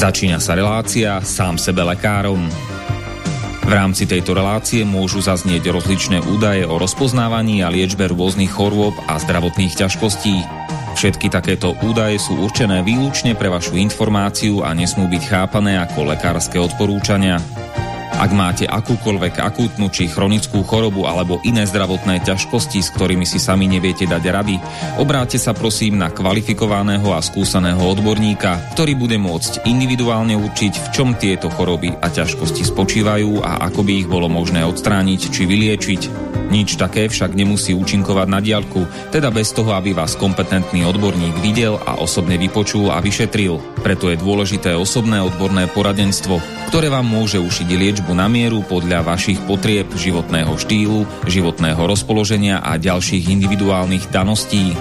Začína sa relácia sám sebe lekárom. V rámci tejto relácie môžu zaznieť rozličné údaje o rozpoznávaní a liečbe rôznych chorôb a zdravotných ťažkostí. Všetky takéto údaje sú určené výlučne pre vašu informáciu a nesmú byť chápané ako lekárske odporúčania. Ak máte akúkoľvek akútnu či chronickú chorobu alebo iné zdravotné ťažkosti, s ktorými si sami neviete dať rady, obráte sa prosím na kvalifikovaného a skúseného odborníka, ktorý bude môcť individuálne určiť, v čom tieto choroby a ťažkosti spočívajú a ako by ich bolo možné odstrániť či vyliečiť. Nič také však nemusí účinkovať na diaľku, teda bez toho, aby vás kompetentný odborník videl a osobne vypočul a vyšetril. Preto je dôležité osobné odborné poradenstvo, ktoré vám môže ušiť liečbu liečbu na mieru podľa vašich potrieb, životného štýlu, životného rozpoloženia a ďalších individuálnych daností.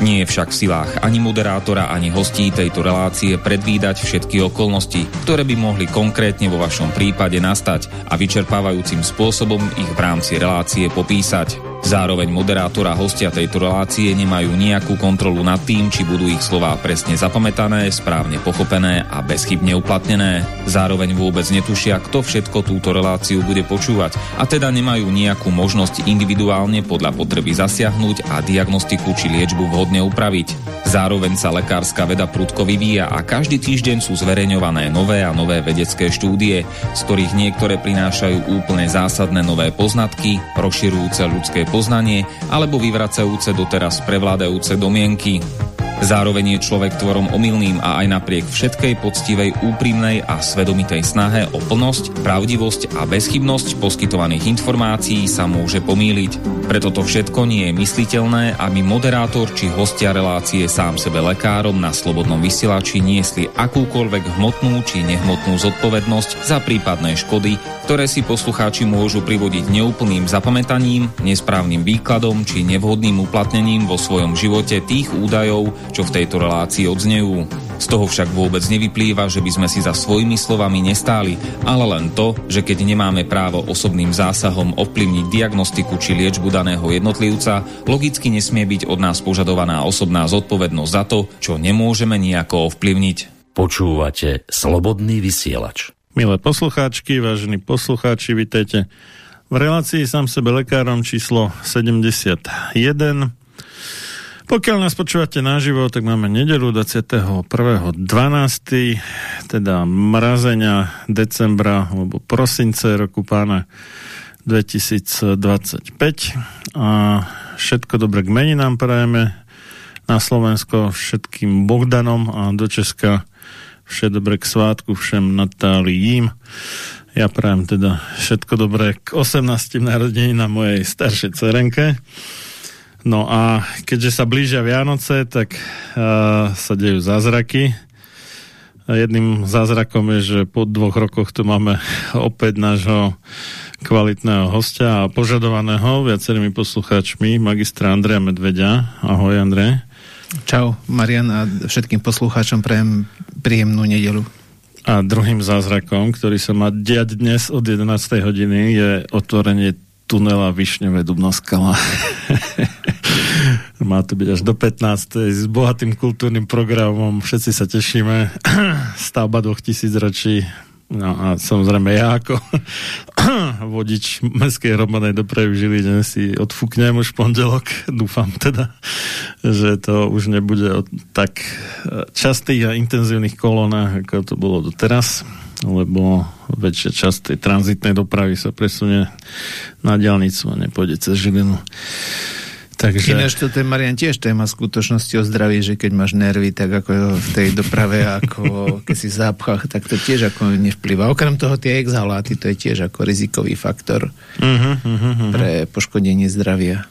Nie je však v silách ani moderátora, ani hostí tejto relácie predvídať všetky okolnosti, ktoré by mohli konkrétne vo vašom prípade nastať a vyčerpávajúcim spôsobom ich v rámci relácie popísať. Zároveň moderátor a hostia tejto relácie nemajú nejakú kontrolu nad tým, či budú ich slová presne zapamätané, správne pochopené a bezchybne uplatnené. Zároveň vôbec netušia, kto všetko túto reláciu bude počúvať a teda nemajú nejakú možnosť individuálne podľa potreby zasiahnuť a diagnostiku či liečbu vhodne upraviť. Zároveň sa lekárska veda prudko vyvíja a každý týždeň sú zverejňované nové a nové vedecké štúdie, z ktorých niektoré prinášajú úplne zásadné nové poznatky, rozširujúce ľudské poznanie alebo vyvracajúce doteraz prevládajúce domienky. Zároveň je človek tvorom omylným a aj napriek všetkej poctivej, úprimnej a svedomitej snahe o plnosť, pravdivosť a bezchybnosť poskytovaných informácií sa môže pomýliť. Preto to všetko nie je mysliteľné, aby moderátor či hostia relácie sám sebe lekárom na slobodnom vysielači niesli akúkoľvek hmotnú či nehmotnú zodpovednosť za prípadné škody, ktoré si poslucháči môžu privodiť neúplným zapamätaním, nesprávnym výkladom či nevhodným uplatnením vo svojom živote tých údajov, čo v tejto relácii odznejú. Z toho však vôbec nevyplýva, že by sme si za svojimi slovami nestáli, ale len to, že keď nemáme právo osobným zásahom ovplyvniť diagnostiku či liečbu daného jednotlivca, logicky nesmie byť od nás požadovaná osobná zodpovednosť za to, čo nemôžeme nejako ovplyvniť. Počúvate Slobodný vysielač. Milé poslucháčky, vážení poslucháči, vitejte v relácii sám sebe lekárom číslo 71. Pokiaľ nás počúvate naživo, tak máme nedelu 21.12. teda mrazenia decembra alebo prosince roku pána 2025 a všetko dobre k meninám prajeme na Slovensko všetkým Bogdanom a do Česka všetko dobre k svátku všem Natáliím. Ja prajem teda všetko dobré k 18. narodení na mojej staršej cerenke. No a keďže sa blížia Vianoce, tak uh, sa dejú zázraky. Jedným zázrakom je, že po dvoch rokoch tu máme opäť nášho kvalitného hostia a požadovaného viacerými poslucháčmi, magistra Andreja Medvedia. Ahoj, Andrej. Čau, Marian a všetkým poslucháčom prejem príjemnú nedelu. A druhým zázrakom, ktorý sa má diať dnes od 11. hodiny, je otvorenie tunela Višňové Dubná. Má to byť až do 15. s bohatým kultúrnym programom. Všetci sa tešíme. Stavba dvoch tisíc ročí. No a samozrejme ja ako vodič mestskej hromadnej dopravy v Žiline si odfúknem už pondelok. Dúfam teda, že to už nebude o tak častých a intenzívnych kolónach, ako to bolo doteraz lebo väčšia časť tej tranzitnej dopravy sa presunie na diálnicu a nepôjde cez Žilinu. Takže... Ináč to je, Marian, tiež téma skutočnosti o zdraví, že keď máš nervy, tak ako v tej doprave, ako keď si v zápchách, tak to tiež ako nevplyvá. Okrem toho tie exhaláty, to je tiež ako rizikový faktor uh-huh, uh-huh. pre poškodenie zdravia.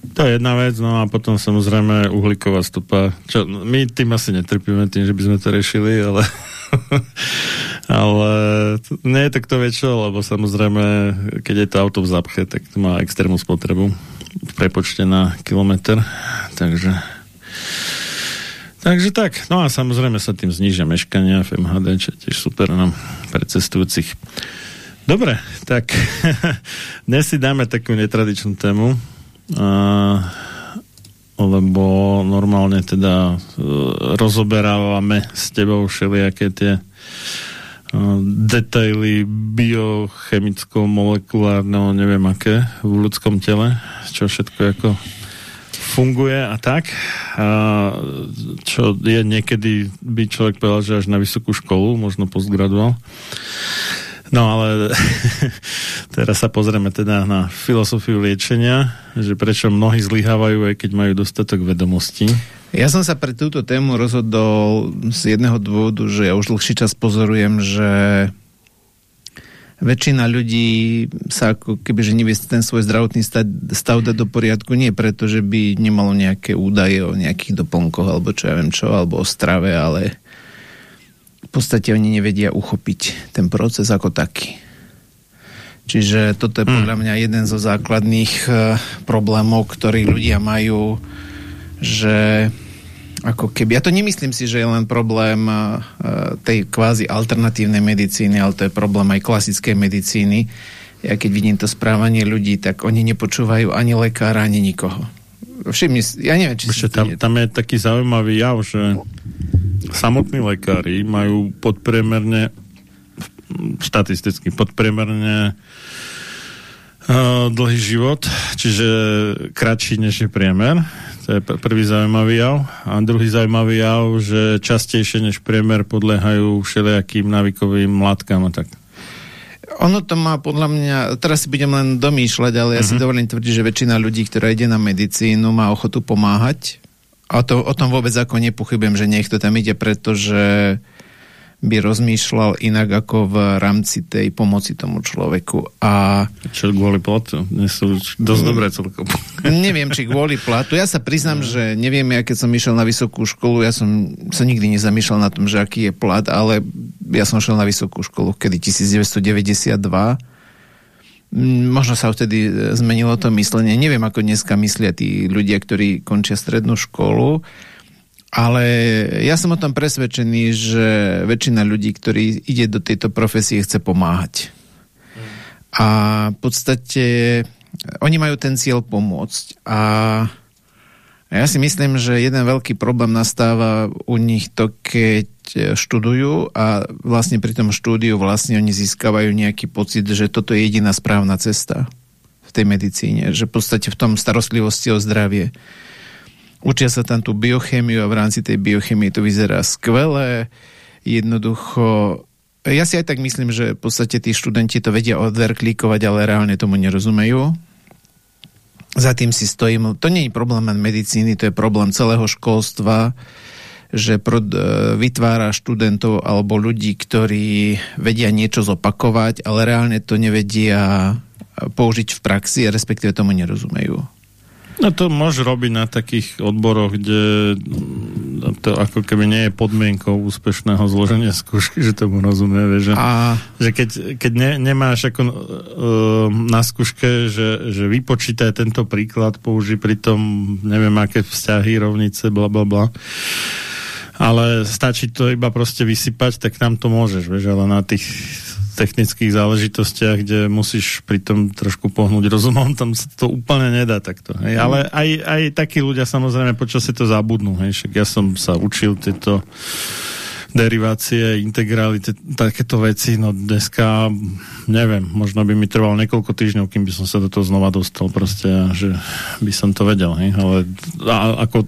To je jedna vec, no a potom samozrejme uhlíková stopa. Čo, my tým asi netrpíme tým, že by sme to riešili, ale ale nie je to kto vie čo, lebo samozrejme, keď je to auto v zapche, tak to má extrémnu spotrebu v prepočte na kilometr, takže takže tak, no a samozrejme sa tým znižia meškania v MHD, čo tiež super no, pre cestujúcich. Dobre, tak dnes si dáme takú netradičnú tému. Lebo normálne teda e, rozoberávame s tebou všelijaké tie e, detaily biochemicko-molekulárneho, neviem aké, v ľudskom tele, čo všetko ako funguje a tak. A čo je niekedy, by človek povedal, že až na vysokú školu, možno postgraduál. No ale teraz sa pozrieme teda na filozofiu liečenia, že prečo mnohí zlyhávajú, aj keď majú dostatok vedomostí. Ja som sa pre túto tému rozhodol z jedného dôvodu, že ja už dlhší čas pozorujem, že väčšina ľudí sa ako keby, že nevie ten svoj zdravotný stav, dať do poriadku, nie preto, že by nemalo nejaké údaje o nejakých doplnkoch, alebo čo ja viem čo, alebo o strave, ale podstate oni nevedia uchopiť ten proces ako taký. Čiže toto je hmm. podľa mňa jeden zo základných uh, problémov, ktorí ľudia majú, že ako keby, ja to nemyslím si, že je len problém uh, tej kvázi alternatívnej medicíny, ale to je problém aj klasickej medicíny. Ja keď vidím to správanie ľudí, tak oni nepočúvajú ani lekára, ani nikoho. Všimni, ja neviem, či Ešte tam, tam je taký zaujímavý jav, že samotní lekári majú podpriemerne štatisticky podpriemerne uh, dlhý život, čiže kratší než je priemer to je prvý zaujímavý jav. A druhý zaujímavý jav, že častejšie než priemer podliehajú všelijakým návykovým látkam a tak. Ono to má podľa mňa, teraz si budem len domýšľať, ale ja uh-huh. si mhm. dovolím tvrdiť, že väčšina ľudí, ktorá ide na medicínu, má ochotu pomáhať. A to, o tom vôbec ako nepochybujem, že niekto tam ide, pretože by rozmýšľal inak ako v rámci tej pomoci tomu človeku. A... Čo kvôli platu? Nie sú dosť dobré celkom. Neviem, či kvôli platu. Ja sa priznám, že neviem, ja keď som išiel na vysokú školu, ja som sa nikdy nezamýšľal na tom, že aký je plat, ale ja som šiel na vysokú školu, kedy 1992 Možno sa vtedy zmenilo to myslenie. Neviem, ako dneska myslia tí ľudia, ktorí končia strednú školu. Ale ja som o tom presvedčený, že väčšina ľudí, ktorí ide do tejto profesie, chce pomáhať. A v podstate oni majú ten cieľ pomôcť. A ja si myslím, že jeden veľký problém nastáva u nich to, keď študujú a vlastne pri tom štúdiu vlastne oni získavajú nejaký pocit, že toto je jediná správna cesta v tej medicíne. Že v podstate v tom starostlivosti o zdravie Učia sa tam tú biochémiu a v rámci tej biochemie to vyzerá skvelé. Jednoducho ja si aj tak myslím, že v podstate tí študenti to vedia odverklíkovať, ale reálne tomu nerozumejú. Za tým si stojím. To nie je problém medicíny, to je problém celého školstva, že e, vytvára študentov alebo ľudí, ktorí vedia niečo zopakovať, ale reálne to nevedia použiť v praxi, respektíve tomu nerozumejú. No to môže robiť na takých odboroch, kde to ako keby nie je podmienkou úspešného zloženia skúšky, že tomu rozumie, že, a... že keď, keď ne, nemáš ako uh, na skúške, že, že vypočítaj tento príklad, použij pri tom neviem aké vzťahy, rovnice, bla bla bla. Ale stačí to iba proste vysypať, tak tam to môžeš, vieš, ale na tých technických záležitostiach, kde musíš pri tom trošku pohnúť rozumom, tam sa to úplne nedá takto. Hej. Ale aj, aj takí ľudia samozrejme počasie to zabudnú. Hej. Však ja som sa učil tieto derivácie, integrály, takéto veci, no dneska neviem, možno by mi trvalo niekoľko týždňov, kým by som sa do toho znova dostal proste, že by som to vedel, hej? ale a, ako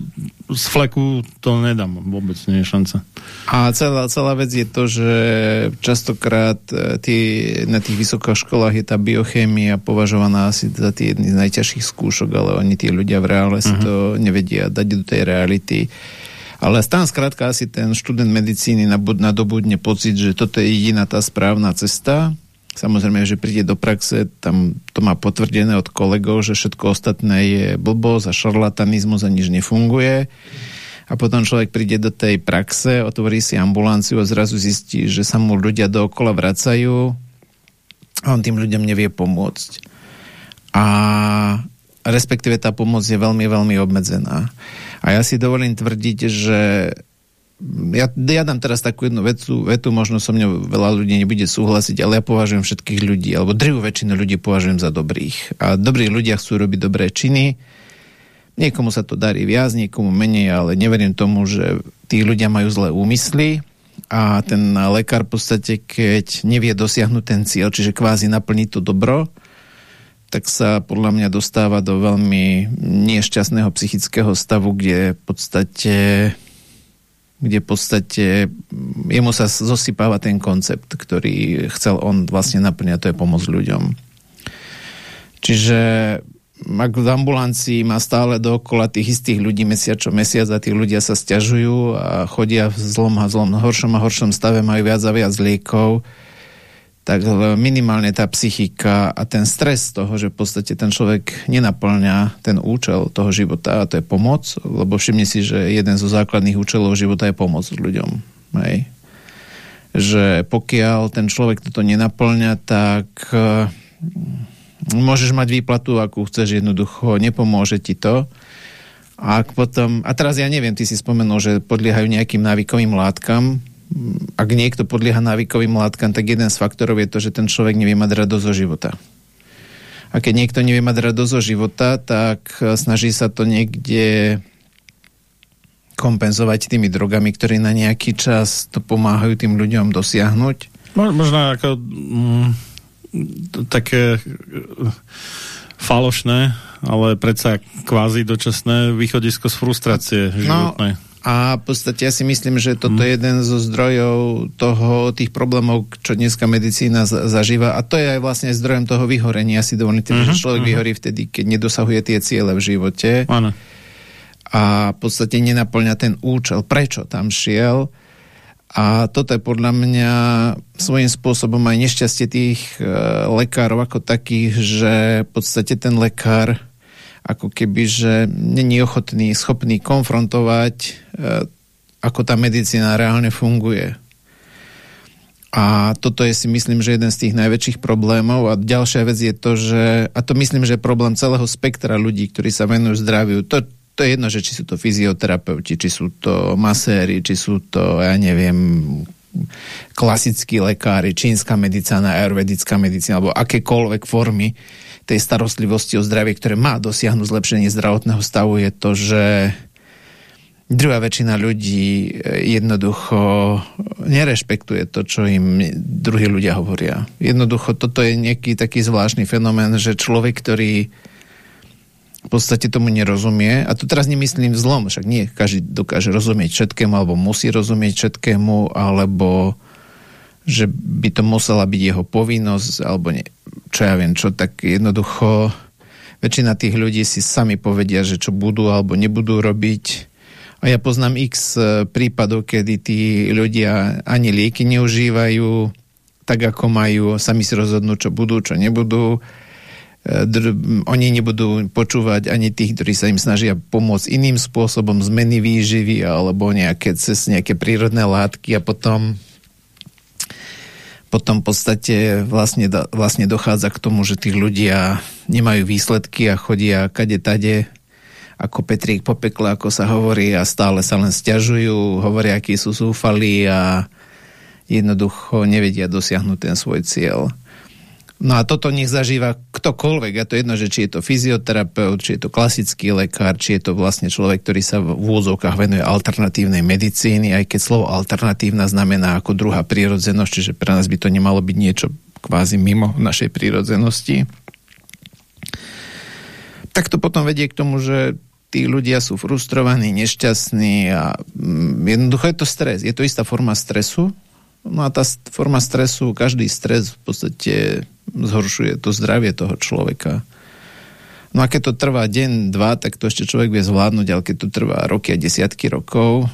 z fleku to nedám, vôbec nie je šanca. A celá, celá vec je to, že častokrát e, tí, na tých vysokých školách je tá biochémia považovaná asi za tie jedny z najťažších skúšok, ale oni tí ľudia v reále si mhm. to nevedia dať do tej reality. Ale tam skrátka asi ten študent medicíny nadobudne pocit, že toto je jediná tá správna cesta. Samozrejme, že príde do praxe, tam to má potvrdené od kolegov, že všetko ostatné je blbosť a šarlatanizmus a nič nefunguje. A potom človek príde do tej praxe, otvorí si ambulanciu a zrazu zistí, že sa mu ľudia dookola vracajú a on tým ľuďom nevie pomôcť. A respektíve tá pomoc je veľmi, veľmi obmedzená. A ja si dovolím tvrdiť, že ja, ja dám teraz takú jednu vetu, vetu, možno so mňou veľa ľudí nebude súhlasiť, ale ja považujem všetkých ľudí, alebo drvú väčšinu ľudí považujem za dobrých. A dobrí ľudia chcú robiť dobré činy. Niekomu sa to darí viac, niekomu menej, ale neverím tomu, že tí ľudia majú zlé úmysly a ten lekár v podstate, keď nevie dosiahnuť ten cieľ, čiže kvázi naplniť to dobro, tak sa podľa mňa dostáva do veľmi nešťastného psychického stavu, kde v podstate kde v podstate jemu sa zosypáva ten koncept, ktorý chcel on vlastne naplňať, to je pomoc ľuďom. Čiže ak v ambulancii má stále dookola tých istých ľudí mesiac čo mesiac a tí ľudia sa stiažujú a chodia v zlom a zlom horšom a horšom stave, majú viac a viac liekov, tak minimálne tá psychika a ten stres toho, že v podstate ten človek nenaplňa ten účel toho života a to je pomoc, lebo všimni si, že jeden zo základných účelov života je pomoc ľuďom. Hej. Že pokiaľ ten človek toto nenaplňa, tak uh, môžeš mať výplatu, akú chceš, jednoducho nepomôže ti to. A potom, a teraz ja neviem, ty si spomenul, že podliehajú nejakým návykovým látkam, ak niekto podlieha návykovým látkam, tak jeden z faktorov je to, že ten človek nevie mať radosť zo života. A keď niekto nevie mať radosť zo života, tak e, snaží sa to niekde kompenzovať tými drogami, ktoré na nejaký čas to pomáhajú tým ľuďom dosiahnuť. Možno ako mm, také e, falošné, ale predsa kvázi dočasné východisko z frustrácie no, životnej. No, a v podstate ja si myslím, že toto je jeden zo zdrojov toho, tých problémov, čo dneska medicína zažíva. A to je aj vlastne zdrojom toho vyhorenia. si dovolím, uh-huh, že mhm, človek uh-huh. vyhorí vtedy, keď nedosahuje tie ciele v živote. Ano. A v podstate nenaplňa ten účel, prečo tam šiel. A toto je podľa mňa svojím spôsobom aj nešťastie tých e, lekárov ako takých, že v podstate ten lekár ako keby, že není ochotný, schopný konfrontovať, e, ako tá medicína reálne funguje. A toto je si myslím, že jeden z tých najväčších problémov. A ďalšia vec je to, že, a to myslím, že je problém celého spektra ľudí, ktorí sa venujú zdraviu. To, to je jedno, že či sú to fyzioterapeuti, či sú to maséri, či sú to, ja neviem, klasickí lekári, čínska medicína, ayurvedická medicína, alebo akékoľvek formy tej starostlivosti o zdravie, ktoré má dosiahnuť zlepšenie zdravotného stavu, je to, že druhá väčšina ľudí eh, jednoducho nerešpektuje to, čo im druhí ľudia hovoria. Jednoducho toto je nejaký taký zvláštny fenomén, že človek, ktorý v podstate tomu nerozumie, a to teraz nemyslím zlom, však nie každý dokáže rozumieť všetkému, alebo musí rozumieť všetkému, alebo že by to musela byť jeho povinnosť, alebo nie, čo ja viem, čo tak jednoducho väčšina tých ľudí si sami povedia, že čo budú alebo nebudú robiť. A ja poznám x e, prípadov, kedy tí ľudia ani lieky neužívajú tak, ako majú, sami si rozhodnú, čo budú, čo nebudú. E, oni nebudú počúvať ani tých, ktorí sa im snažia pomôcť iným spôsobom zmeny výživy alebo nejaké, cez nejaké prírodné látky a potom potom v podstate vlastne, vlastne dochádza k tomu, že tí ľudia nemajú výsledky a chodia kade tade ako Petrík po pekle, ako sa hovorí a stále sa len stiažujú, hovoria, akí sú zúfalí a jednoducho nevedia dosiahnuť ten svoj cieľ. No a toto nech zažíva ktokoľvek, a to jedno, že či je to fyzioterapeut, či je to klasický lekár, či je to vlastne človek, ktorý sa v úvodzovkách venuje alternatívnej medicíny, aj keď slovo alternatívna znamená ako druhá prírodzenosť, čiže pre nás by to nemalo byť niečo kvázi mimo našej prírodzenosti. Tak to potom vedie k tomu, že tí ľudia sú frustrovaní, nešťastní a mm, jednoducho je to stres. Je to istá forma stresu, No a tá forma stresu, každý stres v podstate zhoršuje to zdravie toho človeka. No a keď to trvá deň, dva, tak to ešte človek vie zvládnuť, ale keď to trvá roky a desiatky rokov,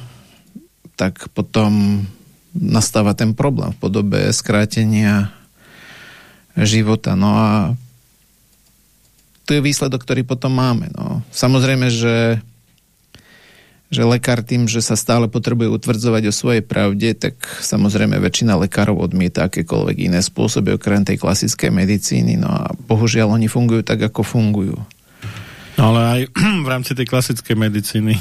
tak potom nastáva ten problém v podobe skrátenia života. No a to je výsledok, ktorý potom máme. No. Samozrejme, že že lekár tým, že sa stále potrebuje utvrdzovať o svojej pravde, tak samozrejme väčšina lekárov odmieta akékoľvek iné spôsoby okrem tej klasickej medicíny. No a bohužiaľ oni fungujú tak, ako fungujú. No ale aj v rámci tej klasickej medicíny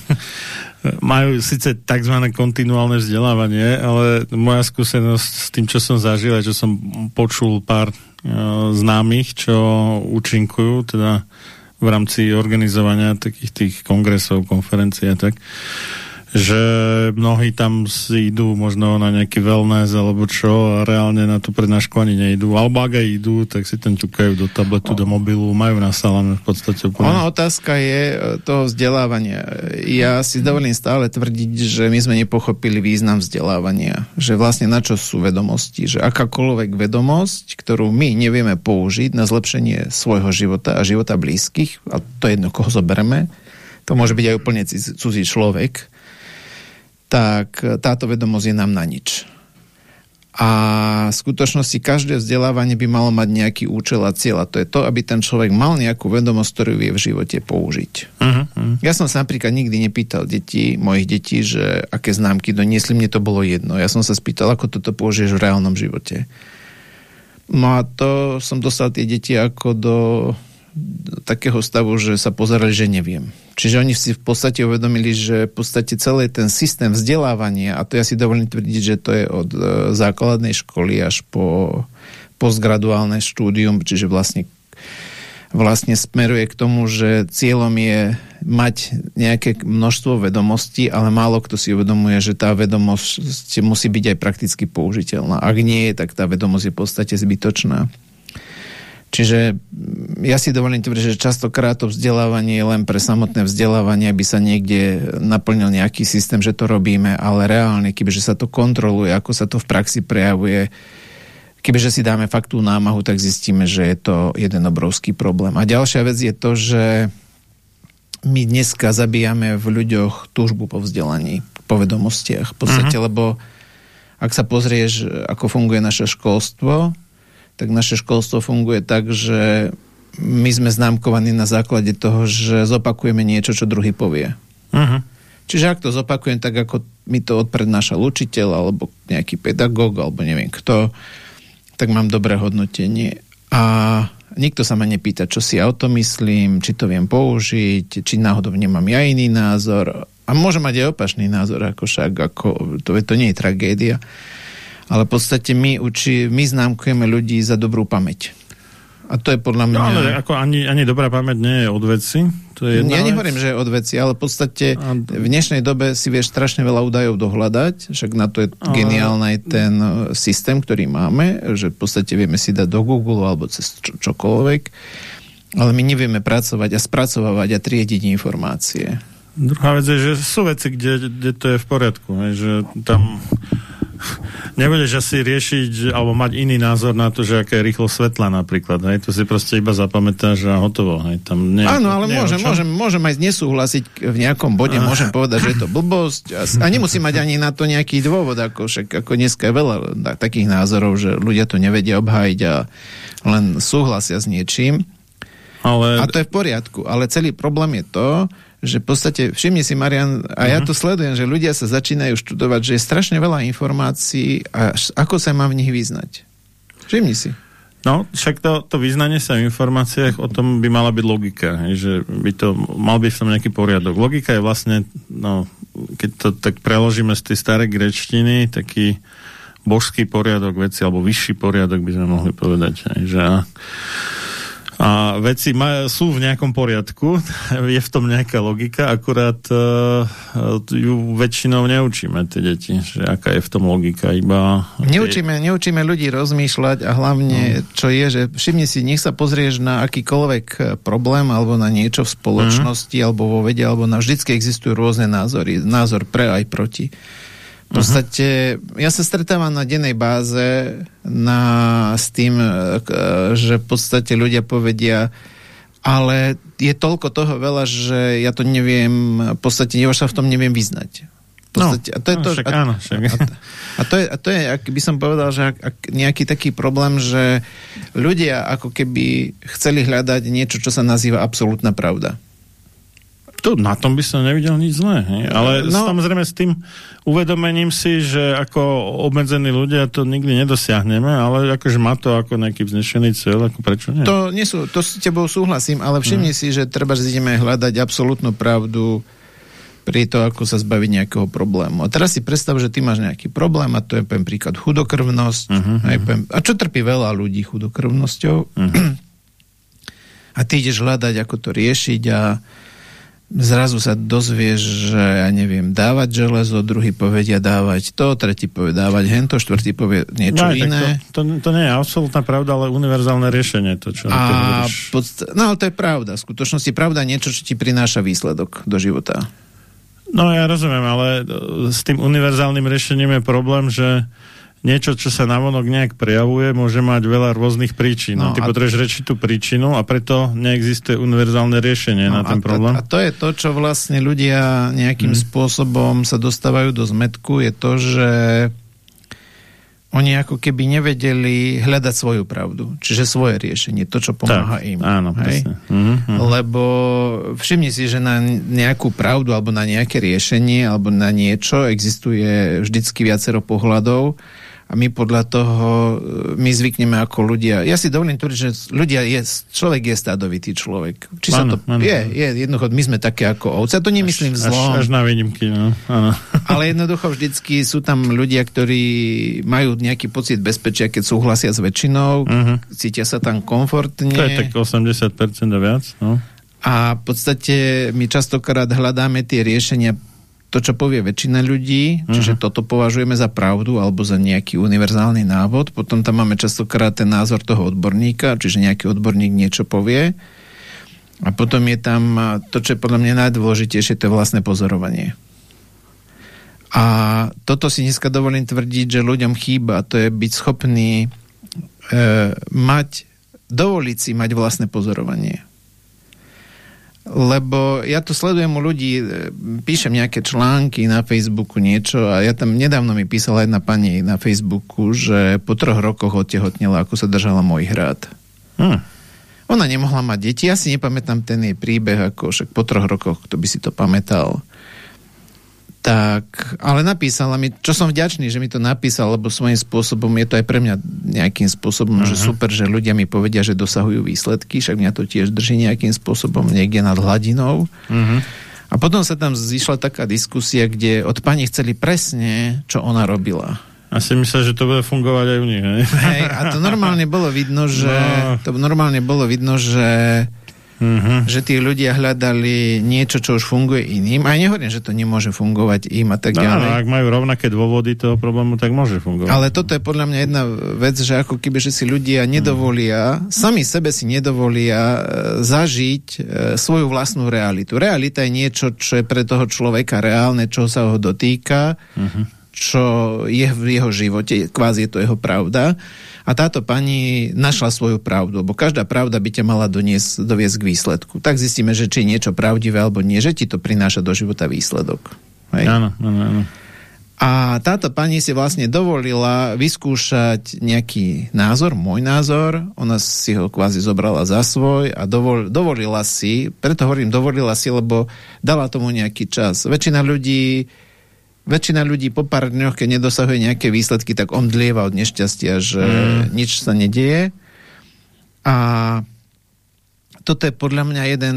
majú síce tzv. kontinuálne vzdelávanie, ale moja skúsenosť s tým, čo som zažil a čo som počul pár uh, známych, čo účinkujú, teda v rámci organizovania takých tých kongresov, konferencií a tak že mnohí tam si idú možno na nejaký wellness alebo čo a reálne na tú prednášku ani nejdú. Alebo ak aj idú, tak si ten ťukajú do tabletu, do mobilu, majú nasalané v podstate úplne. Ona otázka je e, toho vzdelávania. Ja si dovolím stále tvrdiť, že my sme nepochopili význam vzdelávania. Že vlastne na čo sú vedomosti. Že akákoľvek vedomosť, ktorú my nevieme použiť na zlepšenie svojho života a života blízkych, a to je jedno, koho zobereme, to môže byť aj úplne cudzí človek, tak táto vedomosť je nám na nič. A v skutočnosti každé vzdelávanie by malo mať nejaký účel a cieľ. A to je to, aby ten človek mal nejakú vedomosť, ktorú vie v živote použiť. Uh-huh. Ja som sa napríklad nikdy nepýtal detí, mojich detí, že aké známky doniesli, mne to bolo jedno. Ja som sa spýtal, ako toto použiješ v reálnom živote. No a to som dostal tie deti ako do takého stavu, že sa pozerali, že neviem. Čiže oni si v podstate uvedomili, že v podstate celý ten systém vzdelávania, a to ja si dovolím tvrdiť, že to je od e, základnej školy až po postgraduálne štúdium, čiže vlastne vlastne smeruje k tomu, že cieľom je mať nejaké množstvo vedomostí, ale málo kto si uvedomuje, že tá vedomosť musí byť aj prakticky použiteľná. Ak nie je, tak tá vedomosť je v podstate zbytočná. Čiže ja si dovolím tvrdiť, že častokrát to vzdelávanie je len pre samotné vzdelávanie, aby sa niekde naplnil nejaký systém, že to robíme, ale reálne, kebyže sa to kontroluje, ako sa to v praxi prejavuje, kebyže si dáme fakt tú námahu, tak zistíme, že je to jeden obrovský problém. A ďalšia vec je to, že my dneska zabíjame v ľuďoch túžbu po vzdelaní, po vedomostiach. V podstate, uh-huh. lebo ak sa pozrieš, ako funguje naše školstvo, tak naše školstvo funguje tak, že my sme známkovaní na základe toho, že zopakujeme niečo, čo druhý povie. Uh-huh. Čiže ak to zopakujem tak, ako mi to odprednášal učiteľ, alebo nejaký pedagóg, alebo neviem kto, tak mám dobré hodnotenie. A nikto sa ma nepýta, čo si ja o to myslím, či to viem použiť, či náhodou nemám ja iný názor. A môžem mať aj opačný názor, ako však, ako, to, to nie je tragédia ale v podstate my, uči, my známkujeme ľudí za dobrú pamäť. A to je podľa mňa... No, ale ako ani, ani dobrá pamäť nie je od veci. To je ja nehovorím, že je od veci, ale v podstate a... v dnešnej dobe si vieš strašne veľa údajov dohľadať, však na to je ale... geniálny ten e, systém, ktorý máme, že v podstate vieme si dať do Google alebo cez čo, čokoľvek, ale my nevieme pracovať a spracovávať a triediť informácie. Druhá vec je, že sú veci, kde, kde to je v poriadku, že tam nebudeš asi riešiť alebo mať iný názor na to, že aké je rýchlo svetla napríklad. Hej? To si proste iba zapamätáš a hotovo. Hej? Tam nie, Áno, ale nie môžem, môžem, môžem aj nesúhlasiť v nejakom bode, ah. môžem povedať, že je to blbosť a, a nemusím mať ani na to nejaký dôvod, ako, však, ako dneska je veľa takých názorov, že ľudia to nevedia obhájiť a len súhlasia s niečím. Ale... A to je v poriadku, ale celý problém je to, že v podstate, všimni si Marian, a ja mhm. to sledujem, že ľudia sa začínajú študovať, že je strašne veľa informácií a ako sa mám v nich vyznať. Všimni si. No, však to, to vyznanie sa v informáciách, o tom by mala byť logika, hej, že by to, mal byť v tom nejaký poriadok. Logika je vlastne, no, keď to tak preložíme z tej starej grečtiny, taký božský poriadok veci, alebo vyšší poriadok by sme mohli povedať. Hej, že a veci maj, sú v nejakom poriadku, je v tom nejaká logika, akurát uh, ju väčšinou neučíme tie deti, že aká je v tom logika, iba... Neučíme, neučíme ľudí rozmýšľať a hlavne, no. čo je, že všimni si, nech sa pozrieš na akýkoľvek e, problém alebo na niečo v spoločnosti, mm. alebo vo vede, alebo na vždycky existujú rôzne názory, názor pre aj proti. V podstate, uh-huh. ja sa stretávam na dennej báze na, s tým, e, že v podstate ľudia povedia, ale je toľko toho veľa, že ja to neviem, v podstate ja sa v tom neviem vyznať. V podstate, no, a to je no, to, však, a, áno, však. A, a, to je, a to je, ak by som povedal, že ak, ak nejaký taký problém, že ľudia ako keby chceli hľadať niečo, čo sa nazýva absolútna pravda. To, na tom by som nevidel nič zlé. Hej? Ale no, samozrejme s tým uvedomením si, že ako obmedzení ľudia to nikdy nedosiahneme, ale akože má to ako nejaký vznešený cieľ, ako prečo nie? To, nie sú, to s tebou súhlasím, ale všimni hmm. si, že treba ideme hľadať absolútnu pravdu pri to, ako sa zbaviť nejakého problému. A teraz si predstav, že ty máš nejaký problém a to je poviem príklad chudokrvnosť. Uh-huh, uh-huh. Poviem, a čo trpí veľa ľudí chudokrvnosťou? Uh-huh. A ty ideš hľadať, ako to riešiť a zrazu sa dozvieš, že ja neviem, dávať železo, druhý povedia dávať to, tretí povie dávať hento, štvrtý povie niečo no, iné. To, to, to nie je absolútna pravda, ale univerzálne riešenie. To, čo a podst- no ale to je pravda. V skutočnosti pravda niečo, čo ti prináša výsledok do života. No ja rozumiem, ale s tým univerzálnym riešením je problém, že niečo, čo sa navonok nejak prejavuje, môže mať veľa rôznych príčin. No, ty potrebuješ rečiť tú príčinu a preto neexistuje univerzálne riešenie no, na ten problém. A to je to, čo vlastne ľudia nejakým hmm. spôsobom sa dostávajú do zmetku, je to, že oni ako keby nevedeli hľadať svoju pravdu, čiže svoje riešenie, to, čo pomáha tak, im. Áno, hej? Mm-hmm. Lebo všimni si, že na nejakú pravdu alebo na nejaké riešenie alebo na niečo existuje vždycky viacero pohľadov a my podľa toho, e, my zvykneme ako ľudia, ja si dovolím tvrdiť, že ľudia je, človek je stádovitý človek. Či sa to, ano. Je, je, jednoducho, my sme také ako ovce, a to nemyslím až, zlom. Až, až na výnimky, no. Ano. Ale jednoducho vždycky sú tam ľudia, ktorí majú nejaký pocit bezpečia, keď súhlasia s väčšinou, uh-huh. cítia sa tam komfortne. To je tak 80% a viac, no. A v podstate my častokrát hľadáme tie riešenia to, čo povie väčšina ľudí, čiže uh-huh. toto považujeme za pravdu alebo za nejaký univerzálny návod. Potom tam máme častokrát ten názor toho odborníka, čiže nejaký odborník niečo povie. A potom je tam to, čo je podľa mňa najdôležitejšie, to je vlastné pozorovanie. A toto si dneska dovolím tvrdiť, že ľuďom chýba, to je byť schopný e, mať, dovoliť si mať vlastné pozorovanie lebo ja to sledujem u ľudí, e, píšem nejaké články na Facebooku, niečo a ja tam nedávno mi písala jedna pani na Facebooku, že po troch rokoch odtehotnila, ako sa držala môj hrad. Hmm. Ona nemohla mať deti, ja si nepamätám ten jej príbeh, ako však po troch rokoch, kto by si to pamätal tak, ale napísala mi, čo som vďačný, že mi to napísal, lebo svojím spôsobom je to aj pre mňa nejakým spôsobom, uh-huh. že mhm. super, že ľudia mi povedia, že dosahujú výsledky, však mňa to tiež drží nejakým spôsobom niekde nad hladinou. Uh-huh. A potom sa tam zišla taká diskusia, kde od pani chceli presne, čo ona robila. A si myslel, že to bude fungovať aj u nich, hej? Hej, a to normálne bolo vidno, že no. to normálne bolo vidno, že Mm-hmm. Že tí ľudia hľadali niečo, čo už funguje iným. A nehovorím, že to nemôže fungovať im a tak no, ďalej. No, ak majú rovnaké dôvody toho problému, tak môže fungovať. Ale toto je podľa mňa jedna vec, že ako keby, že si ľudia nedovolia, mm. sami sebe si nedovolia e, zažiť e, svoju vlastnú realitu. Realita je niečo, čo je pre toho človeka reálne, čo sa ho dotýka, mm-hmm. čo je v jeho živote, kvázi je to jeho pravda a táto pani našla svoju pravdu, lebo každá pravda by ťa mala doniesť, doviesť k výsledku. Tak zistíme, že či je niečo pravdivé alebo nie, že ti to prináša do života výsledok. Hej? Áno, áno, áno. A táto pani si vlastne dovolila vyskúšať nejaký názor, môj názor, ona si ho kvázi zobrala za svoj a dovol, dovolila si, preto hovorím dovolila si, lebo dala tomu nejaký čas. Väčšina ľudí väčšina ľudí po pár dňoch, keď nedosahuje nejaké výsledky, tak omdlieva od nešťastia, že mm. nič sa nedieje. A toto je podľa mňa jeden...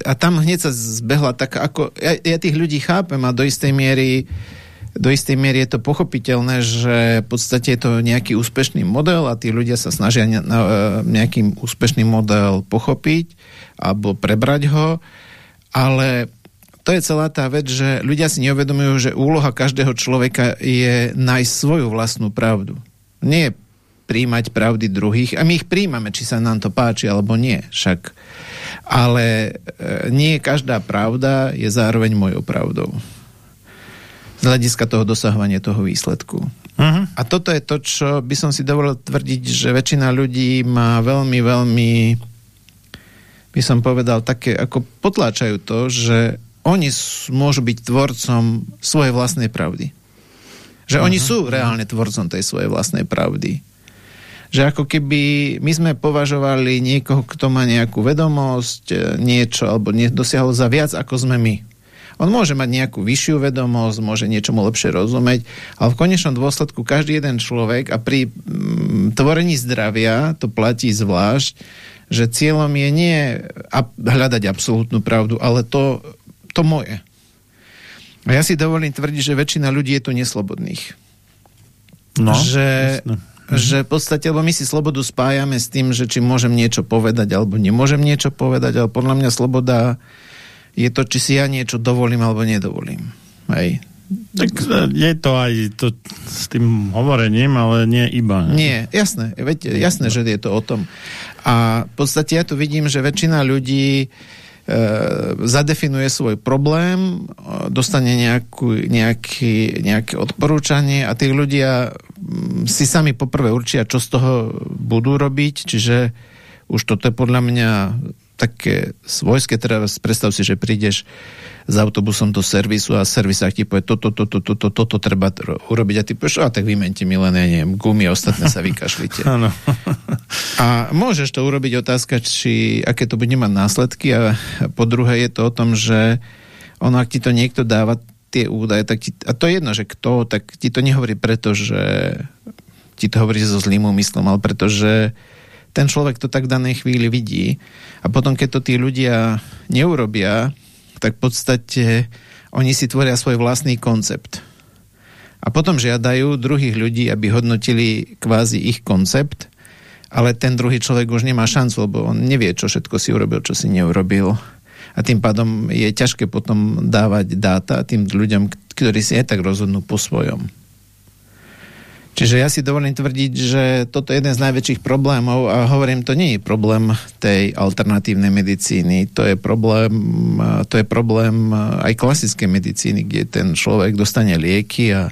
A tam hneď sa zbehla tak, ako... Ja, ja tých ľudí chápem a do istej miery do istej miery je to pochopiteľné, že v podstate je to nejaký úspešný model a tí ľudia sa snažia nejakým úspešným model pochopiť alebo prebrať ho, ale to je celá tá vec, že ľudia si neuvedomujú, že úloha každého človeka je nájsť svoju vlastnú pravdu. Nie príjmať pravdy druhých a my ich príjmame, či sa nám to páči alebo nie. Však. Ale e, nie každá pravda je zároveň mojou pravdou. Z hľadiska toho dosahovania toho výsledku. Uh-huh. A toto je to, čo by som si dovolil tvrdiť, že väčšina ľudí má veľmi, veľmi by som povedal, také, ako potláčajú to, že oni môžu byť tvorcom svojej vlastnej pravdy. Že uh-huh. oni sú reálne tvorcom tej svojej vlastnej pravdy. Že ako keby my sme považovali niekoho, kto má nejakú vedomosť, e, niečo, alebo dosiahol za viac, ako sme my. On môže mať nejakú vyššiu vedomosť, môže niečomu lepšie rozumieť, ale v konečnom dôsledku každý jeden človek a pri mm, tvorení zdravia to platí zvlášť, že cieľom je nie hľadať absolútnu pravdu, ale to to moje. A ja si dovolím tvrdiť, že väčšina ľudí je tu neslobodných. No, že, Mm. Že v podstate, lebo my si slobodu spájame s tým, že či môžem niečo povedať alebo nemôžem niečo povedať, ale podľa mňa sloboda je to, či si ja niečo dovolím alebo nedovolím. Hej. Tak je to aj to s tým hovorením, ale nie iba. Ne? Nie, jasné. Veď, jasné, že je to o tom. A v podstate ja tu vidím, že väčšina ľudí E, zadefinuje svoj problém, e, dostane nejakú, nejaký, nejaké odporúčanie a tí ľudia mm, si sami poprvé určia, čo z toho budú robiť, čiže už toto je podľa mňa také svojské, teda predstav si, že prídeš s autobusom do servisu a servisák ti povie toto, toto, toto, toto, treba urobiť. A ty povieš, a tak vymente mi len, ja neviem, gumy, ostatné sa vykašlite. A môžeš to urobiť, otázka, či, aké to bude mať následky a po druhé je to o tom, že ono, ak ti to niekto dáva tie údaje, tak ti, a to je jedno, že kto, tak ti to nehovorí preto, že ti to hovorí so zlým úmyslom, ale pretože ten človek to tak v danej chvíli vidí. A potom, keď to tí ľudia neurobia, tak v podstate oni si tvoria svoj vlastný koncept. A potom žiadajú druhých ľudí, aby hodnotili kvázi ich koncept, ale ten druhý človek už nemá šancu, lebo on nevie, čo všetko si urobil, čo si neurobil. A tým pádom je ťažké potom dávať dáta tým ľuďom, ktorí si aj tak rozhodnú po svojom. Čiže ja si dovolím tvrdiť, že toto je jeden z najväčších problémov a hovorím, to nie je problém tej alternatívnej medicíny, to je problém, to je problém aj klasickej medicíny, kde ten človek dostane lieky a,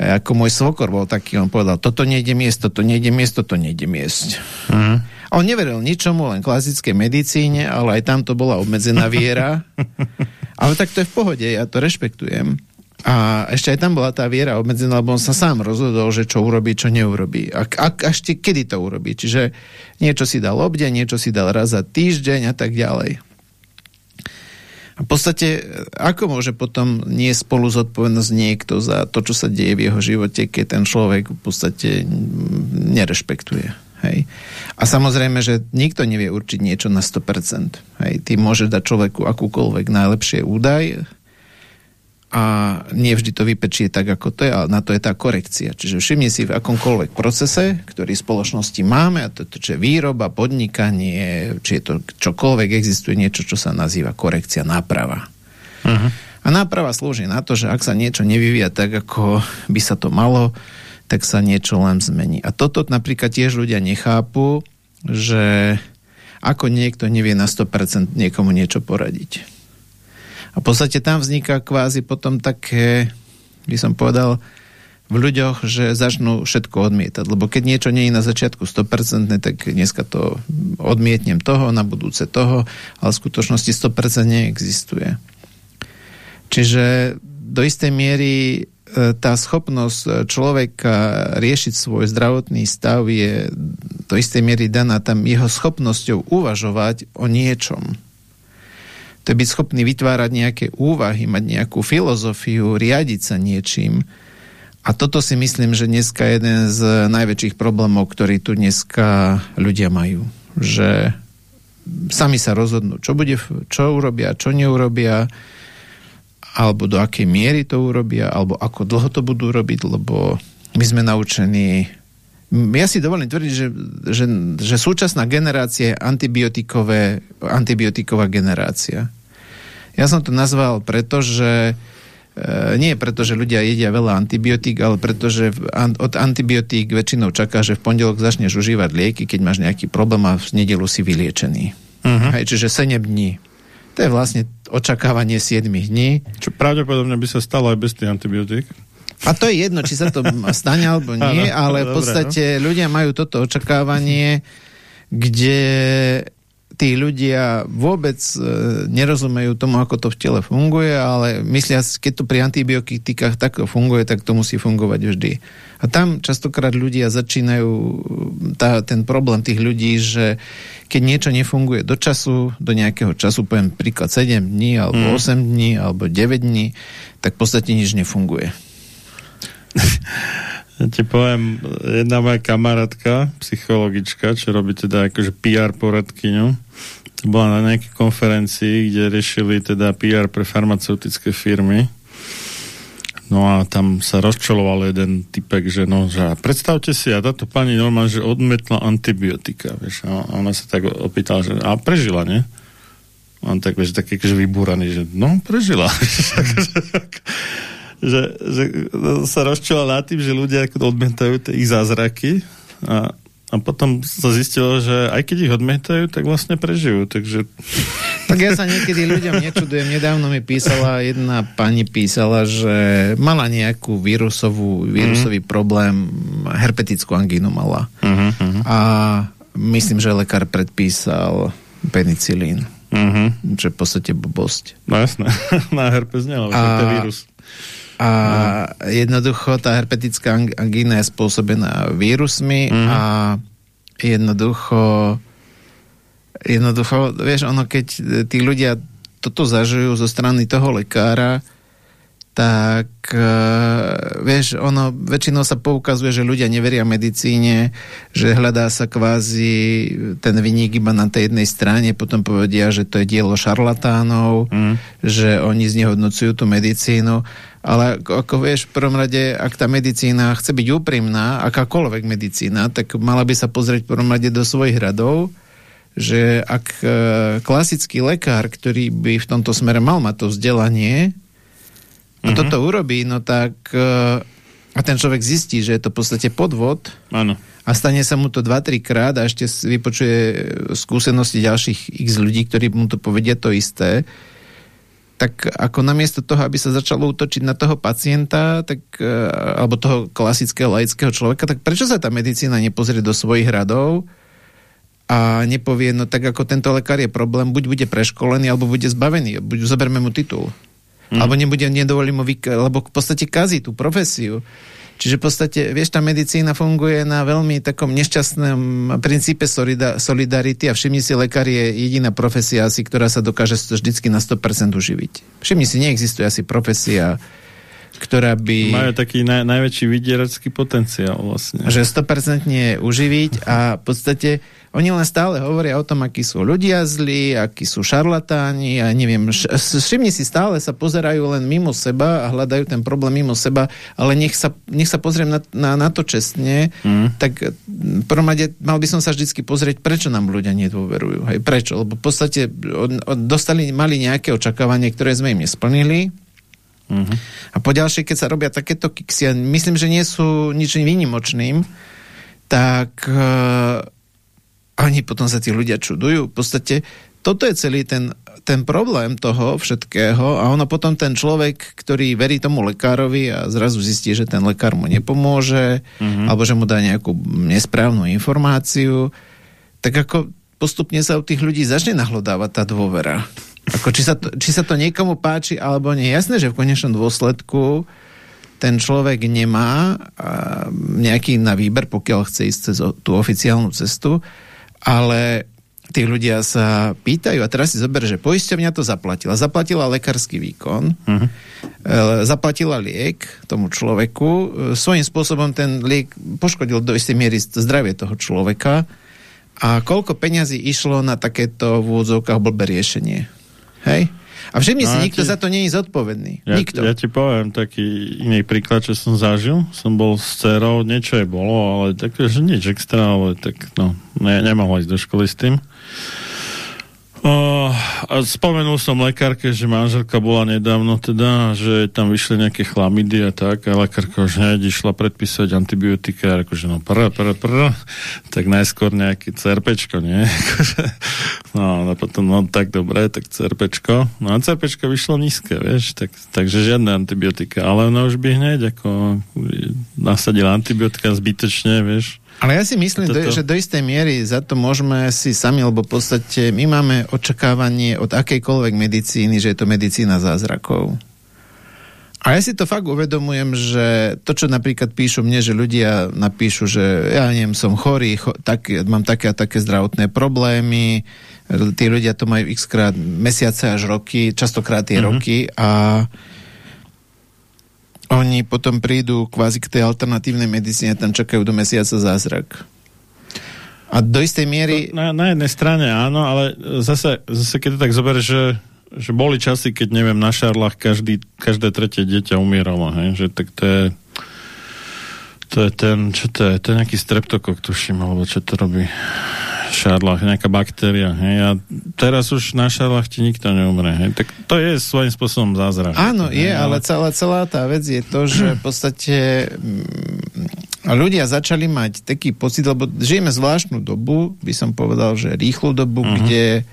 a ako môj svokor bol taký, on povedal, toto nejde miesť, toto nejde miesť, toto nejde miesť. Uh-huh. A on neveril ničomu, len klasickej medicíne, ale aj tam to bola obmedzená viera. ale tak to je v pohode, ja to rešpektujem. A ešte aj tam bola tá viera obmedzená, lebo on sa sám rozhodol, že čo urobí, čo neurobí. A, a až kedy to urobí. Čiže niečo si dal obdeň, niečo si dal raz za týždeň a tak ďalej. A v podstate, ako môže potom nie spolu zodpovednosť niekto za to, čo sa deje v jeho živote, keď ten človek v podstate nerešpektuje. Hej. A samozrejme, že nikto nevie určiť niečo na 100%. Hej. Ty môžeš dať človeku akúkoľvek najlepšie údaj, a nie vždy to vypečie tak, ako to je, ale na to je tá korekcia. Čiže všimni si v akomkoľvek procese, ktorý v spoločnosti máme, a to, to čo je výroba, podnikanie, či je to čokoľvek, existuje niečo, čo sa nazýva korekcia, náprava. Uh-huh. A náprava slúži na to, že ak sa niečo nevyvíja tak, ako by sa to malo, tak sa niečo len zmení. A toto napríklad tiež ľudia nechápu, že ako niekto nevie na 100% niekomu niečo poradiť. A v podstate tam vzniká kvázi potom také, by som povedal, v ľuďoch, že začnú všetko odmietať. Lebo keď niečo nie je na začiatku 100%, tak dneska to odmietnem toho, na budúce toho, ale v skutočnosti 100% neexistuje. Čiže do istej miery e, tá schopnosť človeka riešiť svoj zdravotný stav je do istej miery daná tam jeho schopnosťou uvažovať o niečom to je byť schopný vytvárať nejaké úvahy, mať nejakú filozofiu, riadiť sa niečím. A toto si myslím, že dneska je jeden z najväčších problémov, ktorý tu dneska ľudia majú. Že sami sa rozhodnú, čo, bude, čo urobia, čo neurobia, alebo do akej miery to urobia, alebo ako dlho to budú robiť, lebo my sme naučení ja si dovolím tvrdiť, že, že, že súčasná generácia je antibiotiková generácia. Ja som to nazval preto, že e, nie preto, že ľudia jedia veľa antibiotík, ale preto, že od antibiotík väčšinou čaká, že v pondelok začneš užívať lieky, keď máš nejaký problém a v nedelu si vyliečený. Uh-huh. Hej, čiže 7 dní. To je vlastne očakávanie 7 dní. Čo pravdepodobne by sa stalo aj bez tých antibiotík. A to je jedno, či sa to stane alebo nie, ano, ale v podstate no. ľudia majú toto očakávanie, kde tí ľudia vôbec e, nerozumejú tomu, ako to v tele funguje, ale myslia, keď to pri antibiotikách takto funguje, tak to musí fungovať vždy. A tam častokrát ľudia začínajú tá, ten problém tých ľudí, že keď niečo nefunguje do času, do nejakého času, poviem príklad 7 dní, alebo mm. 8 dní, alebo 9 dní, tak v podstate nič nefunguje. Ja ti poviem, jedna moja kamarátka, psychologička, čo robí teda akože PR poradkyňu, bola na nejakej konferencii, kde riešili teda PR pre farmaceutické firmy. No a tam sa rozčeloval jeden typek, že no, že predstavte si, a táto pani normálne, že odmetla antibiotika, vieš, a ona sa tak opýtala, že a prežila, nie? On tak, vieš, taký že vybúraný, že no, prežila. že, že sa rozčeloval nad tým, že ľudia odmetajú tie ich zázraky a a potom sa zistilo, že aj keď ich odmietajú, tak vlastne prežijú. Takže... Tak ja sa niekedy ľuďom nečudujem. Nedávno mi písala, jedna pani písala, že mala nejakú vírusovú, vírusový mm. problém, herpetickú angínu mala. Uh-huh, uh-huh. A myslím, že lekár predpísal penicilín. Uh-huh. Čo je v podstate blbosť. No jasné, na herpes nie, ale to je vírus. A no. jednoducho tá herpetická angína je spôsobená vírusmi mm. a jednoducho jednoducho, vieš, ono keď tí ľudia toto zažujú zo strany toho lekára, tak uh, vieš, ono väčšinou sa poukazuje, že ľudia neveria medicíne, že hľadá sa kvázi ten vyník iba na tej jednej strane, potom povedia, že to je dielo šarlatánov, mm. že oni znehodnocujú tú medicínu, ale ako, ako vieš, v prvom rade, ak tá medicína chce byť úprimná, akákoľvek medicína, tak mala by sa pozrieť v prvom rade do svojich radov, že ak uh, klasický lekár, ktorý by v tomto smere mal mať to vzdelanie, a mm-hmm. toto urobí, no tak uh, a ten človek zistí, že je to v podstate podvod ano. a stane sa mu to 2-3 krát a ešte vypočuje skúsenosti ďalších x ľudí, ktorí mu to povedia to isté, tak ako namiesto toho, aby sa začalo útočiť na toho pacienta, tak, uh, alebo toho klasického laického človeka, tak prečo sa tá medicína nepozrie do svojich radov a nepovie, no tak ako tento lekár je problém, buď bude preškolený, alebo bude zbavený, buď zoberme mu titul. Hmm. Alebo nebude, nedovolí mu lebo v podstate kazí tú profesiu. Čiže v podstate, vieš, tá medicína funguje na veľmi takom nešťastnom princípe solida- solidarity a všimni si, lekár je jediná profesia asi, ktorá sa dokáže vždycky na 100% uživiť. Všimni si, neexistuje asi profesia, ktorá by... Majú taký naj, najväčší vydieracký potenciál vlastne. Že 100% uživiť a v podstate oni len stále hovoria o tom, akí sú ľudia zlí, akí sú šarlatáni a neviem, všimni si, stále sa pozerajú len mimo seba a hľadajú ten problém mimo seba, ale nech sa, nech sa pozriem na, na, na to čestne, mm. tak prvom rade mal by som sa vždycky pozrieť, prečo nám ľudia nedôverujú. Hej, prečo? Lebo v podstate dostali, mali nejaké očakávanie, ktoré sme im nesplnili, A po ďalšie, keď sa robia takéto kiksy, ja myslím, že nie sú ničím výnimočným, tak uh, oni potom sa tí ľudia čudujú. V podstate toto je celý ten, ten problém toho všetkého a ono potom ten človek, ktorý verí tomu lekárovi a zrazu zistí, že ten lekár mu nepomôže uh-huh. alebo že mu dá nejakú nesprávnu informáciu, tak ako postupne sa u tých ľudí začne nahlodávať tá dôvera. Ako, či, sa to, či sa to niekomu páči alebo nie. Jasné, že v konečnom dôsledku ten človek nemá nejaký na výber, pokiaľ chce ísť cez tú oficiálnu cestu, ale tí ľudia sa pýtajú, a teraz si zober, že poisťovňa to zaplatila. Zaplatila lekársky výkon, uh-huh. zaplatila liek tomu človeku, e, svojím spôsobom ten liek poškodil do istej miery zdravie toho človeka a koľko peňazí išlo na takéto v úvodzovkách blbé riešenie. Hej? A všimni no, si, nikto ti, za to nie je zodpovedný. Ja, nikto. Ja ti poviem taký iný príklad, čo som zažil. Som bol s dcerou, niečo je bolo, ale také, že nič extra, ale tak no, ne, nemohla ísť do školy s tým. Uh, spomenul som lekárke, že manželka bola nedávno teda, že tam vyšli nejaké chlamidy a tak a lekárka už hneď išla predpísať antibiotika a akože no prr, prr, prr, tak najskôr nejaký CRPčko, nie? no a potom no tak dobre, tak CRPčko. No a CRPčko vyšlo nízke, vieš, tak, takže žiadne antibiotika, ale ona už by hneď ako nasadila antibiotika zbytočne, vieš ale ja si myslím, do, že do istej miery za to môžeme si sami, lebo v podstate my máme očakávanie od akejkoľvek medicíny, že je to medicína zázrakov. A ja si to fakt uvedomujem, že to, čo napríklad píšu mne, že ľudia napíšu, že ja neviem, som chorý, cho, tak, mám také a také zdravotné problémy, tí ľudia to majú x krát mesiace až roky, častokrát tie mm-hmm. roky a oni potom prídu kvázi k tej alternatívnej medicíne, tam čakajú do mesiaca zázrak. A do istej miery... Na, na jednej strane áno, ale zase, zase keď to tak zoberieš, že že boli časy, keď neviem, na Šarlách každý, každé tretie dieťa umieralo, hej? že tak to je to je ten, čo to je, to je nejaký streptokok, tuším, alebo čo to robí šarlach, nejaká baktéria. Hej? A teraz už na šarlach ti nikto neumre. Hej? Tak to je svojím spôsobom zázrak. Áno, je, ale celá, celá tá vec je to, že v podstate mm, ľudia začali mať taký pocit, lebo žijeme zvláštnu dobu, by som povedal, že rýchlu dobu, uh-huh. kde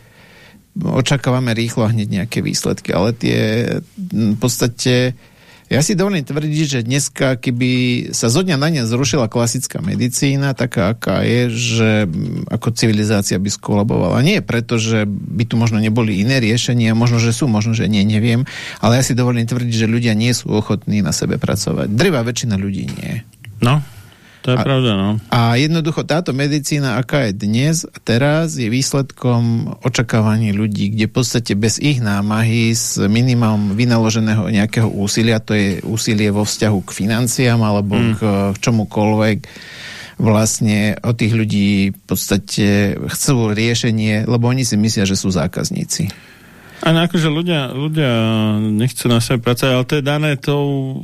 očakávame rýchlo a hneď nejaké výsledky, ale tie v podstate ja si dovolím tvrdiť, že dneska, keby sa zo dňa na deň zrušila klasická medicína, taká aká je, že ako civilizácia by skolabovala. Nie preto, že by tu možno neboli iné riešenia, možno, že sú, možno, že nie, neviem, ale ja si dovolím tvrdiť, že ľudia nie sú ochotní na sebe pracovať. Drvá väčšina ľudí nie. No, to je a, pravda, no. A jednoducho táto medicína, aká je dnes a teraz, je výsledkom očakávaní ľudí, kde v podstate bez ich námahy s minimálom vynaloženého nejakého úsilia, to je úsilie vo vzťahu k financiám alebo mm. k čomukoľvek, vlastne od tých ľudí v podstate chcú riešenie, lebo oni si myslia, že sú zákazníci. A akože ľudia, ľudia nechcú na sebe pracovať, ale to je dané tou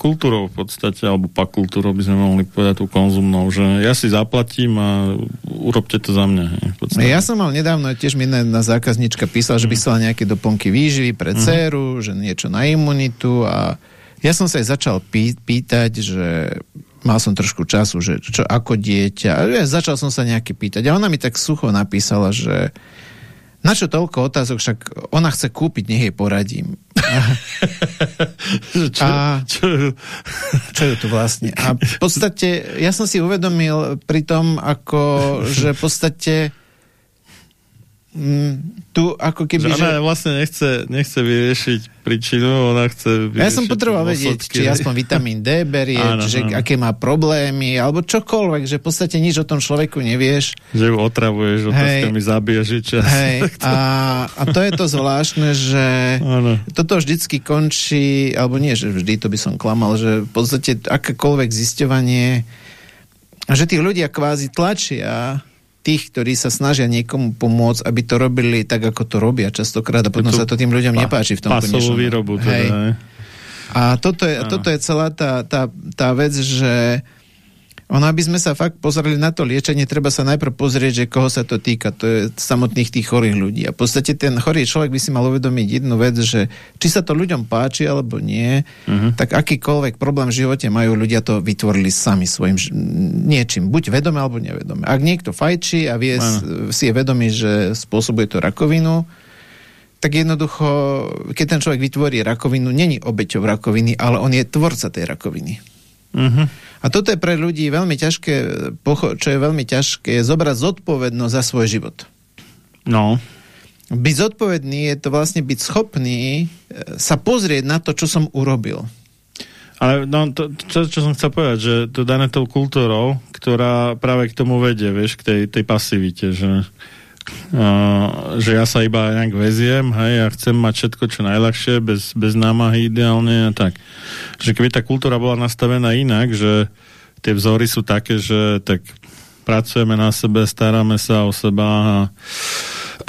kultúrou v podstate, alebo pak kultúrou by sme mohli povedať tú konzumnou, že ja si zaplatím a urobte to za mňa. Hej, ja som mal nedávno, tiež mi jedna zákaznička písala, že by chcela nejaké doplnky výživy pre mm. dceru, že niečo na imunitu a ja som sa aj začal pý, pýtať, že mal som trošku času, že čo ako dieťa. Ja začal som sa nejaké pýtať a ona mi tak sucho napísala, že na čo toľko otázok, však ona chce kúpiť, nech jej poradím. čo, a, čo, čo je tu vlastne? A v podstate, ja som si uvedomil pri tom, ako, že v podstate mm, tu ako keby... Že ona že... vlastne nechce, nechce vyriešiť príčinu, ona chce Ja som potreboval vedieť, či aspoň vitamín D berie, áno, čiže áno. aké má problémy, alebo čokoľvek, že v podstate nič o tom človeku nevieš. Že ju otravuješ, otázkami zabiješ čas. Hej, a, a to je to zvláštne, že áno. toto vždycky končí, alebo nie, že vždy to by som klamal, že v podstate akékoľvek zisťovanie že tí ľudia kvázi tlačia tých, ktorí sa snažia niekomu pomôcť, aby to robili tak, ako to robia častokrát a potom sa to tým ľuďom nepáči v tom Pasovú výrobu teda, hej. A toto je, toto je celá tá, tá, tá vec, že ono, aby sme sa fakt pozreli na to liečenie, treba sa najprv pozrieť, že koho sa to týka. To je samotných tých chorých ľudí. A v podstate ten chorý človek by si mal uvedomiť jednu vec, že či sa to ľuďom páči alebo nie, uh-huh. tak akýkoľvek problém v živote majú, ľudia to vytvorili sami svojim niečím. Buď vedome alebo nevedome. Ak niekto fajčí a vie, si je vedomý, že spôsobuje to rakovinu, tak jednoducho, keď ten človek vytvorí rakovinu, není obeťou rakoviny, ale on je tvorca tej rakoviny. Uh-huh. A toto je pre ľudí veľmi ťažké, čo je veľmi ťažké, je zobrať zodpovednosť za svoj život. No. Byť zodpovedný je to vlastne byť schopný e, sa pozrieť na to, čo som urobil. Ale no, to, čo, čo som chcel povedať, že to dané tou kultúrou, ktorá práve k tomu vedie, vieš, k tej, tej pasivite, že že ja sa iba nejak veziem, hej, ja chcem mať všetko čo najľahšie, bez, bez námahy ideálne a tak. Že keby tá kultúra bola nastavená inak, že tie vzory sú také, že tak pracujeme na sebe, staráme sa o seba a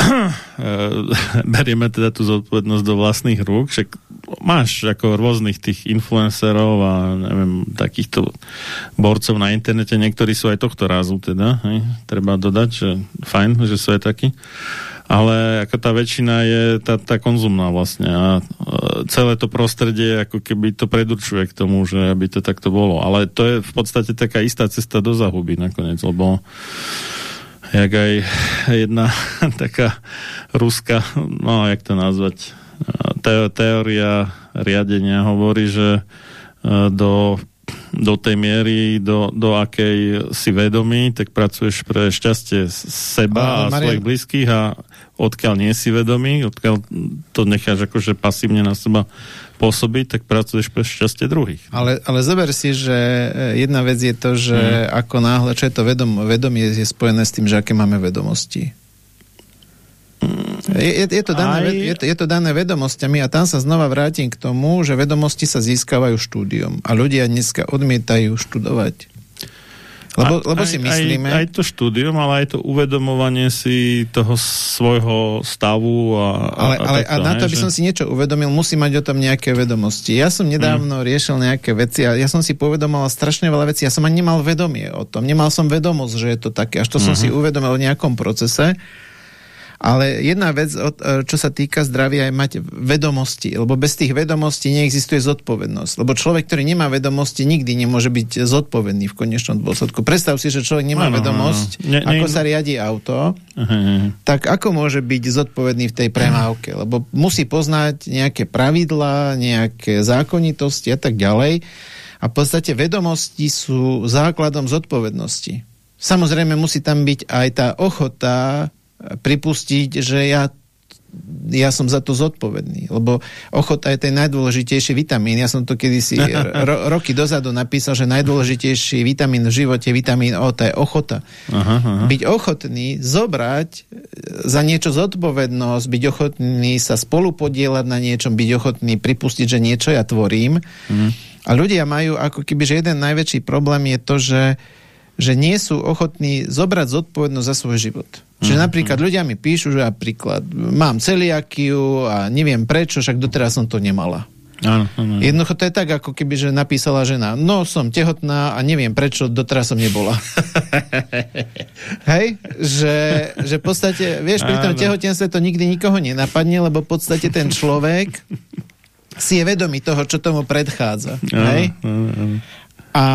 berieme teda tú zodpovednosť do vlastných rúk, však máš ako rôznych tých influencerov a neviem, takýchto borcov na internete, niektorí sú aj tohto rázu teda, hej, treba dodať, že fajn, že sú aj takí, ale ako tá väčšina je tá, tá konzumná vlastne a e, celé to prostredie ako keby to predurčuje k tomu, že aby to takto bolo, ale to je v podstate taká istá cesta do zahuby nakoniec, lebo jak aj jedna taká ruská, no jak to nazvať, teória riadenia hovorí, že e, do, do tej miery, do, do akej si vedomý, tak pracuješ pre šťastie seba a, a svojich blízkych a odkiaľ nie si vedomý, odkiaľ to necháš akože pasívne na seba pôsobiť, tak pracuješ pre šťastie druhých. Ale, ale zober si, že e, jedna vec je to, že mm. ako náhle, čo je to vedom, vedomie, je spojené s tým, že aké máme vedomosti. Je, je, je, to dané, Aj... je, to, je to dané vedomosťami a tam sa znova vrátim k tomu, že vedomosti sa získavajú štúdiom a ľudia dneska odmietajú študovať. Lebo, lebo si myslíme... Aj, aj to štúdium, ale aj to uvedomovanie si toho svojho stavu a, ale, a, ale takto, a na to, ne, aby že... som si niečo uvedomil, musí mať o tom nejaké vedomosti. Ja som nedávno mm. riešil nejaké veci a ja som si povedomal strašne veľa vecí. Ja som ani nemal vedomie o tom. Nemal som vedomosť, že je to také. Až to mm-hmm. som si mhm. uvedomil v nejakom procese. Ale jedna vec, e, čo sa týka zdravia, je mať vedomosti, lebo bez tých vedomostí neexistuje zodpovednosť. Lebo človek, ktorý nemá vedomosti, nikdy nemôže byť zodpovedný v konečnom dôsledku. Predstav si, že človek nemá ano, vedomosť, ano. Ne, ne, ako sa riadi auto, uh-huh. tak ako môže byť zodpovedný v tej premávke? Lebo musí poznať nejaké pravidlá, nejaké zákonitosti a tak ďalej. A v podstate vedomosti sú základom zodpovednosti. Samozrejme musí tam byť aj tá ochota pripustiť, že ja ja som za to zodpovedný, lebo ochota je ten najdôležitejší vitamín. Ja som to kedysi ro, roky dozadu napísal, že najdôležitejší vitamín v živote, vitamín O, to je ochota. Aha, aha. Byť ochotný zobrať za niečo zodpovednosť, byť ochotný sa spolu podielať na niečom, byť ochotný pripustiť, že niečo ja tvorím. Mhm. A ľudia majú ako keby, že jeden najväčší problém je to, že, že nie sú ochotní zobrať zodpovednosť za svoj život. Čiže mm, napríklad mm. ľudia mi píšu, že napríklad mám celiakiu a neviem prečo, však doteraz som to nemala. Áno, áno. Jednoducho to je tak, ako keby, že napísala žena, no som tehotná a neviem prečo, doteraz som nebola. Hej? Že, že v podstate, vieš, pri tom tehotenstve to nikdy nikoho nenapadne, lebo v podstate ten človek si je vedomý toho, čo tomu predchádza. Áno, Hej? Áno, áno. A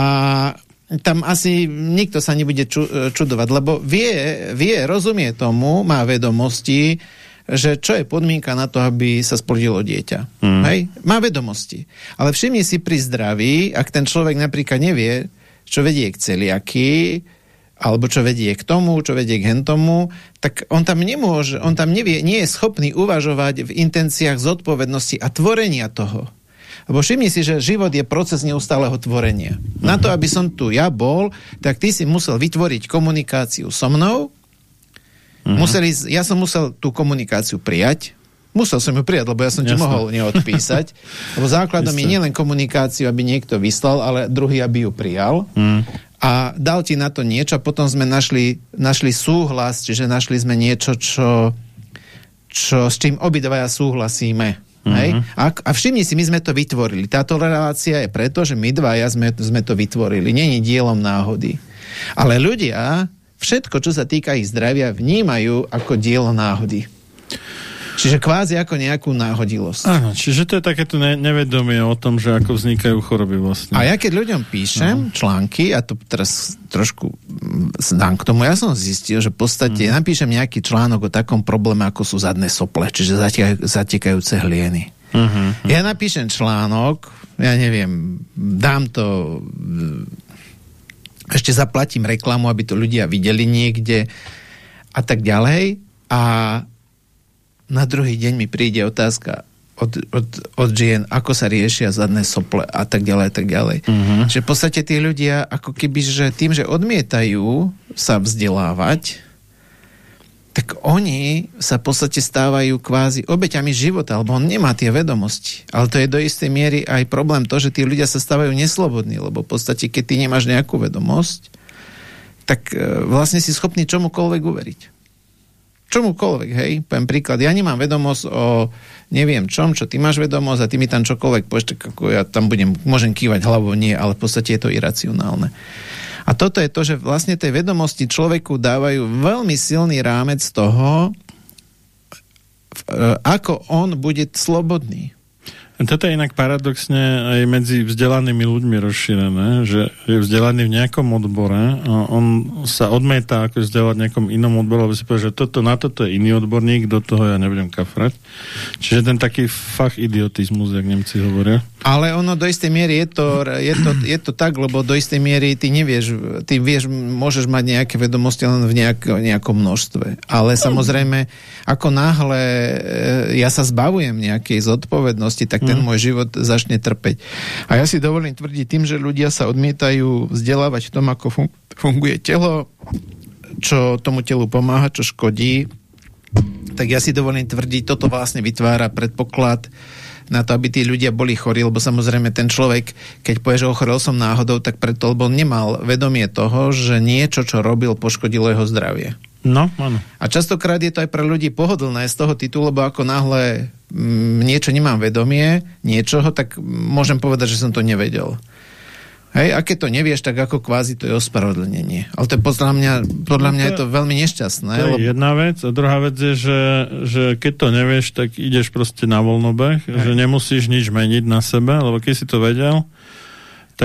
tam asi nikto sa nebude ču, čudovať, lebo vie, vie, rozumie tomu, má vedomosti, že čo je podmienka na to, aby sa splodilo dieťa. Mm. Hej? Má vedomosti. Ale všimni si pri zdraví, ak ten človek napríklad nevie, čo vedie k celiaky, alebo čo vedie k tomu, čo vedie k hentomu, tak on tam nemôže, on tam nevie, nie je schopný uvažovať v intenciách zodpovednosti a tvorenia toho. Lebo všimni si, že život je proces neustáleho tvorenia. Na to, aby som tu ja bol, tak ty si musel vytvoriť komunikáciu so mnou. Uh-huh. Museli, ja som musel tú komunikáciu prijať. Musel som ju prijať, lebo ja som ti mohol neodpísať. lebo základom je nielen komunikáciu, aby niekto vyslal, ale druhý, aby ju prijal. Uh-huh. A dal ti na to niečo a potom sme našli, našli súhlas, čiže našli sme niečo, čo, čo, s čím obidvaja súhlasíme. Mm-hmm. Hej? A, a všimni si, my sme to vytvorili. Táto relácia je preto, že my dvaja sme, sme to vytvorili. Není dielom náhody. Ale ľudia všetko, čo sa týka ich zdravia, vnímajú ako dielo náhody. Čiže kvázi ako nejakú náhodilosť. Áno, čiže to je takéto ne- nevedomie o tom, že ako vznikajú choroby vlastne. A ja keď ľuďom píšem no. články, a to teraz trošku dám k tomu, ja som zistil, že v podstate mm. napíšem nejaký článok o takom probléme, ako sú zadné sople, čiže zatekajúce hlieny. Uh-huh. Ja napíšem článok, ja neviem, dám to ešte zaplatím reklamu, aby to ľudia videli niekde a tak ďalej a na druhý deň mi príde otázka od, od, od žien, ako sa riešia zadné sople a tak ďalej, tak ďalej. Uh-huh. Že v podstate tí ľudia, ako keby, že tým, že odmietajú sa vzdelávať, tak oni sa v podstate stávajú kvázi obeťami života, alebo on nemá tie vedomosti. Ale to je do istej miery aj problém to, že tí ľudia sa stávajú neslobodní, lebo v podstate, keď ty nemáš nejakú vedomosť, tak e, vlastne si schopný čomukoľvek uveriť čomukoľvek, hej, poviem príklad, ja nemám vedomosť o neviem čom, čo ty máš vedomosť a ty mi tam čokoľvek povieš, tak ako ja tam budem, môžem kývať hlavou, nie, ale v podstate je to iracionálne. A toto je to, že vlastne tej vedomosti človeku dávajú veľmi silný rámec toho, e, ako on bude slobodný. Toto je inak paradoxne aj medzi vzdelanými ľuďmi rozšírené, že je vzdelaný v nejakom odbore a on sa odmieta ako vzdelať v nejakom inom odbore, lebo si povie, že toto, na toto je iný odborník, do toho ja nebudem kafrať. Čiže ten taký fach idiotizmus, jak Nemci hovoria. Ale ono do istej miery je to, je to, je to tak, lebo do istej miery ty nevieš, ty vieš, môžeš mať nejaké vedomosti len v nejak, nejakom množstve. Ale samozrejme, ako náhle e, ja sa zbavujem nejakej zodpovednosti, tak ten mm. môj život začne trpeť. A ja si dovolím tvrdiť tým, že ľudia sa odmietajú vzdelávať v tom, ako funguje telo, čo tomu telu pomáha, čo škodí, tak ja si dovolím tvrdiť, toto vlastne vytvára predpoklad na to, aby tí ľudia boli chorí, lebo samozrejme ten človek, keď povie, že ochorel som náhodou, tak preto, lebo nemal vedomie toho, že niečo, čo robil, poškodilo jeho zdravie. No, áno. A častokrát je to aj pre ľudí pohodlné z toho titulu, lebo ako náhle m, mm, niečo nemám vedomie, niečoho, tak môžem povedať, že som to nevedel. Hej, a keď to nevieš, tak ako kvázi to je ospravedlnenie. Ale to je podľa mňa, podľa mňa je to veľmi nešťastné. To je lebo... jedna vec. A druhá vec je, že, že keď to nevieš, tak ideš proste na voľnobeh, Hej. že nemusíš nič meniť na sebe, lebo keď si to vedel,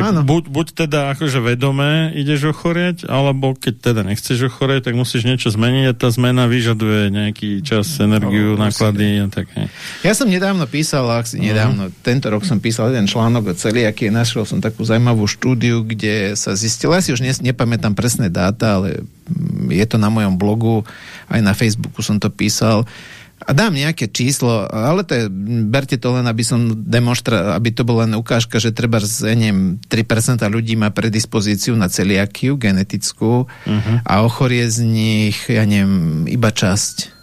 tak buď, buď teda akože vedomé ideš ochorieť, alebo keď teda nechceš ochorieť, tak musíš niečo zmeniť a tá zmena vyžaduje nejaký čas, energiu, no, náklady a tak. Ne. Ja som nedávno písal, ak si nedávno, uh-huh. tento rok som písal jeden článok o aký našiel som takú zaujímavú štúdiu, kde sa zistilo, ja si už ne, nepamätám presné dáta, ale je to na mojom blogu, aj na Facebooku som to písal, a dám nejaké číslo, ale to je, berte to len, aby som demonstra, aby to bola len ukážka, že treba z, neviem, 3% ľudí má predispozíciu na celiakiu genetickú uh-huh. a ochorie z nich, ja neviem, iba časť.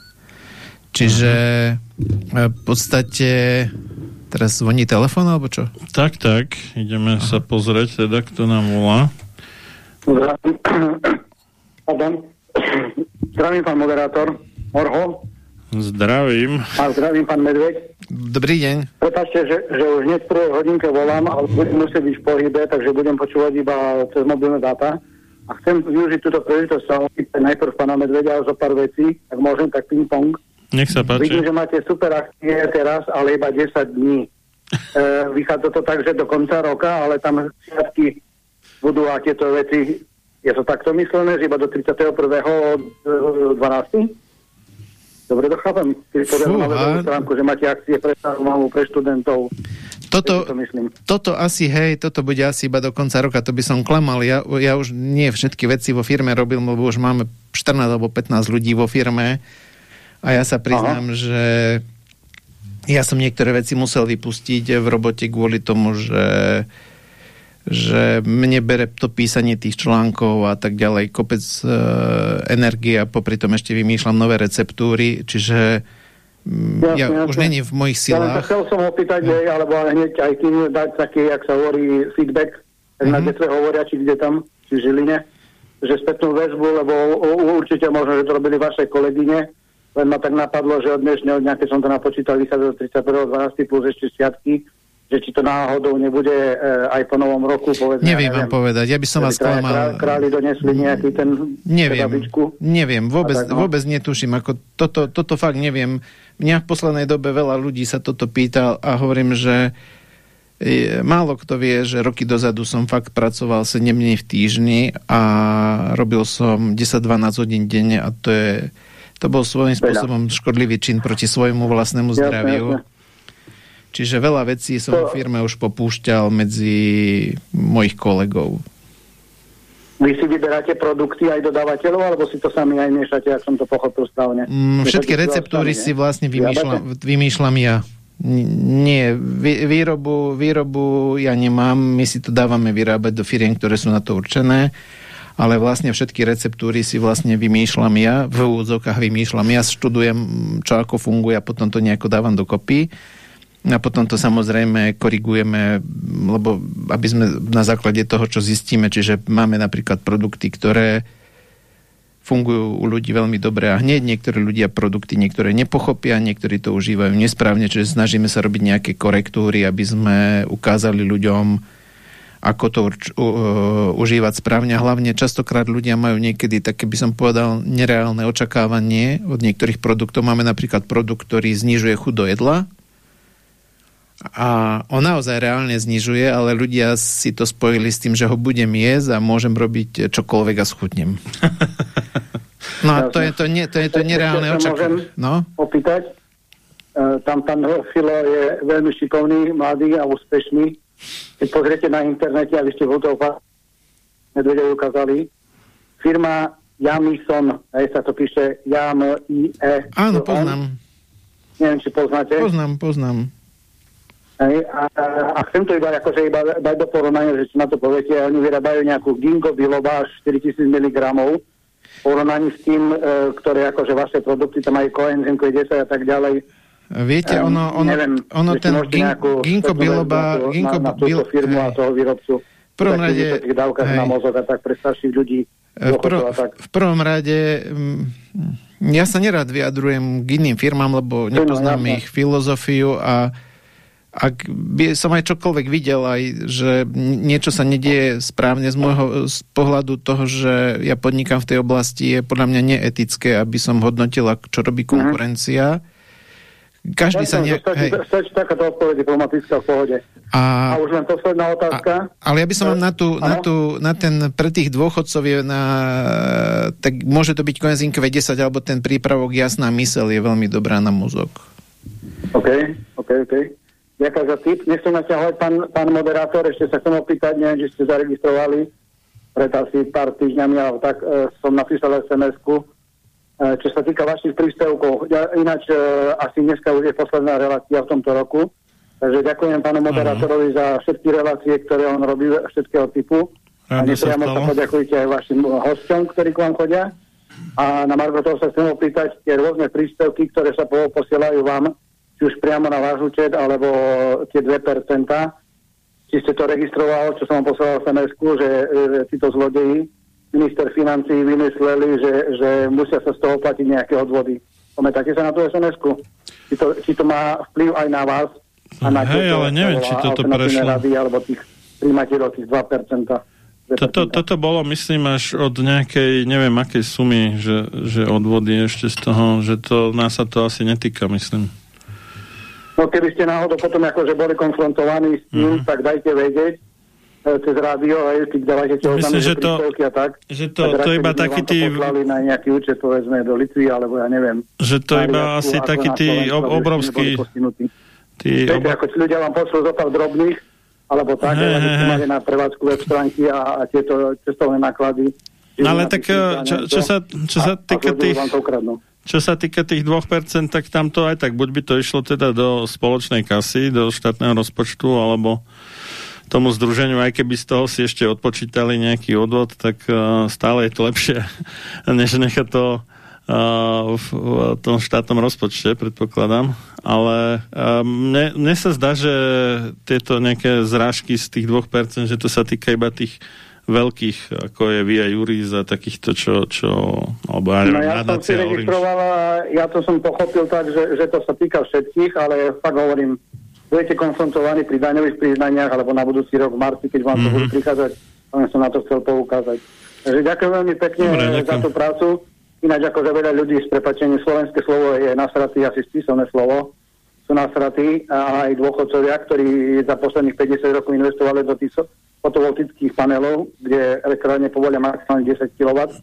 Čiže uh-huh. v podstate teraz zvoní telefón, alebo čo? Tak, tak, ideme uh-huh. sa pozrieť teda, kto nám volá. Zdravím, pán moderátor. Orho. Zdravím. A zdravím, pán Medveď. Dobrý deň. Prepačte, že, že už hneď v prvej hodinke volám, ale budem musieť byť v pohybe, takže budem počúvať iba cez mobilné dáta. A chcem využiť túto príležitosť sa opýtať najprv pána Medvedia zo pár vecí, ak môžem, tak ping-pong. Nech sa páči. Vidím, že máte super akcie teraz, ale iba 10 dní. e, vychádza to tak, že do konca roka, ale tam sviatky budú a tieto veci, je to takto myslené, že iba do 31.12.? Dobre to chápem, keď povedal na stránku, že máte akcie pre starú pre študentov. Toto, to toto asi, hej, toto bude asi iba do konca roka, to by som klamal. Ja, ja už nie všetky veci vo firme robil, lebo už máme 14 alebo 15 ľudí vo firme a ja sa priznám, Aha. že ja som niektoré veci musel vypustiť v robote kvôli tomu, že že mne bere to písanie tých článkov a tak ďalej kopec e, energie a popri tom ešte vymýšľam nové receptúry, čiže mm, ja, ja už není v mojich silách. Ja chcel som opýtať, ja. alebo hneď aj tým dať taký, jak sa hovorí, feedback, mm-hmm. na kde hovoria, či kde tam, či v Žiline, že spätnú väzbu, lebo určite možno, že to robili vaše kolegyne, len ma tak napadlo, že od dnešného dňa, keď som to napočítal, vychádza do 31.12. plus ešte sviatky, že či to náhodou nebude e, aj po novom roku, povedzme. Neviem vám povedať, ja by som vás klamal. Králi donesli nejaký ten Neviem, neviem, vôbec, tak, no. vôbec netuším, ako toto, toto fakt neviem. Mňa v poslednej dobe veľa ľudí sa toto pýtal a hovorím, že je, málo kto vie, že roky dozadu som fakt pracoval 7 dní v týždni a robil som 10-12 hodín denne a to je to bol svojím spôsobom škodlivý čin proti svojmu vlastnému zdraviu. Jasne, jasne. Čiže veľa vecí som to... v firme už popúšťal medzi mojich kolegov. Vy si vyberáte produkty aj dodávateľov, alebo si to sami aj miešate, ak som to pochopil správne? Mm, všetky receptúry si vlastne vymýšľam, vymýšľam ja. Nie, výrobu, výrobu ja nemám, my si to dávame vyrábať do firiem, ktoré sú na to určené, ale vlastne všetky receptúry si vlastne vymýšľam ja, v úvodzovkách vymýšľam ja, študujem, čo ako funguje a potom to nejako dávam dokopy a potom to samozrejme korigujeme, lebo aby sme na základe toho, čo zistíme, čiže máme napríklad produkty, ktoré fungujú u ľudí veľmi dobre a hneď niektorí ľudia produkty niektoré nepochopia, niektorí to užívajú nesprávne, čiže snažíme sa robiť nejaké korektúry, aby sme ukázali ľuďom, ako to urč- u- uh, užívať správne. Hlavne častokrát ľudia majú niekedy také, by som povedal, nereálne očakávanie od niektorých produktov. Máme napríklad produkt, ktorý znižuje chuť do jedla, a on naozaj reálne znižuje, ale ľudia si to spojili s tým, že ho budem jesť a môžem robiť čokoľvek a schutnem. No a to je to, nie, to, je to nereálne očakávanie. No? opýtať? Uh, tam pán Filo je veľmi šikovný, mladý a úspešný. Keď pozriete na internete, a vy ste ho to medvede ukázali, firma Jamison, aj sa to píše Jam I E. Áno, poznám. Neviem, či poznáte. Poznám, poznám. Hej, a, a chcem to iba, akože iba dať do porovnania, že či na to poviete, oni vyrábajú nejakú ginkgo biloba až 4000 mg v porovnaní s tým, e, ktoré akože vaše produkty tam majú koenzym, 10 a tak ďalej, Viete, ono, ono, neviem, ono ten gin, ginko biloba... Ginko na, na túto firmu a toho výrobcu. V prvom rade... V dávkach na mozog a tak pre starších ľudí. V, prv, v prvom rade... Ja sa nerad vyjadrujem k iným firmám, lebo nepoznám no, ich filozofiu a ak by som aj čokoľvek videl, aj, že niečo sa nedieje správne z môjho z pohľadu toho, že ja podnikám v tej oblasti, je podľa mňa neetické, aby som hodnotila, čo robí mhm. konkurencia. Každý sa nejak... Stačí, stačí takáto odpoveď diplomatická v pohode. A, a už len posledná otázka. A, ale ja by som vám na, tú, na, tú, na ten, pre tých dôchodcov je na, tak môže to byť koenzinkové 10, alebo ten prípravok jasná mysel je veľmi dobrá na mozog. OK, OK, OK. Ďakujem za tip. Nechcem naťahovať, pán, pán moderátor, ešte sa chcem opýtať, neviem, že ste zaregistrovali pred asi pár týždňami, ale tak e, som napísal SMS-ku, E, čo sa týka vašich príspevkov. Ja, ináč e, asi dneska už je posledná relácia v tomto roku. Takže ďakujem pánu moderátorovi uh-huh. za všetky relácie, ktoré on robí všetkého typu. a nepriamo sa, sa poďakujte aj vašim hostom, ktorí k vám chodia. A na Margo toho sa chcem opýtať tie rôzne príspevky, ktoré sa posielajú vám, či už priamo na váš účet, alebo tie 2%. Či ste to registrovali, čo som vám poslal sms že, že títo zlodeji minister financí vymysleli, že, že musia sa z toho platiť nejaké odvody. Pamätáte sa na tú SMS-ku? Či to, či to má vplyv aj na vás? A na Hej, ale neviem, či toto prešlo. Rady, alebo tých príjmateľov, tých 2%. Toto, toto bolo, myslím, až od nejakej, neviem, akej sumy, že, že odvody ešte z toho, že to, nás sa to asi netýka, myslím. No keby ste náhodou potom akože boli konfrontovaní s tým, mm. tak dajte vedieť, E, cez rádio, aj keď dávate tie Myslím, že to, a tak. Že to, tak to iba taký tí... na nejaký účet, povedzme, do Litvy, alebo ja neviem. Že to iba asi taký tí obrovský... Tí ob... ako ľudia vám pošlú zo pár drobných, alebo tak, he, aby ste mali na prevádzku web stránky a, a tieto cestovné náklady. No ale tak, e, čo, čo, sa, čo sa týka tých... Čo sa týka tých 2%, tak tam to aj tak, buď by to išlo teda do spoločnej kasy, do štátneho rozpočtu, alebo tomu združeniu, aj keby z toho si ešte odpočítali nejaký odvod, tak uh, stále je to lepšie, než nechať to uh, v, tom štátnom rozpočte, predpokladám. Ale uh, mne, mne sa zdá, že tieto nejaké zrážky z tých 2%, že to sa týka iba tých veľkých, ako je Via Juris a takýchto, čo, čo alebo ja no ja som si registrovala, ja to som pochopil tak, že, že to sa týka všetkých, ale fakt hovorím, budete konfrontovaní pri daňových priznaniach alebo na budúci rok v marci, keď vám mm-hmm. to budú mhm. prichádzať. Len som na to chcel poukázať. Takže ďakujem veľmi pekne Dobre, za tú prácu. Ináč ako za veľa ľudí s prepačením slovenské slovo je nasratý asi spísané slovo. Sú nasratí a aj dôchodcovia, ktorí za posledných 50 rokov investovali do tých fotovoltických panelov, kde elektrárne povolia maximálne 10 kW.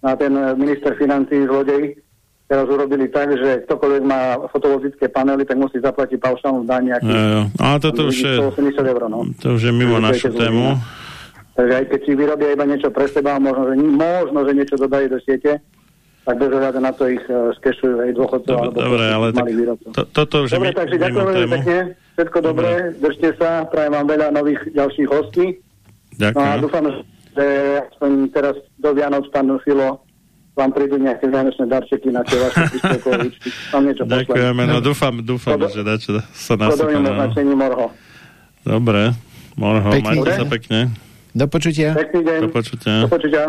A ten minister financí zlodej teraz urobili tak, že ktokoľvek má fotovoltické panely, tak musí zaplatiť paušálnu daň nejaký. Jo, jo. Ale toto už je, eur, no. to už je mimo našu tému. Takže aj keď si vyrobia iba niečo pre seba, možno, že, možno, že niečo dodajú do siete, tak bez ohľadu na to ich uh, skešujú aj dôchodcov dobre, alebo dobre, ale tak, to, toto už dobre, takže ďakujem veľmi pekne, všetko dobre. dobre, držte sa, prajem vám veľa nových ďalších hostí. Ďakujem. No a dúfam, že aspoň teraz do Vianoc pán Filo vám prídu nejaké vianočné darčeky na tie vaše príspevkovičky. Ďakujeme, no dúfam, dúfam, Kodo, že dačo sa nasypá. No. Morho. Dobre, Morho, Pekný majte deň. sa pekne. Do počutia. Pekný deň. Do počutia. Do počutia.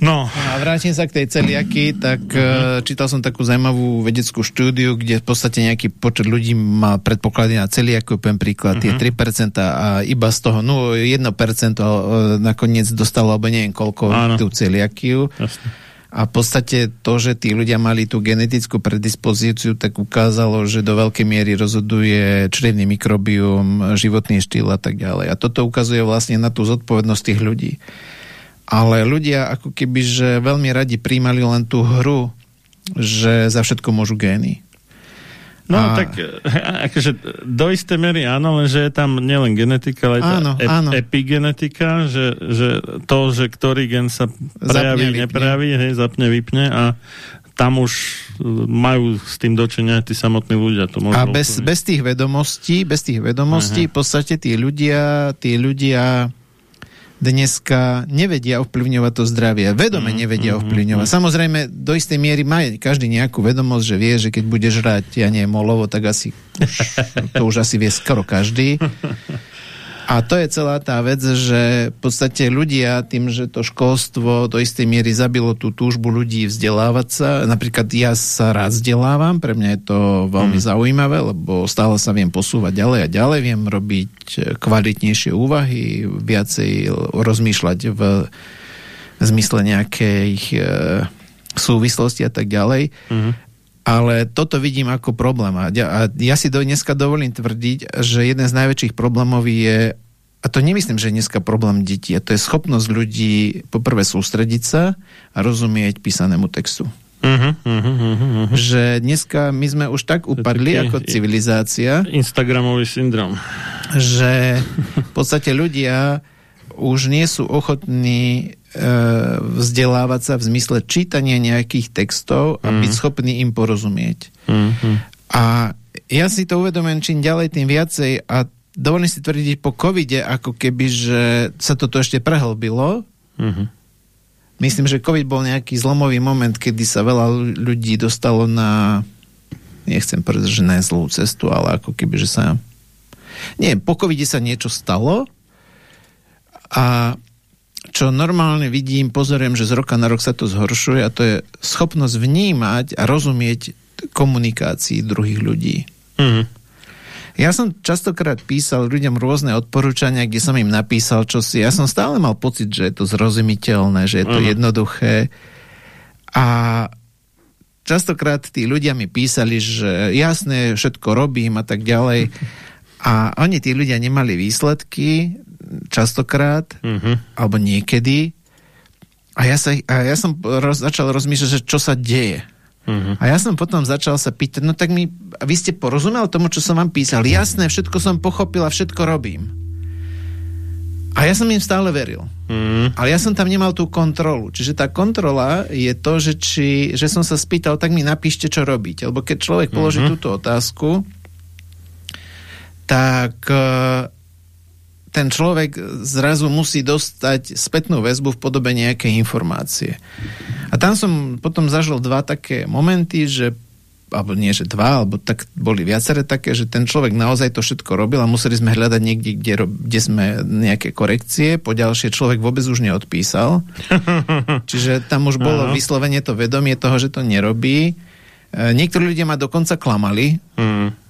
No. A vrátim sa k tej celiaky, tak uh, čítal som takú zaujímavú vedeckú štúdiu, kde v podstate nejaký počet ľudí má predpoklady na celiaku, poviem príklad, uh-huh. tie 3% a iba z toho, no 1% uh, nakoniec dostalo, alebo neviem koľko, Áno. tú celiakiu. Jasne. A v podstate to, že tí ľudia mali tú genetickú predispozíciu, tak ukázalo, že do veľkej miery rozhoduje črevný mikrobióm, životný štýl a tak ďalej. A toto ukazuje vlastne na tú zodpovednosť tých ľudí ale ľudia ako keby, že veľmi radi príjmali len tú hru, že za všetko môžu gény. No a... tak akože do istej mery áno, lenže je tam nielen genetika, ale áno, ep- áno. epigenetika, že, že to, že ktorý gen sa prejaví, zapne, neprejaví, hej, zapne, vypne a tam už majú s tým dočenia tí samotní ľudia. To a bez, bez tých vedomostí, bez tých vedomostí Aha. v podstate tí ľudia, tí ľudia dneska nevedia ovplyvňovať to zdravie. Vedome mm, nevedia mm, ovplyvňovať. Mm. Samozrejme, do istej miery má každý nejakú vedomosť, že vie, že keď bude žrať, ja nie, molovo, tak asi to už asi vie skoro každý. A to je celá tá vec, že v podstate ľudia tým, že to školstvo do istej miery zabilo tú túžbu ľudí vzdelávať sa, napríklad ja sa rád vzdelávam, pre mňa je to veľmi mm. zaujímavé, lebo stále sa viem posúvať ďalej a ďalej, viem robiť kvalitnejšie úvahy, viacej rozmýšľať v zmysle nejakej e, súvislosti a tak ďalej. Mm. Ale toto vidím ako problém. A ja, a ja si do, dneska dovolím tvrdiť, že jeden z najväčších problémov je, a to nemyslím, že je dneska problém detí, a to je schopnosť ľudí poprvé sústrediť sa a rozumieť písanému textu. Uh-huh, uh-huh, uh-huh. Že dneska my sme už tak upadli ako civilizácia. Instagramový syndrom. Že v podstate ľudia už nie sú ochotní E, vzdelávať sa v zmysle čítania nejakých textov a mm. byť schopný im porozumieť. Mm-hmm. A ja si to uvedomujem čím ďalej, tým viacej a dovolím si tvrdiť po covide, ako keby, že sa toto ešte prehlbilo. Mm-hmm. Myslím, že covid bol nejaký zlomový moment, kedy sa veľa ľudí dostalo na nechcem povedať, že na zlú cestu, ale ako keby, že sa nie, po covide sa niečo stalo a čo normálne vidím, pozorujem, že z roka na rok sa to zhoršuje a to je schopnosť vnímať a rozumieť komunikácii druhých ľudí. Mm. Ja som častokrát písal ľuďom rôzne odporúčania, kde som im napísal čo si. Ja som stále mal pocit, že je to zrozumiteľné, že je to mm. jednoduché. A častokrát tí ľudia mi písali, že jasné, všetko robím a tak ďalej. A oni, tí ľudia, nemali výsledky, častokrát, uh-huh. alebo niekedy. A ja, sa, a ja som roz, začal rozmýšľať, že čo sa deje. Uh-huh. A ja som potom začal sa pýtať, no tak mi, vy ste porozumeli tomu, čo som vám písal. Jasné, všetko som pochopil a všetko robím. A ja som im stále veril. Uh-huh. Ale ja som tam nemal tú kontrolu. Čiže tá kontrola je to, že, či, že som sa spýtal, tak mi napíšte, čo robíte. Lebo keď človek položí uh-huh. túto otázku, tak uh, ten človek zrazu musí dostať spätnú väzbu v podobe nejakej informácie. A tam som potom zažil dva také momenty, že alebo nie, že dva, alebo tak boli viaceré také, že ten človek naozaj to všetko robil a museli sme hľadať niekde, kde, kde sme nejaké korekcie, po ďalšie človek vôbec už neodpísal. Čiže tam už bolo vyslovene to vedomie toho, že to nerobí. E, niektorí ľudia ma dokonca klamali, mm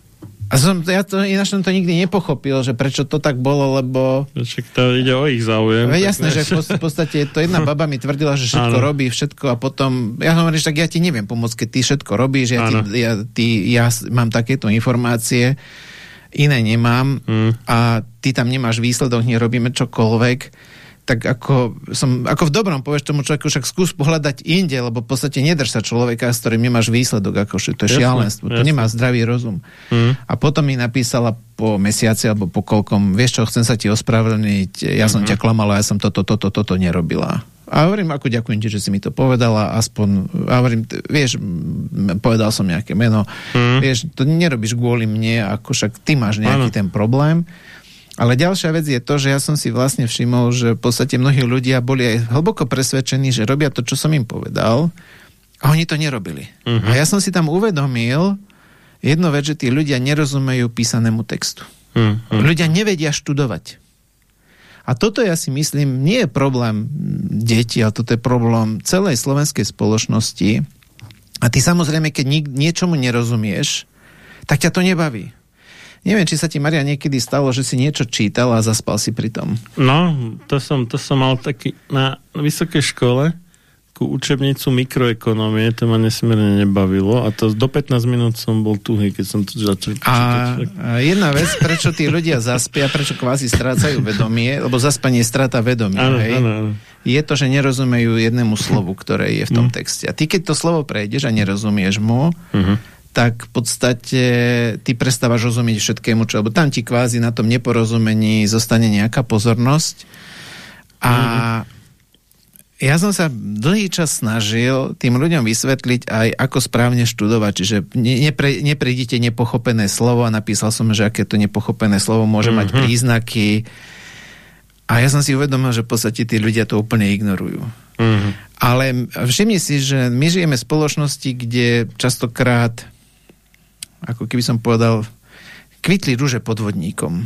a som, ja to, ináč som to nikdy nepochopil, že prečo to tak bolo, lebo... Však to ide o ich záujem. Ve, jasné, že v podstate to jedna baba mi tvrdila, že všetko ano. robí, všetko a potom... Ja hovorím, že tak ja ti neviem pomôcť, keď ty všetko robíš, ja, ti, ja, ty, ja mám takéto informácie, iné nemám mm. a ty tam nemáš výsledok, nerobíme čokoľvek tak ako, som, ako v dobrom povieš tomu človeku, však skús pohľadať inde, lebo v podstate nedrž sa človeka, s ktorým nemáš výsledok, ako to je šialenstvo, to nemá zdravý rozum. Mm. A potom mi napísala po mesiaci alebo po koľkom, vieš čo, chcem sa ti ospravedlniť, ja som mm-hmm. ťa klamala, ja som toto, toto, toto nerobila. A hovorím, ako ďakujem ti, že si mi to povedala, aspoň, a hovorím, vieš, povedal som nejaké meno, mm. vieš, to nerobíš kvôli mne, ako však ty máš nejaký ano. ten problém. Ale ďalšia vec je to, že ja som si vlastne všimol, že v podstate mnohí ľudia boli aj hlboko presvedčení, že robia to, čo som im povedal a oni to nerobili. Uh-huh. A ja som si tam uvedomil jednu vec, že tí ľudia nerozumejú písanému textu. Uh-huh. Ľudia nevedia študovať. A toto ja si myslím, nie je problém detí, ale toto je problém celej slovenskej spoločnosti. A ty samozrejme, keď niečomu nerozumieš, tak ťa to nebaví. Neviem, či sa ti, Maria, niekedy stalo, že si niečo čítal a zaspal si pri tom. No, to som, to som mal taký na vysokej škole takú učebnicu mikroekonomie, to ma nesmierne nebavilo a to do 15 minút som bol tuhý, keď som to začal. A, a jedna vec, prečo tí ľudia zaspia, prečo kvázi strácajú vedomie, lebo zaspanie strata vedomie, ano, hej, ano, ano. je to, že nerozumejú jednému slovu, ktoré je v tom mm. texte. A ty, keď to slovo prejdeš a nerozumieš mu, uh-huh tak v podstate ty prestávaš rozumieť všetkému, čo, lebo tam ti kvázi na tom neporozumení zostane nejaká pozornosť. A mm. ja som sa dlhý čas snažil tým ľuďom vysvetliť aj, ako správne študovať, čiže nepre, neprejdite nepochopené slovo a napísal som, že aké to nepochopené slovo môže mm-hmm. mať mhm. príznaky. A ja som si uvedomil, že v podstate tí ľudia to úplne ignorujú. Mm-hmm. Ale všimni si, že my žijeme v spoločnosti, kde častokrát, ako keby som povedal, kvitli rúže podvodníkom.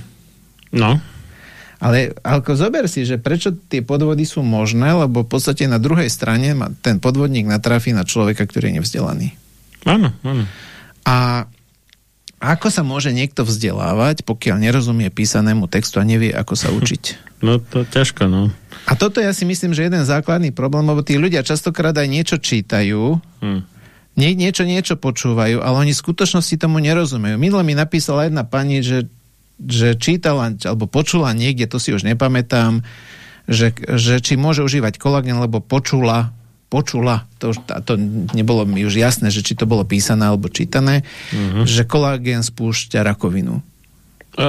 No. Ale ako zober si, že prečo tie podvody sú možné, lebo v podstate na druhej strane ten podvodník natrafí na človeka, ktorý je nevzdelaný. Áno, áno. A ako sa môže niekto vzdelávať, pokiaľ nerozumie písanému textu a nevie, ako sa učiť? No to ťažko, no. A toto ja si myslím, že jeden základný problém, lebo tí ľudia častokrát aj niečo čítajú, hmm. Nie, niečo, niečo počúvajú, ale oni v skutočnosti tomu nerozumejú. Minule mi napísala jedna pani, že, že čítala alebo počula niekde, to si už nepamätám, že, že či môže užívať kolagen, lebo počula počula, to, už, to nebolo mi už jasné, že či to bolo písané alebo čítané, uh-huh. že kolagén spúšťa rakovinu.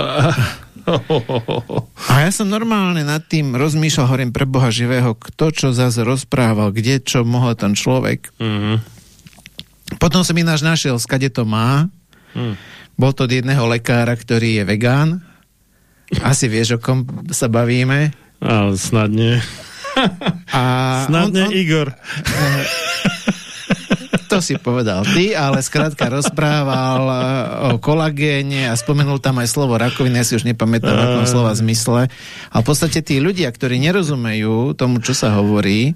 A ja som normálne nad tým rozmýšľal, hovorím pre Boha živého, kto čo zase rozprával, kde čo mohol ten človek. Uh-huh. Potom som ináč našiel, skade to má. Uh-huh. Bol to od jedného lekára, ktorý je vegán. Asi vieš, o kom sa bavíme. Ale snad nie. A Snadne on, on, Igor. To si povedal ty, ale skrátka rozprával eh, o kolagéne a spomenul tam aj slovo rakovina, ja si už nepamätám, v akom slova zmysle. A v podstate tí ľudia, ktorí nerozumejú tomu, čo sa hovorí,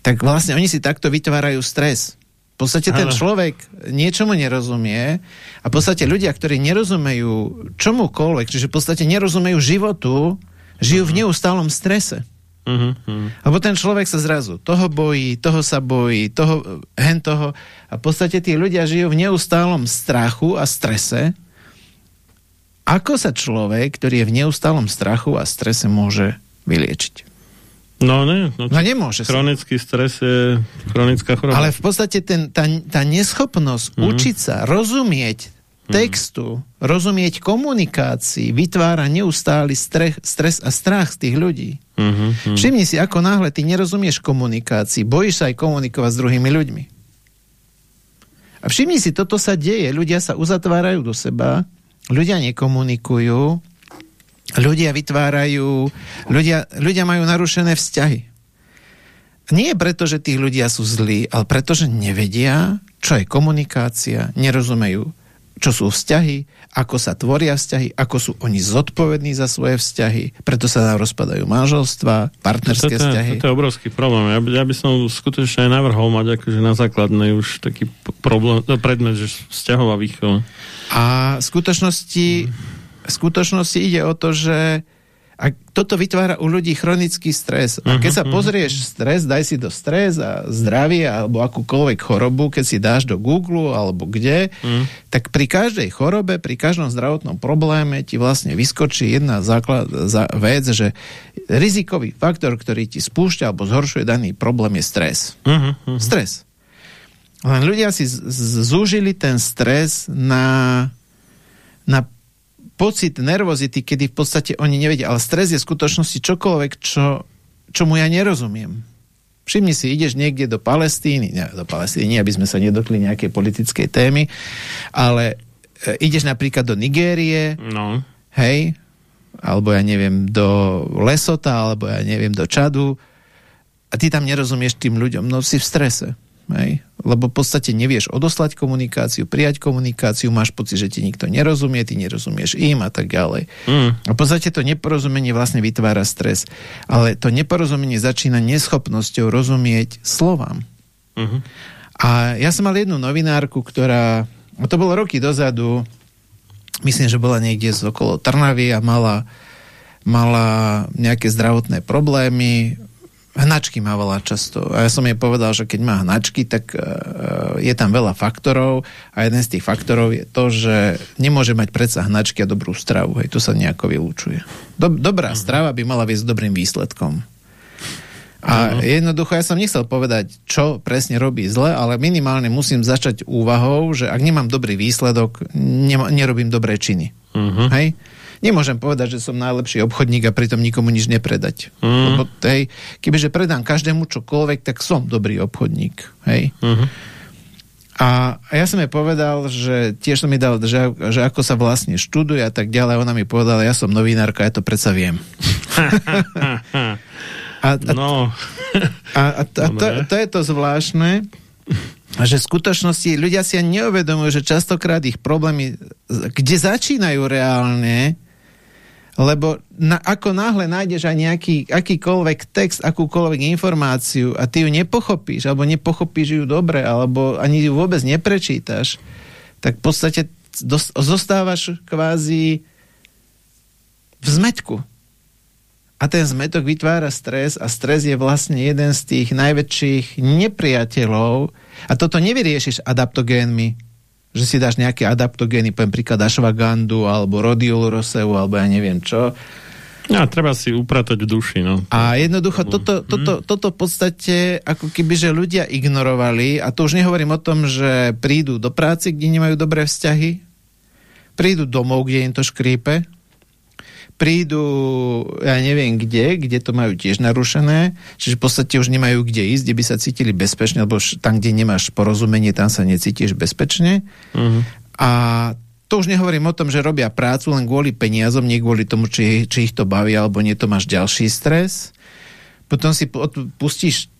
tak vlastne oni si takto vytvárajú stres. V podstate ten človek niečomu nerozumie a v podstate ľudia, ktorí nerozumejú čomukoľvek, čiže v podstate nerozumejú životu, žijú v neustálom strese. Uh-huh, uh-huh. Lebo ten človek sa zrazu toho bojí, toho sa bojí, toho, hen toho. A v podstate tí ľudia žijú v neustálom strachu a strese. Ako sa človek, ktorý je v neustálom strachu a strese môže vyliečiť? No ne. No, no nemôže Chronický sa. stres je chronická choroba. Ale v podstate ten, tá, tá neschopnosť uh-huh. učiť sa, rozumieť Mhm. textu, rozumieť komunikácii, vytvára neustály stres, stres a strach z tých ľudí. Uh-huh, uh-huh. Všimni si, ako náhle ty nerozumieš komunikácii, bojíš sa aj komunikovať s druhými ľuďmi. A všimni si, toto sa deje. Ľudia sa uzatvárajú do seba, ľudia nekomunikujú, ľudia vytvárajú, ľudia, ľudia majú narušené vzťahy. Nie preto, že tí ľudia sú zlí, ale preto, že nevedia, čo je komunikácia, nerozumejú čo sú vzťahy, ako sa tvoria vzťahy, ako sú oni zodpovední za svoje vzťahy, preto sa nám rozpadajú manželstva, partnerské to, to, vzťahy. To je obrovský problém. Ja, by, ja by som skutočne aj navrhol mať akože na základnej už taký problém, no, predmet, že vzťahová výchova. A v skutočnosti, v skutočnosti ide o to, že a toto vytvára u ľudí chronický stres. A keď sa mhm, mhm. pozrieš stres, daj si do stres a zdravie alebo akúkoľvek chorobu, keď si dáš do Google alebo kde, mm. tak pri každej chorobe, pri každom zdravotnom probléme ti vlastne vyskočí jedna základ, za, vec, že rizikový faktor, ktorý ti spúšťa alebo zhoršuje daný problém je stres. Mm-hmm. Stres. Len ľudia si zúžili ten stres na, na pocit nervozity, kedy v podstate oni nevedia, ale stres je v skutočnosti čokoľvek, čo, čomu ja nerozumiem. Všimni si, ideš niekde do Palestíny, ne, do Palestíny, aby sme sa nedokli nejakej politickej témy, ale e, ideš napríklad do Nigérie, no. hej, alebo ja neviem, do Lesota, alebo ja neviem, do Čadu a ty tam nerozumieš tým ľuďom, no si v strese. Hej? Lebo v podstate nevieš odoslať komunikáciu, prijať komunikáciu, máš pocit, že ti nikto nerozumie, ty nerozumieš im a tak ďalej. Mm. A v podstate to neporozumenie vlastne vytvára stres. Ale to neporozumenie začína neschopnosťou rozumieť slovám. Mm-hmm. A ja som mal jednu novinárku, ktorá, to bolo roky dozadu, myslím, že bola niekde z okolo Trnavy a mala, mala nejaké zdravotné problémy, Hnačky mávala často. A ja som jej povedal, že keď má hnačky, tak uh, je tam veľa faktorov a jeden z tých faktorov je to, že nemôže mať predsa hnačky a dobrú stravu. Hej, to sa nejako vylúčuje. Do, dobrá uh-huh. strava by mala viesť dobrým výsledkom. A uh-huh. jednoducho ja som nechcel povedať, čo presne robí zle, ale minimálne musím začať úvahou, že ak nemám dobrý výsledok, ne- nerobím dobré činy. Uh-huh. Hej? Nemôžem povedať, že som najlepší obchodník a pritom nikomu nič nepredať. Mm. Lebo hej, kebyže predám každému čokoľvek, tak som dobrý obchodník. Hej. Mm-hmm. A, a ja som jej povedal, že tiež som mi dal, že, že ako sa vlastne študuje a tak ďalej. Ona mi povedala, ja som novinárka, ja to predsa viem. a, a, no. a, a, to, a to, to je to zvláštne, že v skutočnosti ľudia si ani neuvedomujú, že častokrát ich problémy, kde začínajú reálne, lebo na, ako náhle nájdeš aj nejaký akýkoľvek text, akúkoľvek informáciu a ty ju nepochopíš, alebo nepochopíš ju dobre, alebo ani ju vôbec neprečítaš, tak v podstate dos, zostávaš kvázi v zmetku. A ten zmetok vytvára stres a stres je vlastne jeden z tých najväčších nepriateľov a toto nevyriešiš adaptogénmi, že si dáš nejaké adaptogény, poviem príklad ashwagandu alebo rodiol roseu alebo ja neviem čo. No, treba si upratať v duši, no. A jednoducho toto, toto, toto v podstate ako keby, že ľudia ignorovali a to už nehovorím o tom, že prídu do práce, kde nemajú dobré vzťahy, prídu domov, kde im to škrípe, prídu, ja neviem kde, kde to majú tiež narušené, čiže v podstate už nemajú kde ísť, kde by sa cítili bezpečne, lebo tam, kde nemáš porozumenie, tam sa necítiš bezpečne. Uh-huh. A to už nehovorím o tom, že robia prácu len kvôli peniazom, nie kvôli tomu, či, či ich to baví, alebo nie, to máš ďalší stres. Potom si pustíš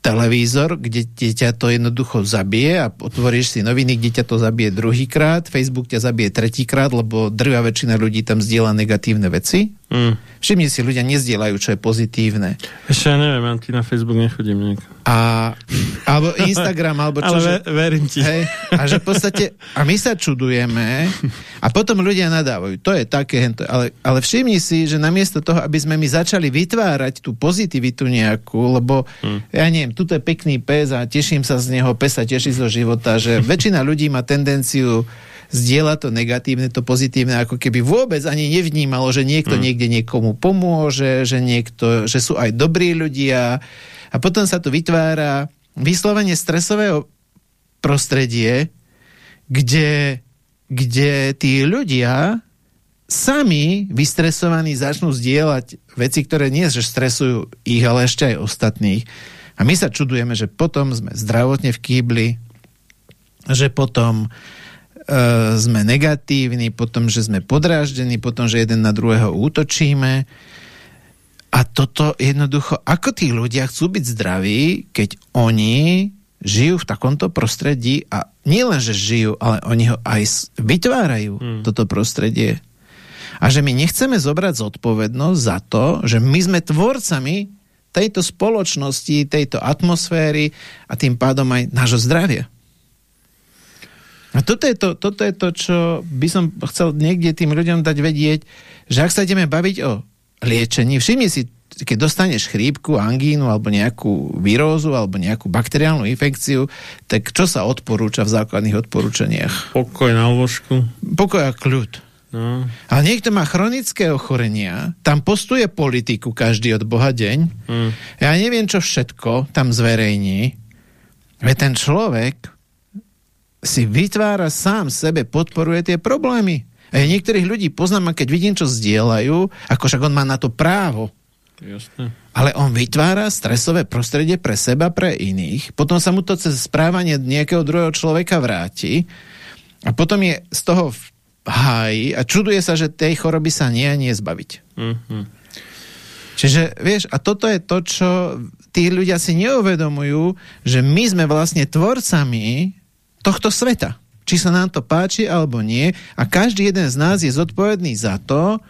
televízor, kde ťa to jednoducho zabije a otvoríš si noviny, kde ťa to zabije druhýkrát, Facebook ťa zabije tretíkrát, lebo drvá väčšina ľudí tam zdieľa negatívne veci. Mm. Všimni si, ľudia nezdielajú, čo je pozitívne. Ešte ja neviem, ja ti na Facebook nechodím nejak. A, alebo Instagram, alebo čo. Ale že, verím ti. Hej, a že v podstate, a my sa čudujeme a potom ľudia nadávajú, to je také, hento, ale, ale všimni si, že namiesto toho, aby sme my začali vytvárať tú pozitivitu nejakú, lebo hmm. ja neviem, tuto je pekný pes a teším sa z neho, pes sa teší zo života, že väčšina ľudí má tendenciu zdieľa to negatívne, to pozitívne, ako keby vôbec ani nevnímalo, že niekto mm. niekde niekomu pomôže, že, niekto, že sú aj dobrí ľudia. A potom sa tu vytvára vyslovene stresové prostredie, kde, kde tí ľudia sami vystresovaní začnú zdieľať veci, ktoré nie že stresujú ich, ale ešte aj ostatných. A my sa čudujeme, že potom sme zdravotne v kýbli, že potom sme negatívni, potom, že sme podráždení, potom, že jeden na druhého útočíme. A toto jednoducho, ako tí ľudia chcú byť zdraví, keď oni žijú v takomto prostredí a nielen, že žijú, ale oni ho aj vytvárajú, hmm. toto prostredie. A že my nechceme zobrať zodpovednosť za to, že my sme tvorcami tejto spoločnosti, tejto atmosféry a tým pádom aj nášho zdravia. A toto je to, toto je to, čo by som chcel niekde tým ľuďom dať vedieť, že ak sa ideme baviť o liečení, všimni si, keď dostaneš chrípku, angínu alebo nejakú vírózu alebo nejakú bakteriálnu infekciu, tak čo sa odporúča v základných odporúčaniach? Pokoj na lôžku. Pokoj a kľud. No. Ale niekto má chronické ochorenia, tam postuje politiku každý od Boha deň. Hmm. Ja neviem, čo všetko tam zverejní. Veď ten človek si vytvára sám sebe, podporuje tie problémy. A niektorých ľudí poznám, a keď vidím, čo zdieľajú, ako však on má na to právo. Jasne. Ale on vytvára stresové prostredie pre seba, pre iných. Potom sa mu to cez správanie nejakého druhého človeka vráti. A potom je z toho v háji a čuduje sa, že tej choroby sa nie a nie zbaviť. Mm-hmm. Čiže, vieš, a toto je to, čo tí ľudia si neuvedomujú, že my sme vlastne tvorcami tohto sveta. Či sa nám to páči alebo nie. A každý jeden z nás je zodpovedný za to,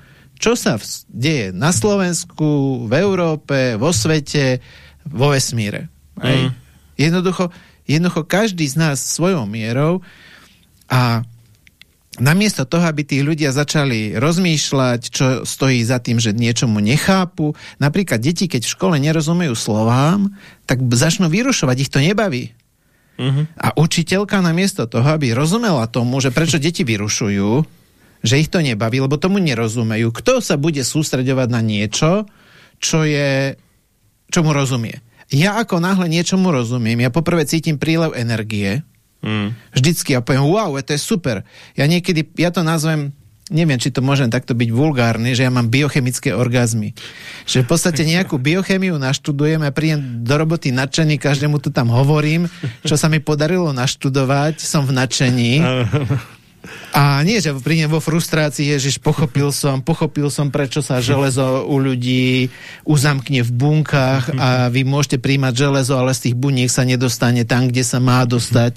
čo sa deje na Slovensku, v Európe, vo svete, vo vesmíre. Mm. Jednoducho, jednoducho každý z nás svojou mierou a namiesto toho, aby tí ľudia začali rozmýšľať, čo stojí za tým, že niečomu nechápu, napríklad deti, keď v škole nerozumejú slovám, tak začnú vyrušovať, ich to nebaví. Uh-huh. A učiteľka namiesto toho, aby rozumela tomu, že prečo deti vyrušujú, že ich to nebaví, lebo tomu nerozumejú. Kto sa bude sústreďovať na niečo, čo je, čo mu rozumie? Ja ako náhle niečomu rozumiem, ja poprvé cítim prílev energie, Mm. Vždycky ja poviem, wow, to je super. Ja niekedy, ja to nazvem neviem, či to môžem takto byť vulgárny, že ja mám biochemické orgazmy. Že v podstate nejakú biochemiu naštudujem a príjem do roboty nadšený, každému to tam hovorím, čo sa mi podarilo naštudovať, som v nadšení. A nie, že prídem vo frustrácii, ježiš, pochopil som, pochopil som, prečo sa železo u ľudí uzamkne v bunkách a vy môžete príjmať železo, ale z tých buniek sa nedostane tam, kde sa má dostať.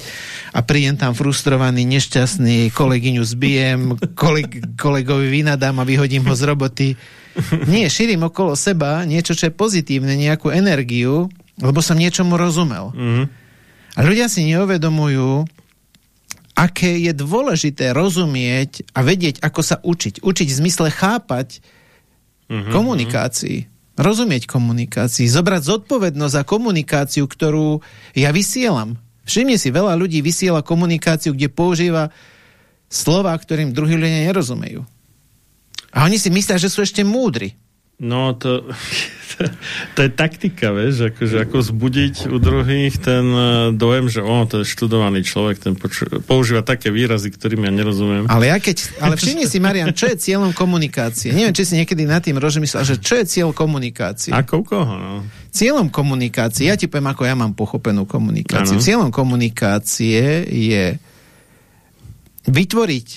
A príjem tam frustrovaný, nešťastný, kolegyňu zbijem, koleg, kolegovi vynadám a vyhodím ho z roboty. Nie, šírim okolo seba niečo, čo je pozitívne, nejakú energiu, lebo som niečomu rozumel. Mm-hmm. A ľudia si neuvedomujú, aké je dôležité rozumieť a vedieť, ako sa učiť. Učiť v zmysle chápať uh-huh, komunikácii. Uh-huh. Rozumieť komunikácii. Zobrať zodpovednosť za komunikáciu, ktorú ja vysielam. Všimni si, veľa ľudí vysiela komunikáciu, kde používa slova, ktorým druhí ľudia nerozumejú. A oni si myslia, že sú ešte múdri. No, to, to je taktika, vieš, akože ako zbudiť u druhých ten e, dojem, že on to je študovaný človek, ten používa také výrazy, ktorým ja nerozumiem. Ale ja keď, ale všimni si, Marian, čo je cieľom komunikácie? Neviem, či si niekedy nad tým rozmyslel, že čo je cieľ komunikácie? Ako u koho, no? Cieľom komunikácie, ja ti poviem, ako ja mám pochopenú komunikáciu. Ano. Cieľom komunikácie je vytvoriť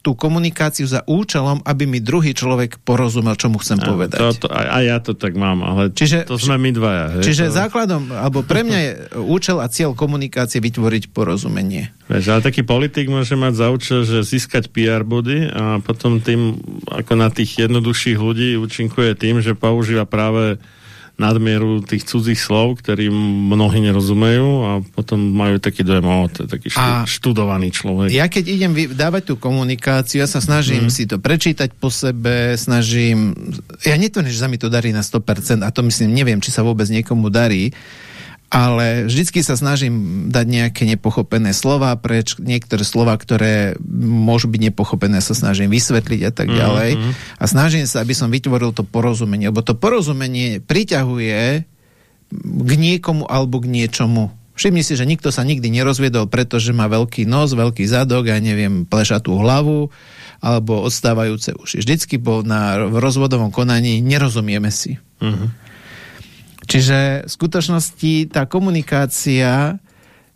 tú komunikáciu za účelom, aby mi druhý človek porozumel, čo mu chcem ja, povedať. To, to, a, a ja to tak mám, ale čiže, to sme my dvaja. Hej, čiže to... základom, alebo pre mňa je účel a cieľ komunikácie vytvoriť porozumenie. Veď, ale taký politik môže mať za účel, že získať PR body a potom tým, ako na tých jednoduchších ľudí účinkuje tým, že používa práve nadmieru tých cudzích slov, ktorým mnohí nerozumejú a potom majú taký dojem, o, to je taký štú, študovaný človek. Ja keď idem dávať tú komunikáciu, ja sa snažím mm. si to prečítať po sebe, snažím, ja netvrdím, že sa mi to darí na 100% a to myslím, neviem, či sa vôbec niekomu darí, ale vždycky sa snažím dať nejaké nepochopené slova preč, niektoré slova, ktoré môžu byť nepochopené, sa snažím vysvetliť a tak ďalej. Mm-hmm. A snažím sa, aby som vytvoril to porozumenie, lebo to porozumenie priťahuje k niekomu alebo k niečomu. Všimni si, že nikto sa nikdy nerozviedol, pretože má veľký nos, veľký zadok, ja neviem, plešatú hlavu alebo odstávajúce uši. Vždycky bol na v rozvodovom konaní nerozumieme si. Mm-hmm. Čiže v skutočnosti tá komunikácia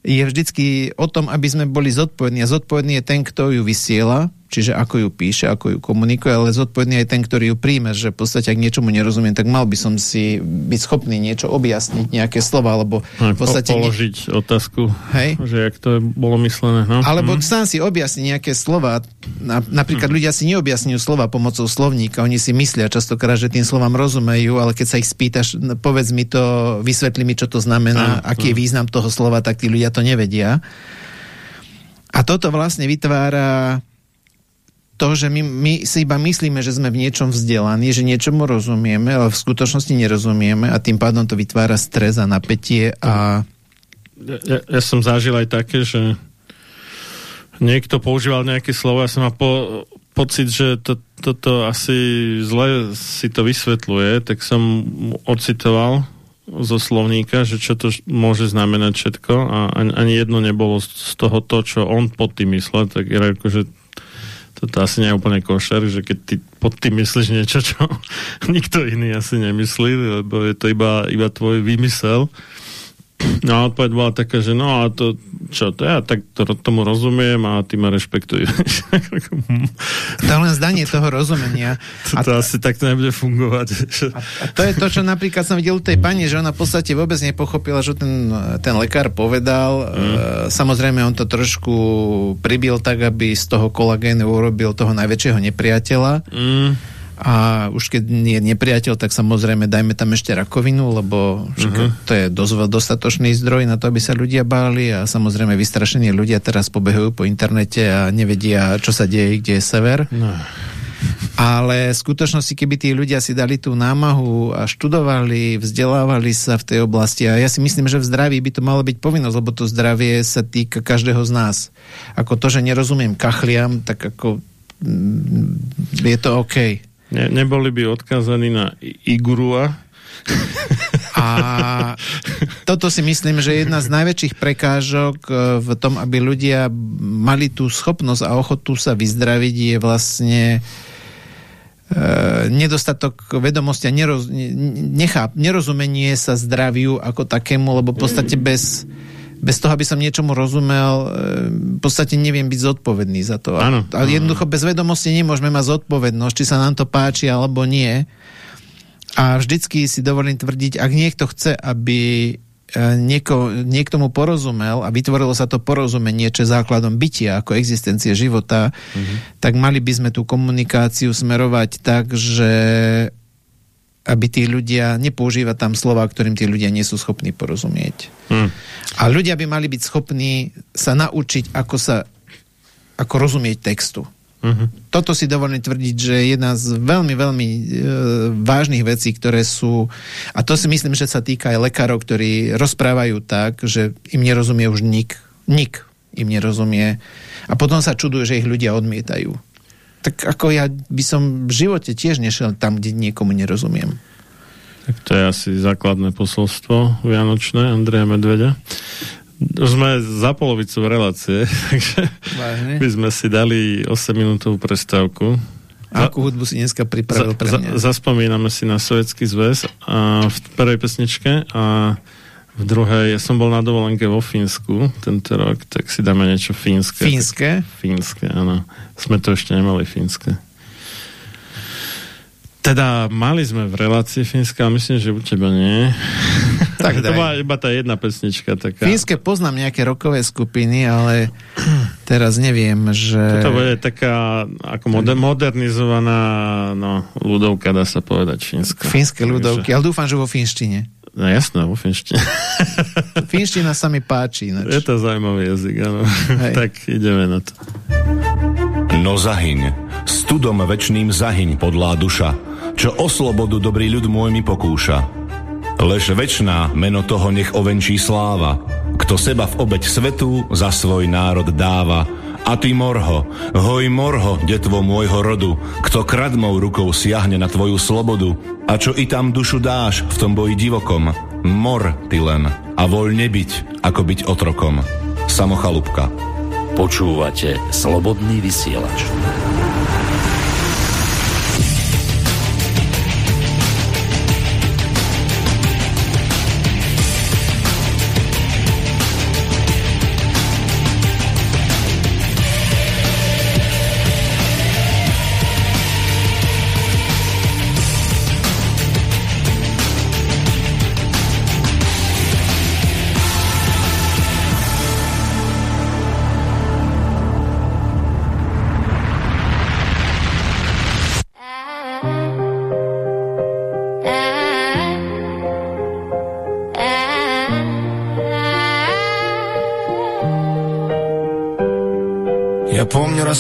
je vždycky o tom, aby sme boli zodpovední. A zodpovedný je ten, kto ju vysiela, čiže ako ju píše, ako ju komunikuje, ale zodpovedný aj ten, ktorý ju príjme, že v podstate ak niečomu nerozumiem, tak mal by som si byť schopný niečo objasniť, nejaké slova, alebo v podstate... Položiť ne... otázku, Hej? že jak to je, bolo myslené. No? Alebo mm. sám si objasniť nejaké slova. Napríklad mm. ľudia si neobjasňujú slova pomocou slovníka, oni si myslia častokrát, že tým slovám rozumejú, ale keď sa ich spýtaš, no, povedz mi to, vysvetli mi, čo to znamená, mm. aký je význam toho slova, tak tí ľudia to nevedia. A toto vlastne vytvára to, že my, my si iba myslíme, že sme v niečom vzdelaní, že niečomu rozumieme, ale v skutočnosti nerozumieme a tým pádom to vytvára stres a napätie a... Ja, ja som zažil aj také, že niekto používal nejaké slovo, ja som mal po, pocit, že to, toto asi zle si to vysvetľuje, tak som ocitoval zo slovníka, že čo to môže znamenať všetko a ani, ani jedno nebolo z toho to, čo on pod tým myslel, tak je že toto asi nie je úplne košer, že keď ty pod tým myslíš niečo, čo nikto iný asi nemyslí, lebo je to iba, iba tvoj výmysel, No a odpoveď bola taká, že no a to, čo to ja tak to, tomu rozumiem a ty ma rešpektuješ. to len zdanie toho rozumenia. To, to a asi takto nebude fungovať. A, a to je to, čo napríklad som videl u tej pani, že ona v podstate vôbec nepochopila, že ten, ten lekár povedal. Mm. Samozrejme, on to trošku pribil tak, aby z toho kolagénu urobil toho najväčšieho nepriateľa. Mm a už keď je nepriateľ, tak samozrejme dajme tam ešte rakovinu, lebo uh-huh. to je dosť dostatočný zdroj na to, aby sa ľudia báli a samozrejme vystrašení ľudia teraz pobehujú po internete a nevedia, čo sa deje, kde je sever. No. Ale v skutočnosti, keby tí ľudia si dali tú námahu a študovali, vzdelávali sa v tej oblasti, a ja si myslím, že v zdraví by to malo byť povinnosť, lebo to zdravie sa týka každého z nás. Ako to, že nerozumiem kachliam, tak ako mm, je to OK. Ne, neboli by odkázaní na Igurua? A toto si myslím, že jedna z najväčších prekážok e, v tom, aby ľudia mali tú schopnosť a ochotu sa vyzdraviť, je vlastne e, nedostatok vedomosti a neroz, nechá, nerozumenie sa zdraviu ako takému, lebo v podstate bez bez toho, aby som niečomu rozumel, e, v podstate neviem byť zodpovedný za to. Áno. A jednoducho bez vedomosti nemôžeme mať zodpovednosť, či sa nám to páči alebo nie. A vždycky si dovolím tvrdiť, ak niekto chce, aby e, nieko, niekto mu porozumel a vytvorilo sa to porozumenie, čo je základom bytia, ako existencie života, mm-hmm. tak mali by sme tú komunikáciu smerovať tak, že aby tí ľudia, nepoužívať tam slova, ktorým tí ľudia nie sú schopní porozumieť. Hmm. A ľudia by mali byť schopní sa naučiť, ako sa ako rozumieť textu. Uh-huh. Toto si dovolím tvrdiť, že je jedna z veľmi, veľmi e, vážnych vecí, ktoré sú, a to si myslím, že sa týka aj lekárov, ktorí rozprávajú tak, že im nerozumie už nik. Nik im nerozumie. A potom sa čudujú, že ich ľudia odmietajú tak ako ja by som v živote tiež nešiel tam, kde niekomu nerozumiem. Tak to je asi základné posolstvo Vianočné Andreja Medvedia. Sme za polovicu relácie, takže Vážne? by sme si dali 8-minútovú prestávku. A akú hudbu si dneska pripravil za, pre mňa? Za, zaspomíname si na Sovietský zväz a v prvej pesničke a v druhej, ja som bol na dovolenke vo Fínsku tento rok, tak si dáme niečo fínske. Fínske? Tak, fínske, áno. Sme to ešte nemali fínske. Teda mali sme v relácii fínske, ale myslím, že u teba nie. Tak to bola iba tá jedna pesnička. Taká. Fínske poznám nejaké rokové skupiny, ale teraz neviem, že... Toto bude taká ako moder- modernizovaná no, ľudovka, dá sa povedať fínska. Fínske ľudovky, ale dúfam, že vo fínštine. No jasné, vo finštine. Finština sa mi páči. Ináč. Je to zaujímavý jazyk, áno. tak ideme na to. No zahyň, studom večným zahyň podlá duša, čo o slobodu dobrý ľud môj mi pokúša. Lež večná meno toho nech ovenčí sláva, kto seba v obeď svetu za svoj národ dáva, a ty morho, hoj morho, detvo môjho rodu, kto kradmou rukou siahne na tvoju slobodu, a čo i tam dušu dáš v tom boji divokom, mor ty len a voľne byť, ako byť otrokom. Samochalúbka. Počúvate Slobodný vysielač.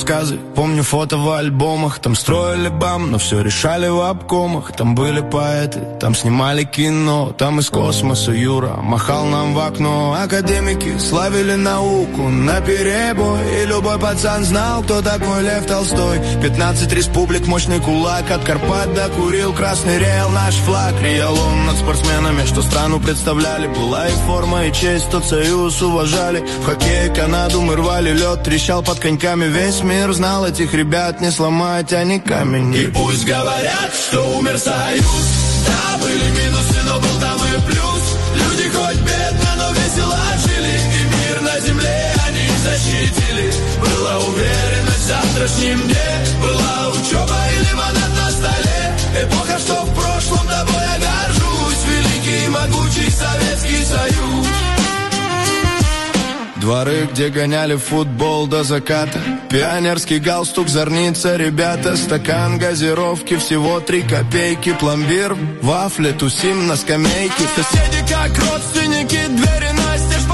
Рассказы. Помню фото в альбомах Там строили бам, но все решали в обкомах. Там были поэты, там снимали кино Там из космоса Юра махал нам в окно. Академики славили науку на перебой. И любой пацан знал, кто такой Лев Толстой. 15 республик, мощный кулак От Карпат до Курил, красный рел Наш флаг, риял он над спортсменами Что страну представляли. Была и форма, и честь, тот союз уважали. В хоккее Канаду мы рвали лед Трещал под коньками весь мир знал этих ребят Не сломать они камень. И пусть говорят, что умер союз. Да, были минусы, но был там и плюс. Люди хоть бедно, но весело жили. И мир на земле они защитили. Была уверенность в завтрашнем дне. Была учеба и лимонад на столе. Эпоха, что в прошлом тобой я горжусь Великий и могучий Советский Союз Дворы, где гоняли футбол до заката. Пионерский галстук, зорница, ребята Стакан газировки, всего три копейки. Пломбир, вафли, тусим на скамейке. Соседи как родственники, двери настежь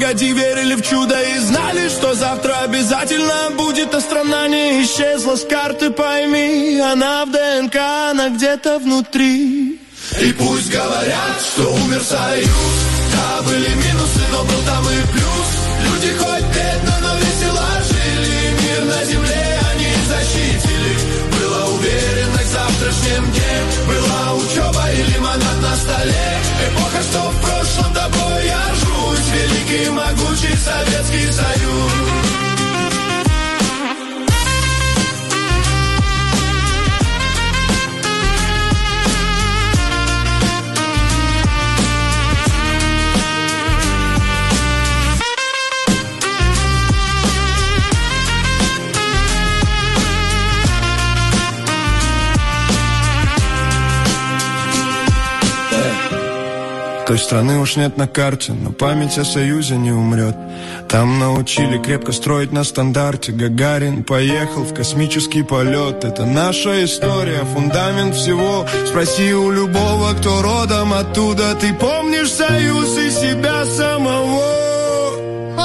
погоди, верили в чудо и знали, что завтра обязательно будет, а страна не исчезла с карты, пойми, она в ДНК, она где-то внутри. И пусть говорят, что умер союз, да, были минусы, но был там и плюс. Люди хоть бедно, но весело жили, мир на земле они защитили. Завтрашнем дне, была учеба и лимонад на столе. Эпоха, что в прошлом тобой я ржусь, великий могучий Советский Союз. Той страны уж нет на карте, но память о Союзе не умрет. Там научили крепко строить на стандарте. Гагарин поехал в космический полет. Это наша история, фундамент всего. Спроси у любого, кто родом оттуда. Ты помнишь Союз и себя самого?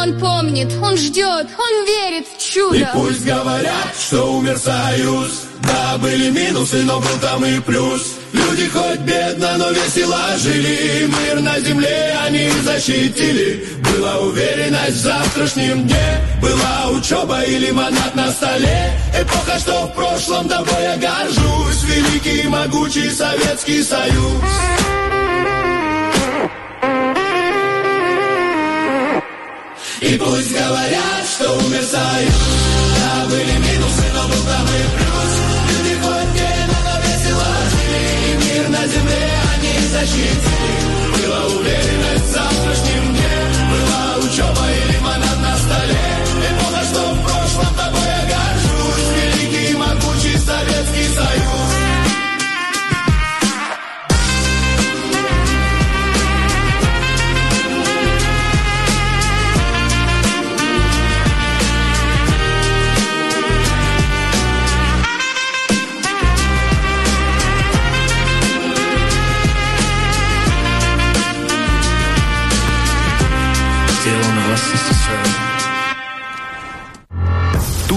Он помнит, он ждет, он верит в чудо. И пусть говорят, что умер Союз. Да, были минусы, но был там и плюс. Люди хоть бедно, но весело жили Мир на земле они защитили Была уверенность в завтрашнем дне Была учеба и лимонад на столе Эпоха, что в прошлом тобой я горжусь Великий и могучий Советский Союз И пусть говорят, что умер Союз Да, были минусы, но был там и плюс. Люди хоть бедно, но весело жили Мир на земле они защитили Была уверенность в завтрашнем дне. Была учеба и лимонад на столе. Эпоха, что в прошлом тобой я горжусь Великий и могучий Советский Союз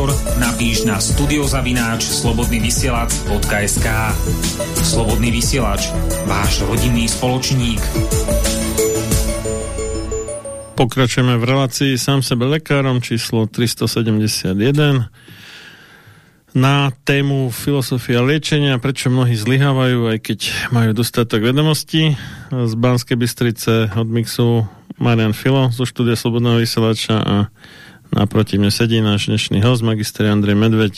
Názor, napíš na studiozavináč slobodnyvysielac.sk Slobodný vysielač, váš rodinný spoločník. Pokračujeme v relácii sám sebe lekárom číslo 371 na tému filozofia liečenia, prečo mnohí zlyhávajú, aj keď majú dostatok vedomostí. Z Banskej Bystrice od mixu Marian Filo zo štúdia Slobodného vysielača a naproti mne sedí náš dnešný host, magister Andrej Medveď.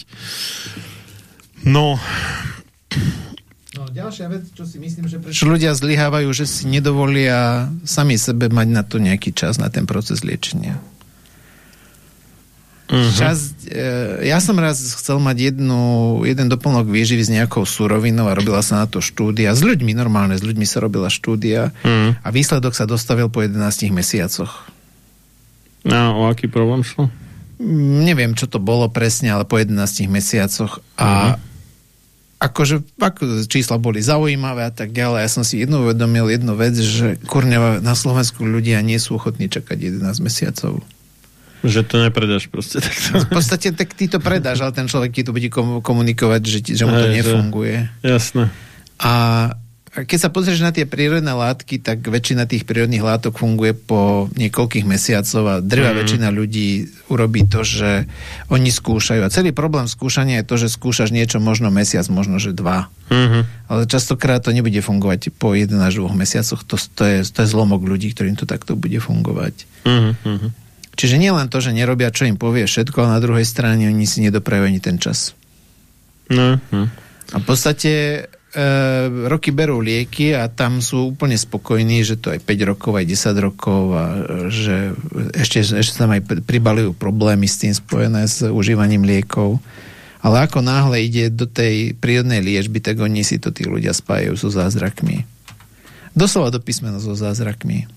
No, No, ďalšia vec, čo si myslím, že prečo ľudia zlyhávajú, že si nedovolia sami sebe mať na to nejaký čas, na ten proces liečenia. Uh-huh. Čas, e, ja som raz chcel mať jednu, jeden doplnok výživy s nejakou surovinou a robila sa na to štúdia. S ľuďmi, normálne, s ľuďmi sa robila štúdia uh-huh. a výsledok sa dostavil po 11 mesiacoch. A o aký problém šlo? Neviem, čo to bolo presne, ale po 11 mesiacoch a uh-huh akože ako čísla boli zaujímavé a tak ďalej. Ja som si jednu uvedomil jednu vec, že kurňa na Slovensku ľudia nie sú ochotní čakať 11 mesiacov. Že to nepredáš proste takto. V podstate tak ty to predáš, ale ten človek ti to bude komunikovať, že, že mu to nefunguje. Jasné. A keď sa pozrieš na tie prírodné látky, tak väčšina tých prírodných látok funguje po niekoľkých mesiacov a drvá mm. väčšina ľudí urobí to, že oni skúšajú. A celý problém skúšania je to, že skúšaš niečo možno mesiac, možno že dva. Mm-hmm. Ale častokrát to nebude fungovať po 1 až 2 mesiacoch. To, to, je, to je zlomok ľudí, ktorým to takto bude fungovať. Mm-hmm. Čiže nie len to, že nerobia, čo im povie všetko, ale na druhej strane oni si nedoprajú ani ten čas. Mm-hmm. A v podstate roky berú lieky a tam sú úplne spokojní, že to aj 5 rokov, aj 10 rokov a e, že ešte, ešte tam aj pribalujú problémy s tým spojené s užívaním liekov. Ale ako náhle ide do tej prírodnej liečby, tak oni si to tí ľudia spájajú so zázrakmi. Doslova do písmena so zázrakmi.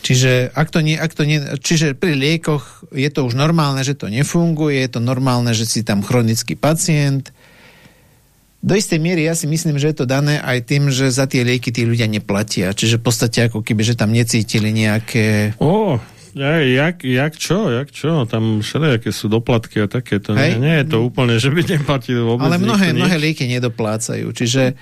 Čiže, ak to nie, ak to nie, čiže pri liekoch je to už normálne, že to nefunguje, je to normálne, že si tam chronický pacient, do istej miery ja si myslím, že je to dané aj tým, že za tie lieky tí ľudia neplatia. Čiže v podstate ako keby, že tam necítili nejaké... Ó, ja, jak, jak čo, jak čo, tam všelijaké sú doplatky a takéto. Nie, nie je to úplne, že by neplatili vôbec Ale mnohé, mnohé lieky nedoplácajú, čiže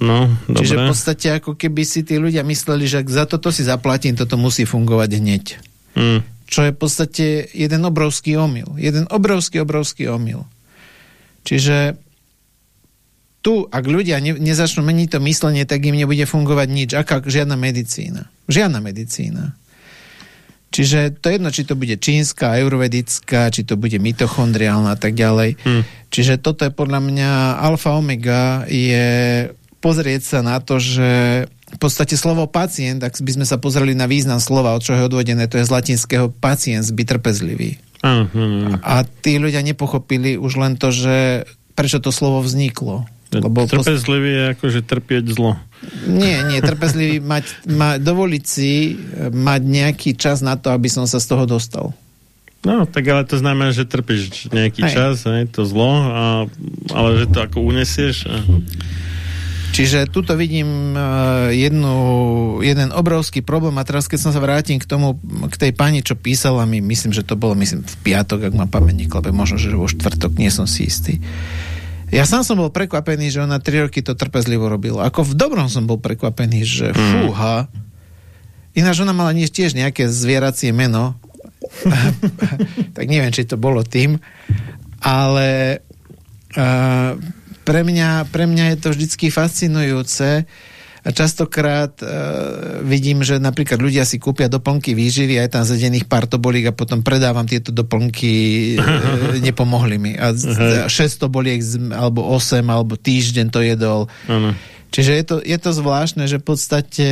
No, dobre. Čiže v podstate ako keby si tí ľudia mysleli, že za toto si zaplatím, toto musí fungovať hneď. Mm. Čo je v podstate jeden obrovský omyl. Jeden obrovský, obrovský omyl. Čiže tu, ak ľudia ne, nezačnú meniť to myslenie, tak im nebude fungovať nič. Aká žiadna medicína. Žiadna medicína. Čiže to jedno, či to bude čínska, eurovedická, či to bude mitochondriálna a tak ďalej. Hmm. Čiže toto je podľa mňa alfa omega je pozrieť sa na to, že v podstate slovo pacient, ak by sme sa pozreli na význam slova, od čo je odvodené, to je z latinského pacient, byť trpezlivý. Uh-huh. A tí ľudia nepochopili už len to, že prečo to slovo vzniklo. Lebo trpezlivý je akože trpieť zlo. Nie, nie, trpezlivý mať, ma, dovoliť si e, mať nejaký čas na to, aby som sa z toho dostal. No, tak ale to znamená, že trpíš nejaký hej. čas, hej, to zlo, a, ale že to ako unesieš. A... Čiže tuto vidím uh, jednu, jeden obrovský problém a teraz keď som sa vrátim k tomu, k tej pani, čo písala mi, myslím, že to bolo myslím v piatok, ak mám pamäť neklabe, možno, že vo štvrtok, nie som si istý. Ja sám som bol prekvapený, že ona 3 roky to trpezlivo robila. Ako v dobrom som bol prekvapený, že mm. fúha. Ináč ona mala tiež nejaké zvieracie meno. tak neviem, či to bolo tým. Ale uh, pre, mňa, pre mňa je to vždycky fascinujúce, a častokrát uh, vidím, že napríklad ľudia si kúpia doplnky výživy, aj tam zedených pár tobolík a potom predávam tieto doplnky, uh, nepomohli mi. A uh-huh. 600 boliek alebo 8 alebo týždeň to jedol. Uh-huh. Čiže je to, je to zvláštne, že v podstate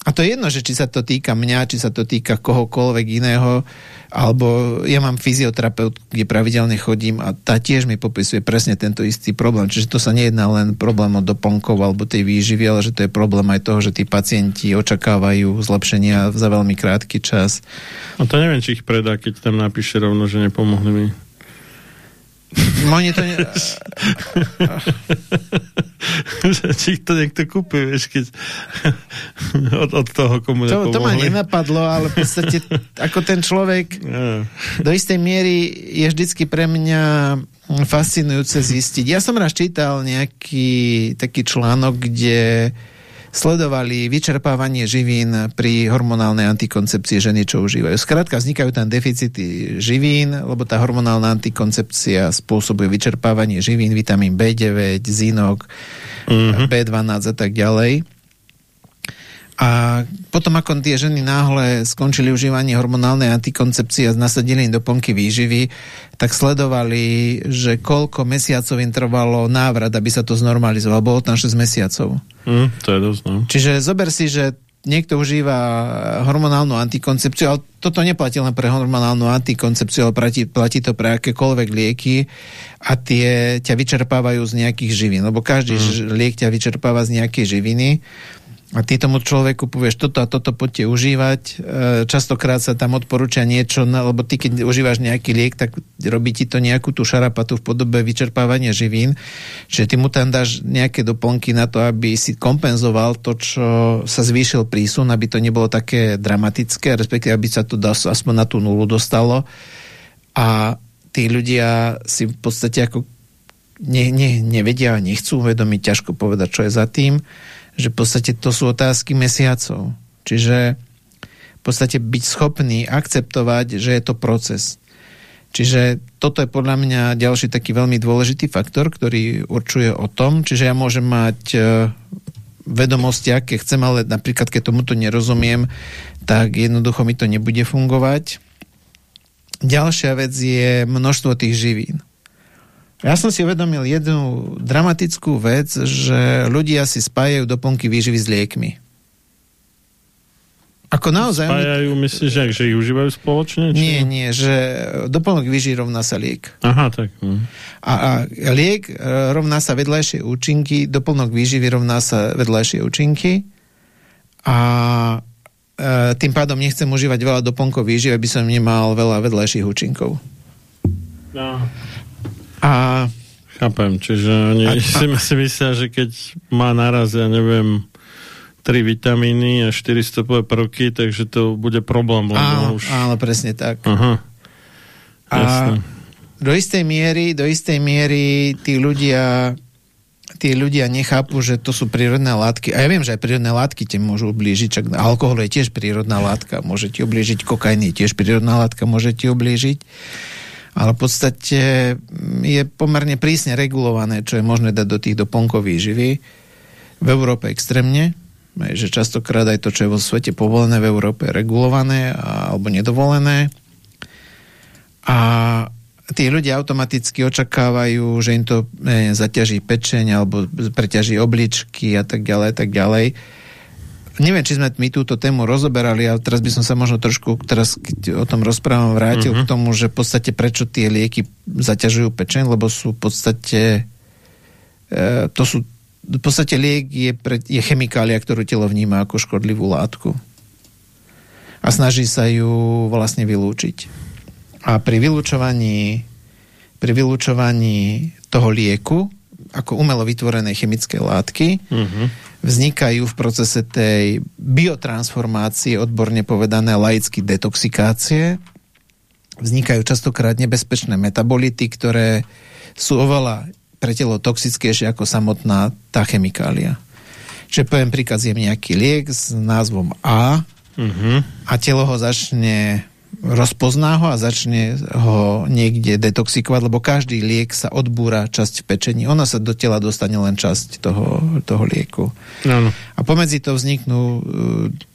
a to je jedno, že či sa to týka mňa, či sa to týka kohokoľvek iného, alebo ja mám fyzioterapeut, kde pravidelne chodím a tá tiež mi popisuje presne tento istý problém. Čiže to sa nejedná len problém o doplnkov alebo tej výživy, ale že to je problém aj toho, že tí pacienti očakávajú zlepšenia za veľmi krátky čas. A to neviem, či ich predá, keď tam napíše rovno, že nepomohli mi. Oni to ne... Či to niekto kúpi, vieš, keď od, od toho, komu to, to ma nenapadlo, ale v podstate ako ten človek do istej miery je vždycky pre mňa fascinujúce zistiť. Ja som raz čítal nejaký taký článok, kde sledovali vyčerpávanie živín pri hormonálnej antikoncepcii ženy, čo užívajú. Skrátka, vznikajú tam deficity živín, lebo tá hormonálna antikoncepcia spôsobuje vyčerpávanie živín, vitamín B9, zinok, uh-huh. Mhm. B12 a tak ďalej. A potom, ako tie ženy náhle skončili užívanie hormonálnej antikoncepcie a nasadili im doplnky výživy, tak sledovali, že koľko mesiacov im trvalo návrat, aby sa to znormalizovalo. Bolo tam 6 mesiacov. Mm, to je dosť, no. Čiže zober si, že niekto užíva hormonálnu antikoncepciu, ale toto neplatí len pre hormonálnu antikoncepciu, ale platí, platí to pre akékoľvek lieky a tie ťa vyčerpávajú z nejakých živín, lebo každý mm. liek ťa vyčerpáva z nejakej živiny a ty tomu človeku povieš toto a toto poďte užívať. E, častokrát sa tam odporúča niečo, lebo ty keď užívaš nejaký liek, tak robí ti to nejakú tú šarapatu v podobe vyčerpávania živín. Čiže ty mu tam dáš nejaké doplnky na to, aby si kompenzoval to, čo sa zvýšil prísun, aby to nebolo také dramatické, respektíve aby sa to aspoň na tú nulu dostalo. A tí ľudia si v podstate ako ne, ne, nevedia nechcú uvedomiť, ťažko povedať, čo je za tým že v podstate to sú otázky mesiacov. Čiže v podstate byť schopný akceptovať, že je to proces. Čiže toto je podľa mňa ďalší taký veľmi dôležitý faktor, ktorý určuje o tom, čiže ja môžem mať e, vedomosti, aké chcem, ale napríklad keď tomuto nerozumiem, tak jednoducho mi to nebude fungovať. Ďalšia vec je množstvo tých živín. Ja som si uvedomil jednu dramatickú vec, že ľudia si spájajú doplnky výživy s liekmi. Ako naozaj... Spájajú, myslíš, že, že ich užívajú spoločne? Či... Nie, nie, že doplnok výživy rovná sa liek. Aha, tak. Hm. A, a liek e, rovná sa vedľajšie účinky, doplnok výživy rovná sa vedľajšie účinky a e, tým pádom nechcem užívať veľa doplnkov výživy, aby som nemal veľa vedľajších účinkov. No. A... Chápem, čiže oni a, si, a... si myslia, že keď má naraz, ja neviem, 3 vitamíny a 4 stopové prvky, takže to bude problém. Áno, už... áno, presne tak. Aha. A do istej miery, do istej miery tí ľudia tí ľudia nechápu, že to sú prírodné látky. A ja viem, že aj prírodné látky ti môžu ublížiť, čak alkohol je tiež prírodná látka, môže ti ublížiť, kokain je tiež prírodná látka, môže ti ublížiť ale v podstate mm, je pomerne prísne regulované, čo je možné dať do tých doplnkov výživy. V Európe extrémne, že častokrát aj to, čo je vo svete povolené v Európe, je regulované alebo nedovolené. A tí ľudia automaticky očakávajú, že im to ne, zaťaží pečeň alebo preťaží obličky a tak ďalej, tak ďalej neviem, či sme my túto tému rozoberali, ale teraz by som sa možno trošku, teraz keď o tom rozprávam, vrátil uh-huh. k tomu, že v podstate prečo tie lieky zaťažujú pečeň, lebo sú v podstate e, to sú v podstate liek je, pre, je chemikália, ktorú telo vníma ako škodlivú látku. A snaží sa ju vlastne vylúčiť. A pri vylúčovaní pri vylúčovaní toho lieku ako umelo vytvorené chemické látky uh-huh vznikajú v procese tej biotransformácie, odborne povedané laicky detoxikácie. Vznikajú častokrát nebezpečné metabolity, ktoré sú oveľa pre telo toxickejšie ako samotná tá chemikália. Čiže poviem príkaz, je nejaký liek s názvom A uh-huh. a telo ho začne rozpozná ho a začne ho niekde detoxikovať, lebo každý liek sa odbúra časť v pečení. Ona sa do tela dostane len časť toho, toho lieku. Ano. A pomedzi to vzniknú, e,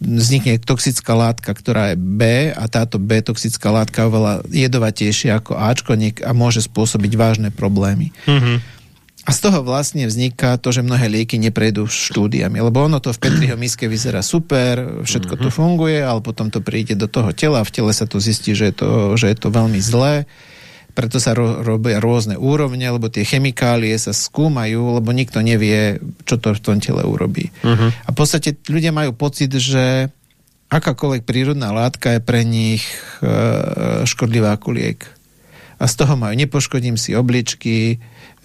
vznikne toxická látka, ktorá je B a táto B toxická látka je oveľa jedovatejšia ako Ačko a môže spôsobiť vážne problémy. Uh-huh. A z toho vlastne vzniká to, že mnohé lieky neprejdú štúdiami, lebo ono to v Petriho miske vyzerá super, všetko to mhm. funguje, ale potom to príde do toho tela a v tele sa to zistí, že je to, že je to veľmi zlé. Preto sa ro- robia rôzne úrovne, lebo tie chemikálie sa skúmajú, lebo nikto nevie, čo to v tom tele urobí. Uh-huh. A v podstate ľudia majú pocit, že akákoľvek prírodná látka je pre nich e, škodlivá ako liek. A z toho majú, nepoškodím si obličky,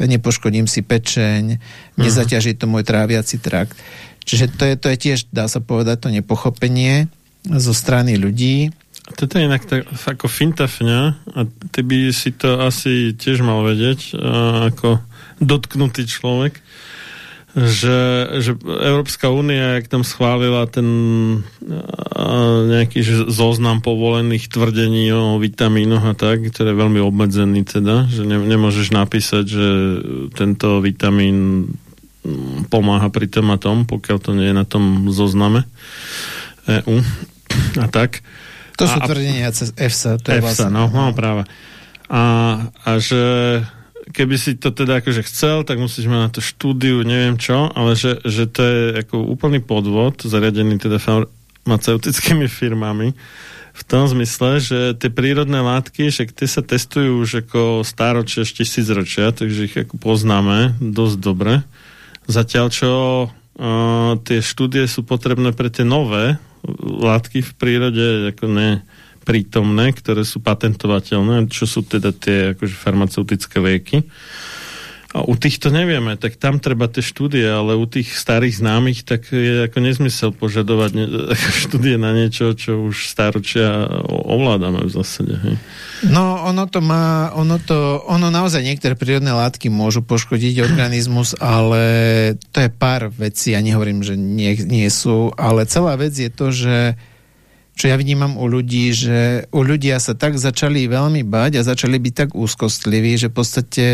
nepoškodím si pečeň, uh-huh. nezaťaží to môj tráviaci trakt. Čiže to je, to je tiež, dá sa povedať, to nepochopenie zo strany ľudí. Toto je inak tak, ako fintafňa a ty by si to asi tiež mal vedieť ako dotknutý človek že, že Európska únia, jak tam schválila ten nejaký zoznam povolených tvrdení o vitamínoch a tak, ktorý je veľmi obmedzený teda, že ne, nemôžeš napísať, že tento vitamín pomáha pri tom a tom, pokiaľ to nie je na tom zozname EU a tak. To sú a, tvrdenia cez EFSA. To je EFSA, vlastne... no, no práve. A, a že keby si to teda akože chcel, tak musíš mať na to štúdiu, neviem čo, ale že, že to je ako úplný podvod, zariadený teda farmaceutickými firmami, v tom zmysle, že tie prírodné látky, že tie sa testujú už ako stáročia, až tisícročia, takže ich ako poznáme dosť dobre. Zatiaľ, čo uh, tie štúdie sú potrebné pre tie nové látky v prírode, ako ne prítomné, ktoré sú patentovateľné, čo sú teda tie akože farmaceutické lieky. A u týchto nevieme, tak tam treba tie štúdie, ale u tých starých známych tak je ako nezmysel požadovať ne, štúdie na niečo, čo už staročia ovládame v zásade. Hej. No, ono to má, ono to, ono naozaj niektoré prírodné látky môžu poškodiť organizmus, ale to je pár vecí, ja nehovorím, že nie, nie sú, ale celá vec je to, že čo ja vnímam u ľudí, že u ľudia sa tak začali veľmi bať a začali byť tak úzkostliví, že v podstate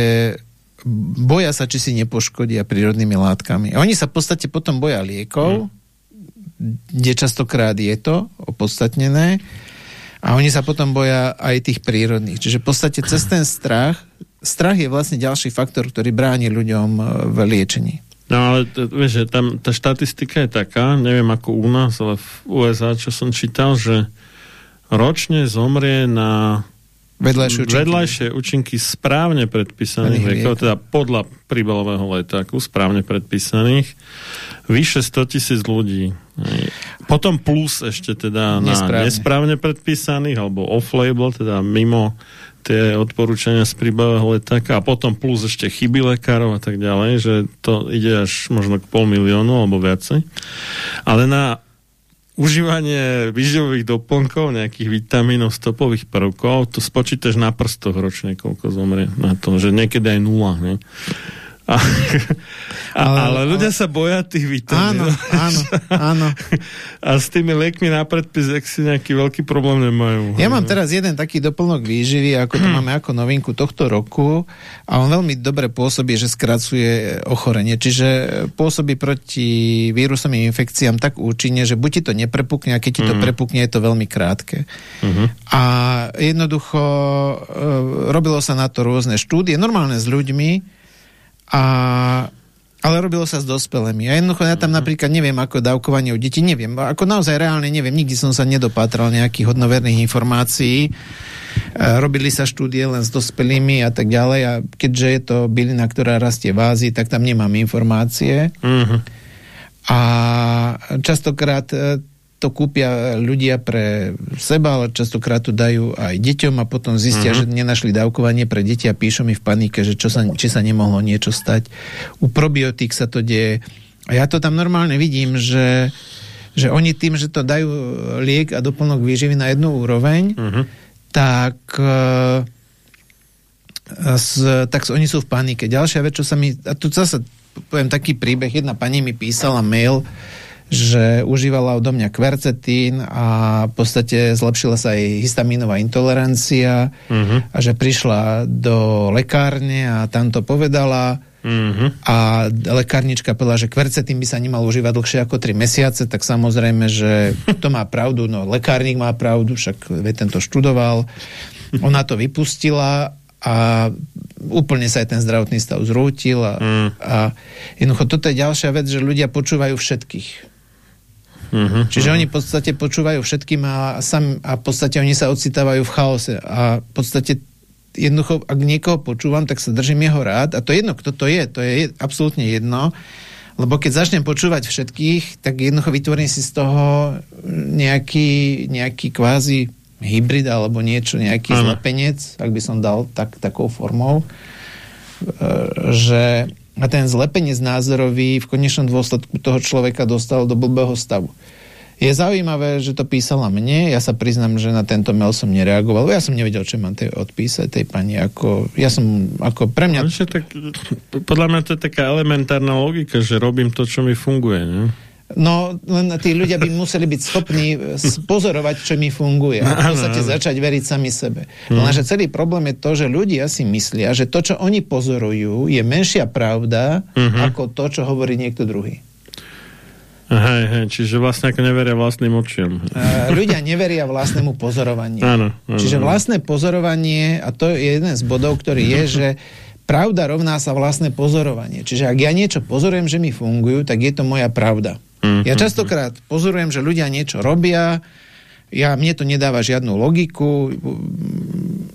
boja sa, či si nepoškodia prírodnými látkami. A oni sa v podstate potom boja liekov, mm. kde častokrát je to opodstatnené, a oni sa potom boja aj tých prírodných. Čiže v podstate cez ten strach, strach je vlastne ďalší faktor, ktorý bráni ľuďom e, v liečení. No ale vieš, že tam tá štatistika je taká, neviem ako u nás, ale v USA, čo som čítal, že ročne zomrie na Vedľajšie účinky. Vedľajšie účinky správne predpísaných liekov, teda podľa príbalového letáku správne predpísaných, vyše 100 tisíc ľudí. Potom plus ešte teda nesprávne. na nesprávne predpísaných, alebo off-label, teda mimo tie odporúčania z príbalového letáka a potom plus ešte chyby lekárov a tak ďalej, že to ide až možno k pol miliónu alebo viacej. Ale na užívanie výživových doplnkov, nejakých vitamínov, stopových prvkov, to spočítaš na prstoch ročne, koľko zomrie na to, že niekedy aj nula. Ne? A, ale, ale ľudia ale... sa boja tých vitamínov. Áno, áno, áno. A s tými liekmi na predpis, ak si nejaký veľký problém nemajú. Ja mám teraz jeden taký doplnok výživy, ako to máme ako novinku tohto roku a on veľmi dobre pôsobí, že skracuje ochorenie. Čiže pôsobí proti vírusovým infekciám tak účinne, že buď ti to neprepukne a keď ti to mm. prepukne, je to veľmi krátke. Mm-hmm. A jednoducho e, robilo sa na to rôzne štúdie, normálne s ľuďmi, a, ale robilo sa s dospelými. A jednoducho ja tam mhm. napríklad neviem, ako dávkovanie u detí, neviem. Ako naozaj reálne neviem, nikdy som sa nedopátral nejakých hodnoverných informácií. E, robili sa štúdie len s dospelými a tak ďalej a keďže je to bylina, ktorá rastie v Ázii, tak tam nemám informácie. Uh-huh. A častokrát e, to kúpia ľudia pre seba, ale častokrát to dajú aj deťom a potom zistia, uh-huh. že nenašli dávkovanie pre deti a píšu mi v panike, že čo sa, či sa nemohlo niečo stať. U probiotik sa to deje. A ja to tam normálne vidím, že, že oni tým, že to dajú liek a doplnok výživy na jednu úroveň, uh-huh. tak uh, s, tak oni sú v panike. Ďalšia vec, čo sa mi... A tu zase poviem taký príbeh. Jedna pani mi písala mail, že užívala odo mňa kvercetín a v podstate zlepšila sa jej histamínová intolerancia uh-huh. a že prišla do lekárne a tam to povedala uh-huh. a lekárnička povedala, že kvercetín by sa nemal užívať dlhšie ako 3 mesiace, tak samozrejme, že to má pravdu, no lekárnik má pravdu, však tento študoval. Ona to vypustila a úplne sa aj ten zdravotný stav zrútil a, mm. a jednoducho toto je ďalšia vec, že ľudia počúvajú všetkých Uh-huh, Čiže uh-huh. oni v podstate počúvajú všetkým a, sam, a v podstate oni sa ocitávajú v chaose. A v podstate jednoducho, ak niekoho počúvam, tak sa držím jeho rád. A to je jedno, kto to je. To je absolútne jedno. Lebo keď začnem počúvať všetkých, tak jednoducho vytvorím si z toho nejaký, nejaký kvázi hybrid alebo niečo, nejaký uh-huh. zlepenec, ak by som dal tak, takou formou, e, že a ten zlepenec názorový v konečnom dôsledku toho človeka dostal do blbého stavu. Je zaujímavé, že to písala mne, ja sa priznam, že na tento mail som nereagoval, ja som nevedel, čo mám tej odpísať tej pani, ako, ja som, ako pre mňa... tak, podľa mňa to je taká elementárna logika, že robím to, čo mi funguje, ne? No, len tí ľudia by museli byť schopní pozorovať, čo mi funguje. A v podstate začať veriť sami sebe. Mhm. Lenže celý problém je to, že ľudia si myslia, že to, čo oni pozorujú, je menšia pravda, Mhm. ako to, čo hovorí niekto druhý. Hej, hej, čiže vlastne ako neveria vlastným očiam. E, ľudia neveria vlastnému pozorovaniu. Áno, áno, Čiže vlastné pozorovanie, a to je jeden z bodov, ktorý je, že pravda rovná sa vlastné pozorovanie. Čiže ak ja niečo pozorujem, že mi fungujú, tak je to moja pravda. Mhm. Ja častokrát pozorujem, že ľudia niečo robia, ja, mne to nedáva žiadnu logiku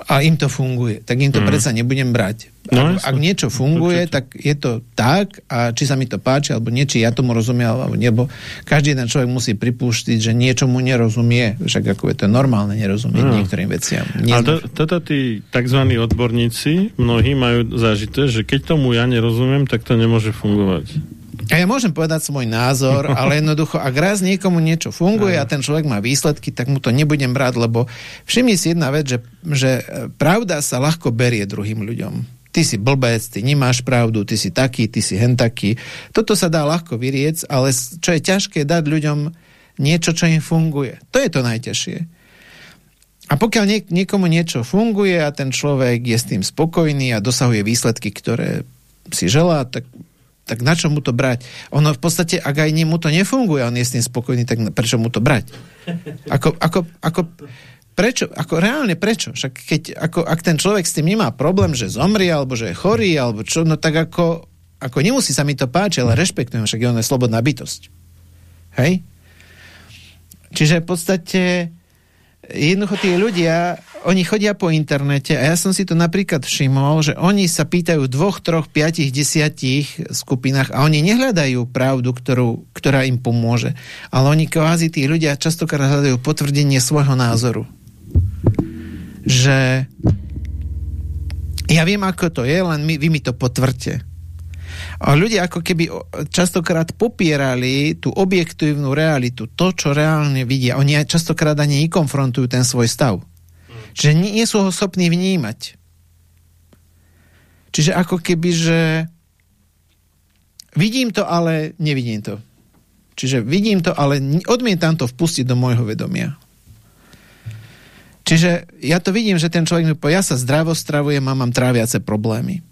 a im to funguje. Tak im to Mhm. predsa nebudem brať. No, ak, ak niečo funguje, tak je to tak a či sa mi to páči, alebo nie, či ja tomu rozumiem, alebo nebo každý jeden človek musí pripúštiť, že niečomu nerozumie. Však ako je to normálne nerozumieť No. niektorým veciam. Nie, A to, toto tí tzv. odborníci, mnohí majú zažité, že keď tomu ja nerozumiem, tak to nemôže fungovať. A ja môžem povedať svoj názor, ale jednoducho, ak raz niekomu niečo funguje a ten človek má výsledky, tak mu to nebudem brať, lebo všimni si jedna vec, že, že pravda sa ľahko berie druhým ľuďom. Ty si blbec, ty nemáš pravdu, ty si taký, ty si hen taký. Toto sa dá ľahko vyriec, ale čo je ťažké dať ľuďom niečo, čo im funguje. To je to najťažšie. A pokiaľ niek- niekomu niečo funguje a ten človek je s tým spokojný a dosahuje výsledky, ktoré si želá, tak, tak na čo mu to brať? Ono v podstate, ak aj mu to nefunguje on je s tým spokojný, tak prečo mu to brať? Ako, ako, ako, prečo? Ako reálne prečo? Však keď, ako, ak ten človek s tým nemá problém, že zomrie, alebo že je chorý, alebo čo, no tak ako, ako nemusí sa mi to páčiť, ale rešpektujem, však on je slobodná bytosť. Hej? Čiže v podstate jednoducho tí ľudia, oni chodia po internete a ja som si to napríklad všimol, že oni sa pýtajú dvoch, troch, piatich, desiatich skupinách a oni nehľadajú pravdu, ktorú, ktorá im pomôže. Ale oni kvázi tí ľudia častokrát hľadajú potvrdenie svojho názoru. Že ja viem, ako to je, len my, vy mi to potvrďte. A ľudia ako keby častokrát popierali tú objektívnu realitu, to, čo reálne vidia. Oni častokrát ani nekonfrontujú ten svoj stav. Čiže nie, sú ho schopní vnímať. Čiže ako keby, že vidím to, ale nevidím to. Čiže vidím to, ale odmietam to vpustiť do môjho vedomia. Čiže ja to vidím, že ten človek mi povie, ja sa zdravo stravujem a mám tráviace problémy.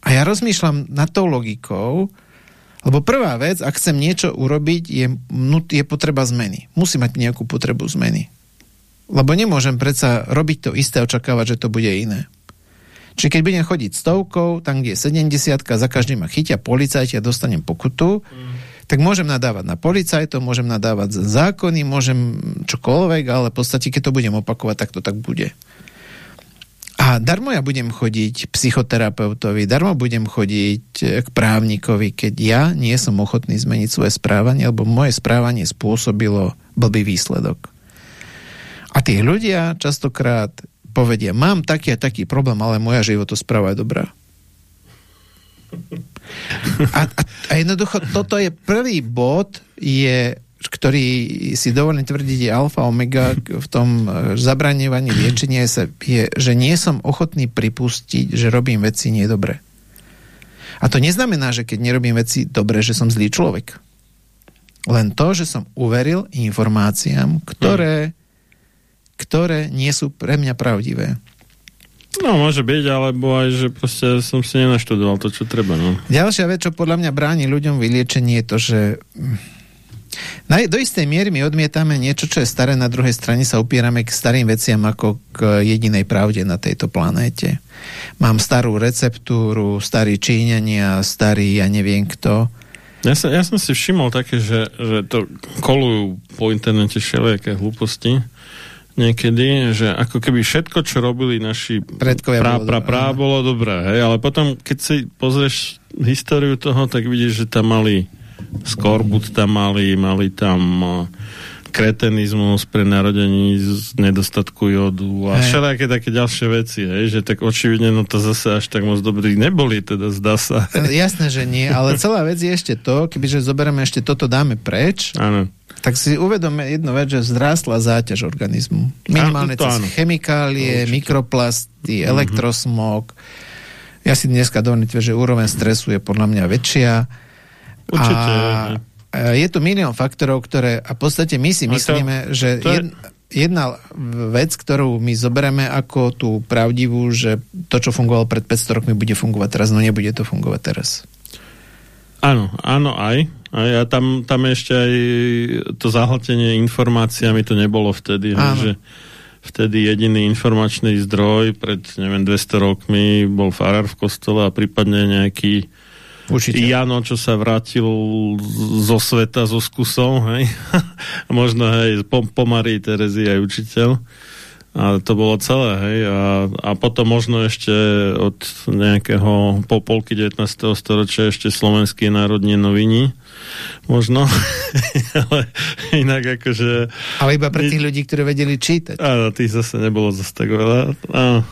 A ja rozmýšľam nad tou logikou, lebo prvá vec, ak chcem niečo urobiť, je, je potreba zmeny. Musí mať nejakú potrebu zmeny. Lebo nemôžem predsa robiť to isté a očakávať, že to bude iné. Čiže keď budem chodiť stovkou, tam, kde je 70 za každým ma chytia policajti a dostanem pokutu, mm. tak môžem nadávať na policajtov, môžem nadávať zákony, môžem čokoľvek, ale v podstate, keď to budem opakovať, tak to tak bude. A darmo ja budem chodiť psychoterapeutovi, darmo budem chodiť eh, k právnikovi, keď ja nie som ochotný zmeniť svoje správanie, lebo moje správanie spôsobilo blbý výsledok. A tí ľudia častokrát povedia, mám taký a taký problém, ale moja životospráva je dobrá. A, a, a jednoducho toto je prvý bod, je, ktorý si dovolím tvrdiť je alfa omega v tom eh, zabraňovaní liečenia sa, je, že nie som ochotný pripustiť, že robím veci nedobre. A to neznamená, že keď nerobím veci dobre, že som zlý človek. Len to, že som uveril informáciám, ktoré, ktoré nie sú pre mňa pravdivé. No, môže byť, alebo aj, že proste som si nenaštudoval to, čo treba, no. Ďalšia vec, čo podľa mňa bráni ľuďom vyliečenie, je to, že mm, na, do istej miery my odmietame niečo, čo je staré, na druhej strane sa upierame k starým veciam ako k jedinej pravde na tejto planéte. Mám starú receptúru, starí Číňania, starý ja neviem kto. Ja, sa, ja som si všimol také, že, že to kolujú po internete všelijaké hlúposti niekedy, že ako keby všetko, čo robili naši Predkovia prá, bolo prá, prá, bolo dobré, hej, ale potom, keď si pozrieš históriu toho, tak vidíš, že tam mali skorbut tam mali, mali tam uh, kretenizmus pre narodení z nedostatku jodu a Hej. všelijaké také ďalšie veci, hej, že tak očividne no to zase až tak moc dobrý neboli, teda zdá sa. Jasné, že nie, ale celá vec je ešte to, kebyže zoberieme ešte toto dáme preč, Áno. tak si uvedome jednu vec, že vzrástla záťaž organizmu. Minimálne to cez áno. chemikálie, Určite. mikroplasty, elektrosmog. Ja si dneska tvrdiť, že úroveň stresu je podľa mňa väčšia. Určite, A. je tu milión faktorov, ktoré a v podstate my si myslíme, to, že to je... jedna vec, ktorú my zoberieme ako tú pravdivú, že to, čo fungovalo pred 500 rokmi, bude fungovať teraz, no nebude to fungovať teraz. Áno, áno aj. A ja tam, tam ešte aj to zahltenie informáciami to nebolo vtedy, áno. že vtedy jediný informačný zdroj pred, neviem, 200 rokmi bol farár v kostole a prípadne nejaký Učiteľ. Jano, čo sa vrátil zo sveta, zo skusov, hej. Možno, hej, po, po Marii Terezi aj učiteľ. A to bolo celé, hej. A, a potom možno ešte od nejakého po polky 19. storočia ešte slovenský národní noviny. Možno. ale inak akože... Ale iba pre tých ľudí, ktorí vedeli čítať. Áno, tých zase nebolo zase tak veľa. Áno.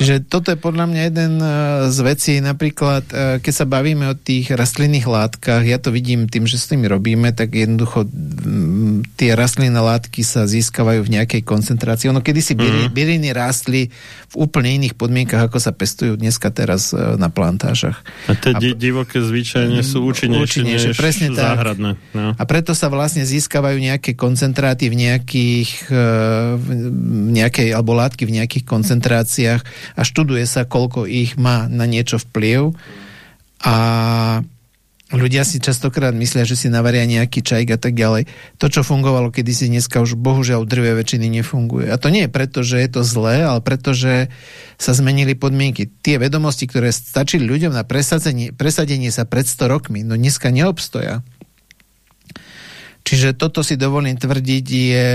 Čiže toto je podľa mňa jeden e, z vecí, napríklad, e, keď sa bavíme o tých rastlinných látkach, ja to vidím tým, že s tými robíme, tak jednoducho tie rastlinné látky sa získavajú v nejakej koncentrácii. Ono kedysi mm. byliny rástli v úplne iných podmienkach, ako sa pestujú dneska teraz e, na plantážach. A tie a, divoké zvyčajne sú účinnejšie, účinnejšie než presne záhradné. Tak. No. A preto sa vlastne získavajú nejaké koncentráty v nejakých v nejakej, alebo látky v nejakých koncentráciách a študuje sa, koľko ich má na niečo vplyv a ľudia si častokrát myslia, že si navaria nejaký čajk a tak ďalej. To, čo fungovalo kedysi, dneska už bohužiaľ drvie väčšiny nefunguje. A to nie je preto, že je to zlé, ale preto, že sa zmenili podmienky. Tie vedomosti, ktoré stačili ľuďom na presadenie, presadenie sa pred 100 rokmi, no dneska neobstoja. Čiže toto si dovolím tvrdiť je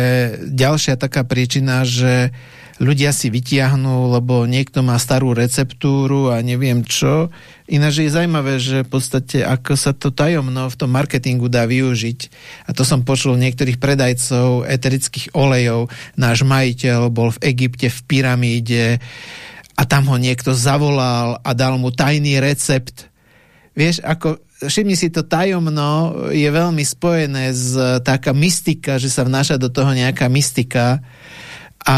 ďalšia taká príčina, že ľudia si vytiahnú, lebo niekto má starú receptúru a neviem čo. Ináč je zaujímavé, že v podstate ako sa to tajomno v tom marketingu dá využiť. A to som počul niektorých predajcov eterických olejov. Náš majiteľ bol v Egypte v pyramíde a tam ho niekto zavolal a dal mu tajný recept. Vieš, ako všimni si to tajomno je veľmi spojené s taká mystika, že sa vnáša do toho nejaká mystika a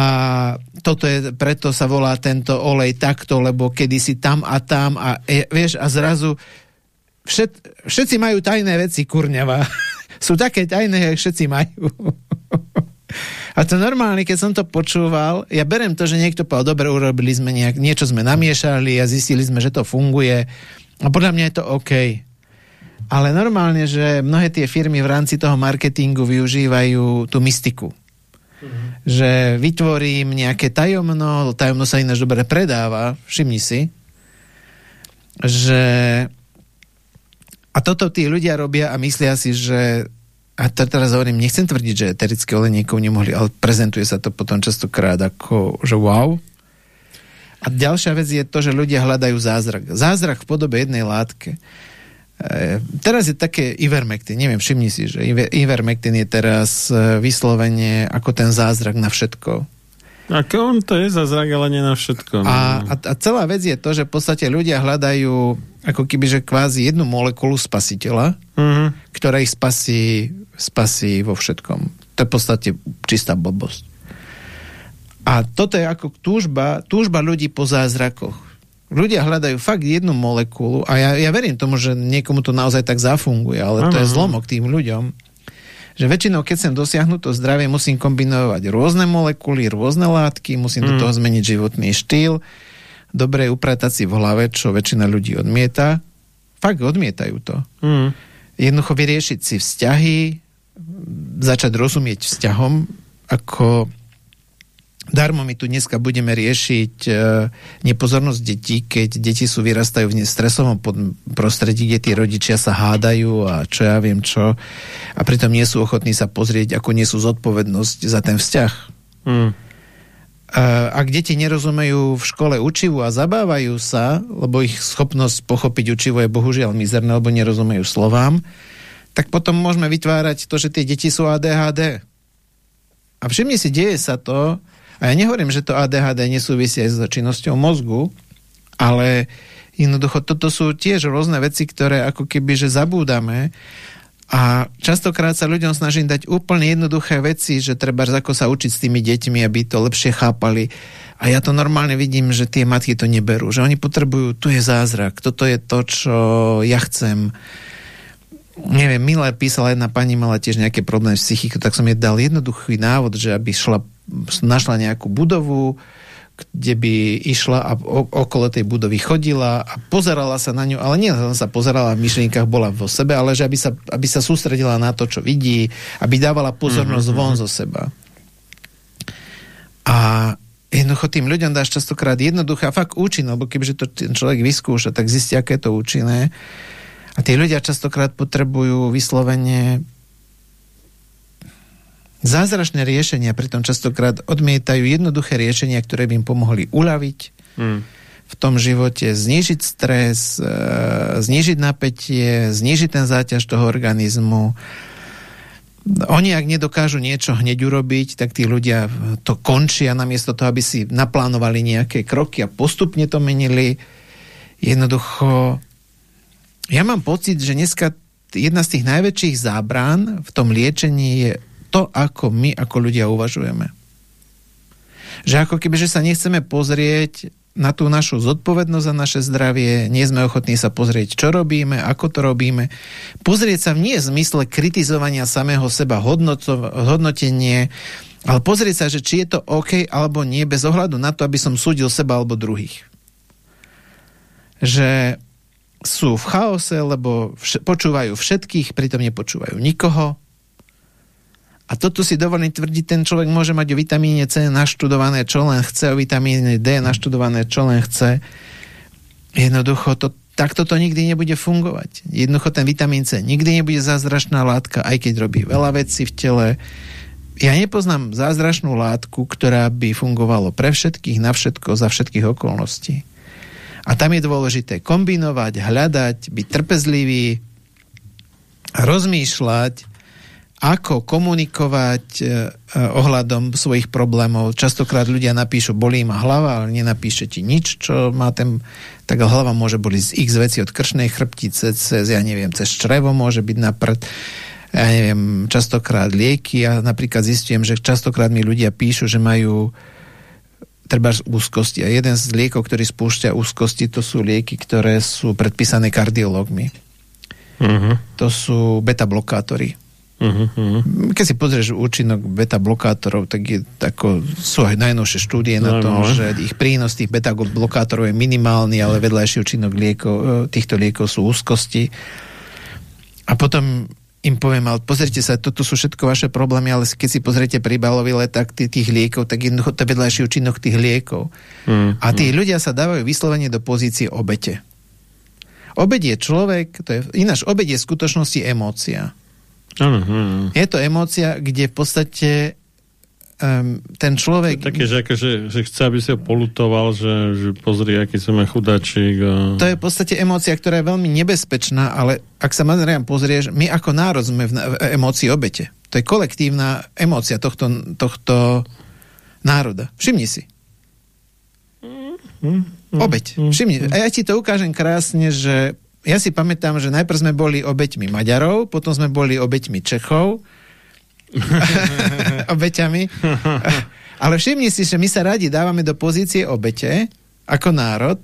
toto je, preto sa volá tento olej takto, lebo kedysi tam a tam a e, vieš, a zrazu všet, všetci majú tajné veci, kurňava. Sú také tajné, jak všetci majú. a to normálne, keď som to počúval, ja berem to, že niekto povedal, dobre, urobili sme nejak, niečo sme namiešali a zistili sme, že to funguje a podľa mňa je to OK. Ale normálne, že mnohé tie firmy v rámci toho marketingu využívajú tú mystiku Mm-hmm. Že vytvorím nejaké tajomno, tajomno sa ináč dobre predáva, všimni si, že a toto tí ľudia robia a myslia si, že a to teraz hovorím, nechcem tvrdiť, že eterické olej niekoho nemohli, ale prezentuje sa to potom častokrát ako, že wow. A ďalšia vec je to, že ľudia hľadajú zázrak. Zázrak v podobe jednej látke. E, teraz je také Ivermectin, neviem, všimni si, že Ivermectin je teraz e, vyslovene ako ten zázrak na všetko. Ako on to je zázrak, ale nie na všetko. No. A, a, a celá vec je to, že v podstate ľudia hľadajú ako keby, že kvázi jednu molekulu spasiteľa, uh-huh. ktorá ich spasí, spasí vo všetkom. To je v podstate čistá blbosť. A toto je ako túžba, túžba ľudí po zázrakoch ľudia hľadajú fakt jednu molekulu a ja, ja verím tomu, že niekomu to naozaj tak zafunguje, ale to je zlomok tým ľuďom, že väčšinou, keď chcem dosiahnuť to zdravie, musím kombinovať rôzne molekuly, rôzne látky, musím mm. do toho zmeniť životný štýl, dobre upratať si v hlave, čo väčšina ľudí odmieta. Fakt odmietajú to. Mm. Jednoducho vyriešiť si vzťahy, začať rozumieť vzťahom, ako Darmo my tu dneska budeme riešiť e, nepozornosť detí, keď deti sú vyrastajú v stresovom prostredí, kde tí rodičia sa hádajú a čo ja viem čo a pritom nie sú ochotní sa pozrieť, ako nie sú zodpovednosť za ten vzťah. Hmm. Ak deti nerozumejú v škole učivu a zabávajú sa, lebo ich schopnosť pochopiť učivo je bohužiaľ mizerná, lebo nerozumejú slovám, tak potom môžeme vytvárať to, že tie deti sú ADHD. A všimni si, deje sa to, a ja nehovorím, že to ADHD nesúvisí aj s činnosťou mozgu, ale jednoducho toto sú tiež rôzne veci, ktoré ako keby, že zabúdame a častokrát sa ľuďom snažím dať úplne jednoduché veci, že treba ako sa učiť s tými deťmi, aby to lepšie chápali. A ja to normálne vidím, že tie matky to neberú. Že oni potrebujú, tu je zázrak, toto je to, čo ja chcem. neviem, Miller písala jedna pani, mala tiež nejaké problémy s psychikou, tak som jej dal jednoduchý návod, že aby šla, našla nejakú budovu, kde by išla a okolo tej budovy chodila a pozerala sa na ňu, ale nie len sa pozerala v myšlienkach, bola vo sebe, ale že aby sa, aby sa sústredila na to, čo vidí, aby dávala pozornosť mm-hmm. von zo seba. A jednoducho tým ľuďom dáš častokrát jednoduché a fakt účinné, lebo kebyže to ten človek vyskúša, tak zistí, aké je to účinné. A tí ľudia častokrát potrebujú vyslovene zázračné riešenia, pritom častokrát odmietajú jednoduché riešenia, ktoré by im pomohli uľaviť mm. v tom živote, znížiť stres, e, znížiť napätie, znížiť ten záťaž toho organizmu. Oni, ak nedokážu niečo hneď urobiť, tak tí ľudia to končia namiesto toho, aby si naplánovali nejaké kroky a postupne to menili. Jednoducho, ja mám pocit, že dneska jedna z tých najväčších zábran v tom liečení je to, ako my ako ľudia uvažujeme. Že ako keby, že sa nechceme pozrieť na tú našu zodpovednosť za naše zdravie, nie sme ochotní sa pozrieť, čo robíme, ako to robíme. Pozrieť sa v nie zmysle kritizovania samého seba, hodnotenie, ale pozrieť sa, že či je to OK alebo nie, bez ohľadu na to, aby som súdil seba alebo druhých. Že sú v chaose, lebo vš- počúvajú všetkých, pritom nepočúvajú nikoho, a toto si dovolím tvrdiť, ten človek môže mať o vitamíne C naštudované, čo len chce, o vitamíne D naštudované, čo len chce. Jednoducho, to, takto to nikdy nebude fungovať. Jednoducho ten vitamín C nikdy nebude zázračná látka, aj keď robí veľa vecí v tele. Ja nepoznám zázračnú látku, ktorá by fungovalo pre všetkých, na všetko, za všetkých okolností. A tam je dôležité kombinovať, hľadať, byť trpezlivý, rozmýšľať, ako komunikovať e, e, ohľadom svojich problémov. Častokrát ľudia napíšu, bolí ma hlava, ale nenapíše ti nič, čo má ten... Tak hlava môže boli z x veci od kršnej chrbtice, cez, ja neviem, cez črevo môže byť na prd. Ja neviem, častokrát lieky. Ja napríklad zistujem, že častokrát mi ľudia píšu, že majú treba z úzkosti. A jeden z liekov, ktorý spúšťa úzkosti, to sú lieky, ktoré sú predpísané kardiológmi. Uh-huh. To sú beta blokátory Uh-huh, uh-huh. Keď si pozrieš účinok beta blokátorov, tak je, tako, sú aj najnovšie štúdie na tom, že ich prínos tých beta blokátorov je minimálny, ale vedľajší účinok liekov, e, týchto liekov sú úzkosti. A potom im poviem, ale pozrite sa, toto sú všetko vaše problémy, ale keď si pozriete príbalový leták tých liekov, tak jednoducho to je vedľajší účinok tých liekov. Uh-huh. A tí ľudia sa dávajú vyslovene do pozície obete. Obeď je človek, to je, ináč obeď je v skutočnosti emócia. Ano, ano. Je to emócia, kde v podstate um, ten človek... To také, že, akože, že chce, aby si ho polutoval, že, že pozri, aký som chudáčik. A... To je v podstate emócia, ktorá je veľmi nebezpečná, ale ak sa Mazarian pozrieš, my ako národ sme v, v emócii obete. To je kolektívna emócia tohto, tohto národa. Všimni si. Mm, mm, Obeď. Mm, Všimni. A ja ti to ukážem krásne, že ja si pamätám, že najprv sme boli obeťmi Maďarov, potom sme boli obeťmi Čechov, obeťami. Ale všimni si, že my sa radi dávame do pozície obete, ako národ.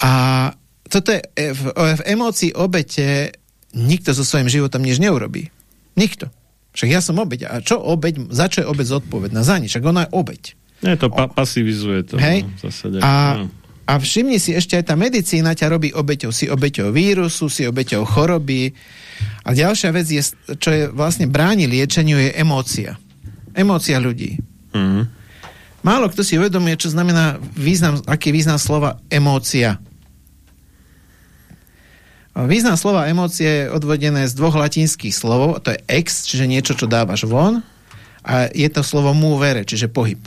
A toto je, v, v emócii obete nikto so svojím životom nič neurobí. Nikto. Však ja som obeť. A čo obeť, za čo je obeť zodpovedná? Za nič. Však ona je obeť. Nie, to pa- pasivizuje to. Hej? No, a, no. A všimni si, ešte aj tá medicína ťa robí obeťou. Si obeťou vírusu, si obeťou choroby. A ďalšia vec, je, čo je vlastne bráni liečeniu, je emócia. Emócia ľudí. Mm. Málo kto si uvedomuje, čo znamená význam, aký význam slova emócia. Význam slova emócie je odvodené z dvoch latinských slov, to je ex, čiže niečo, čo dávaš von, a je to slovo movere, čiže pohyb.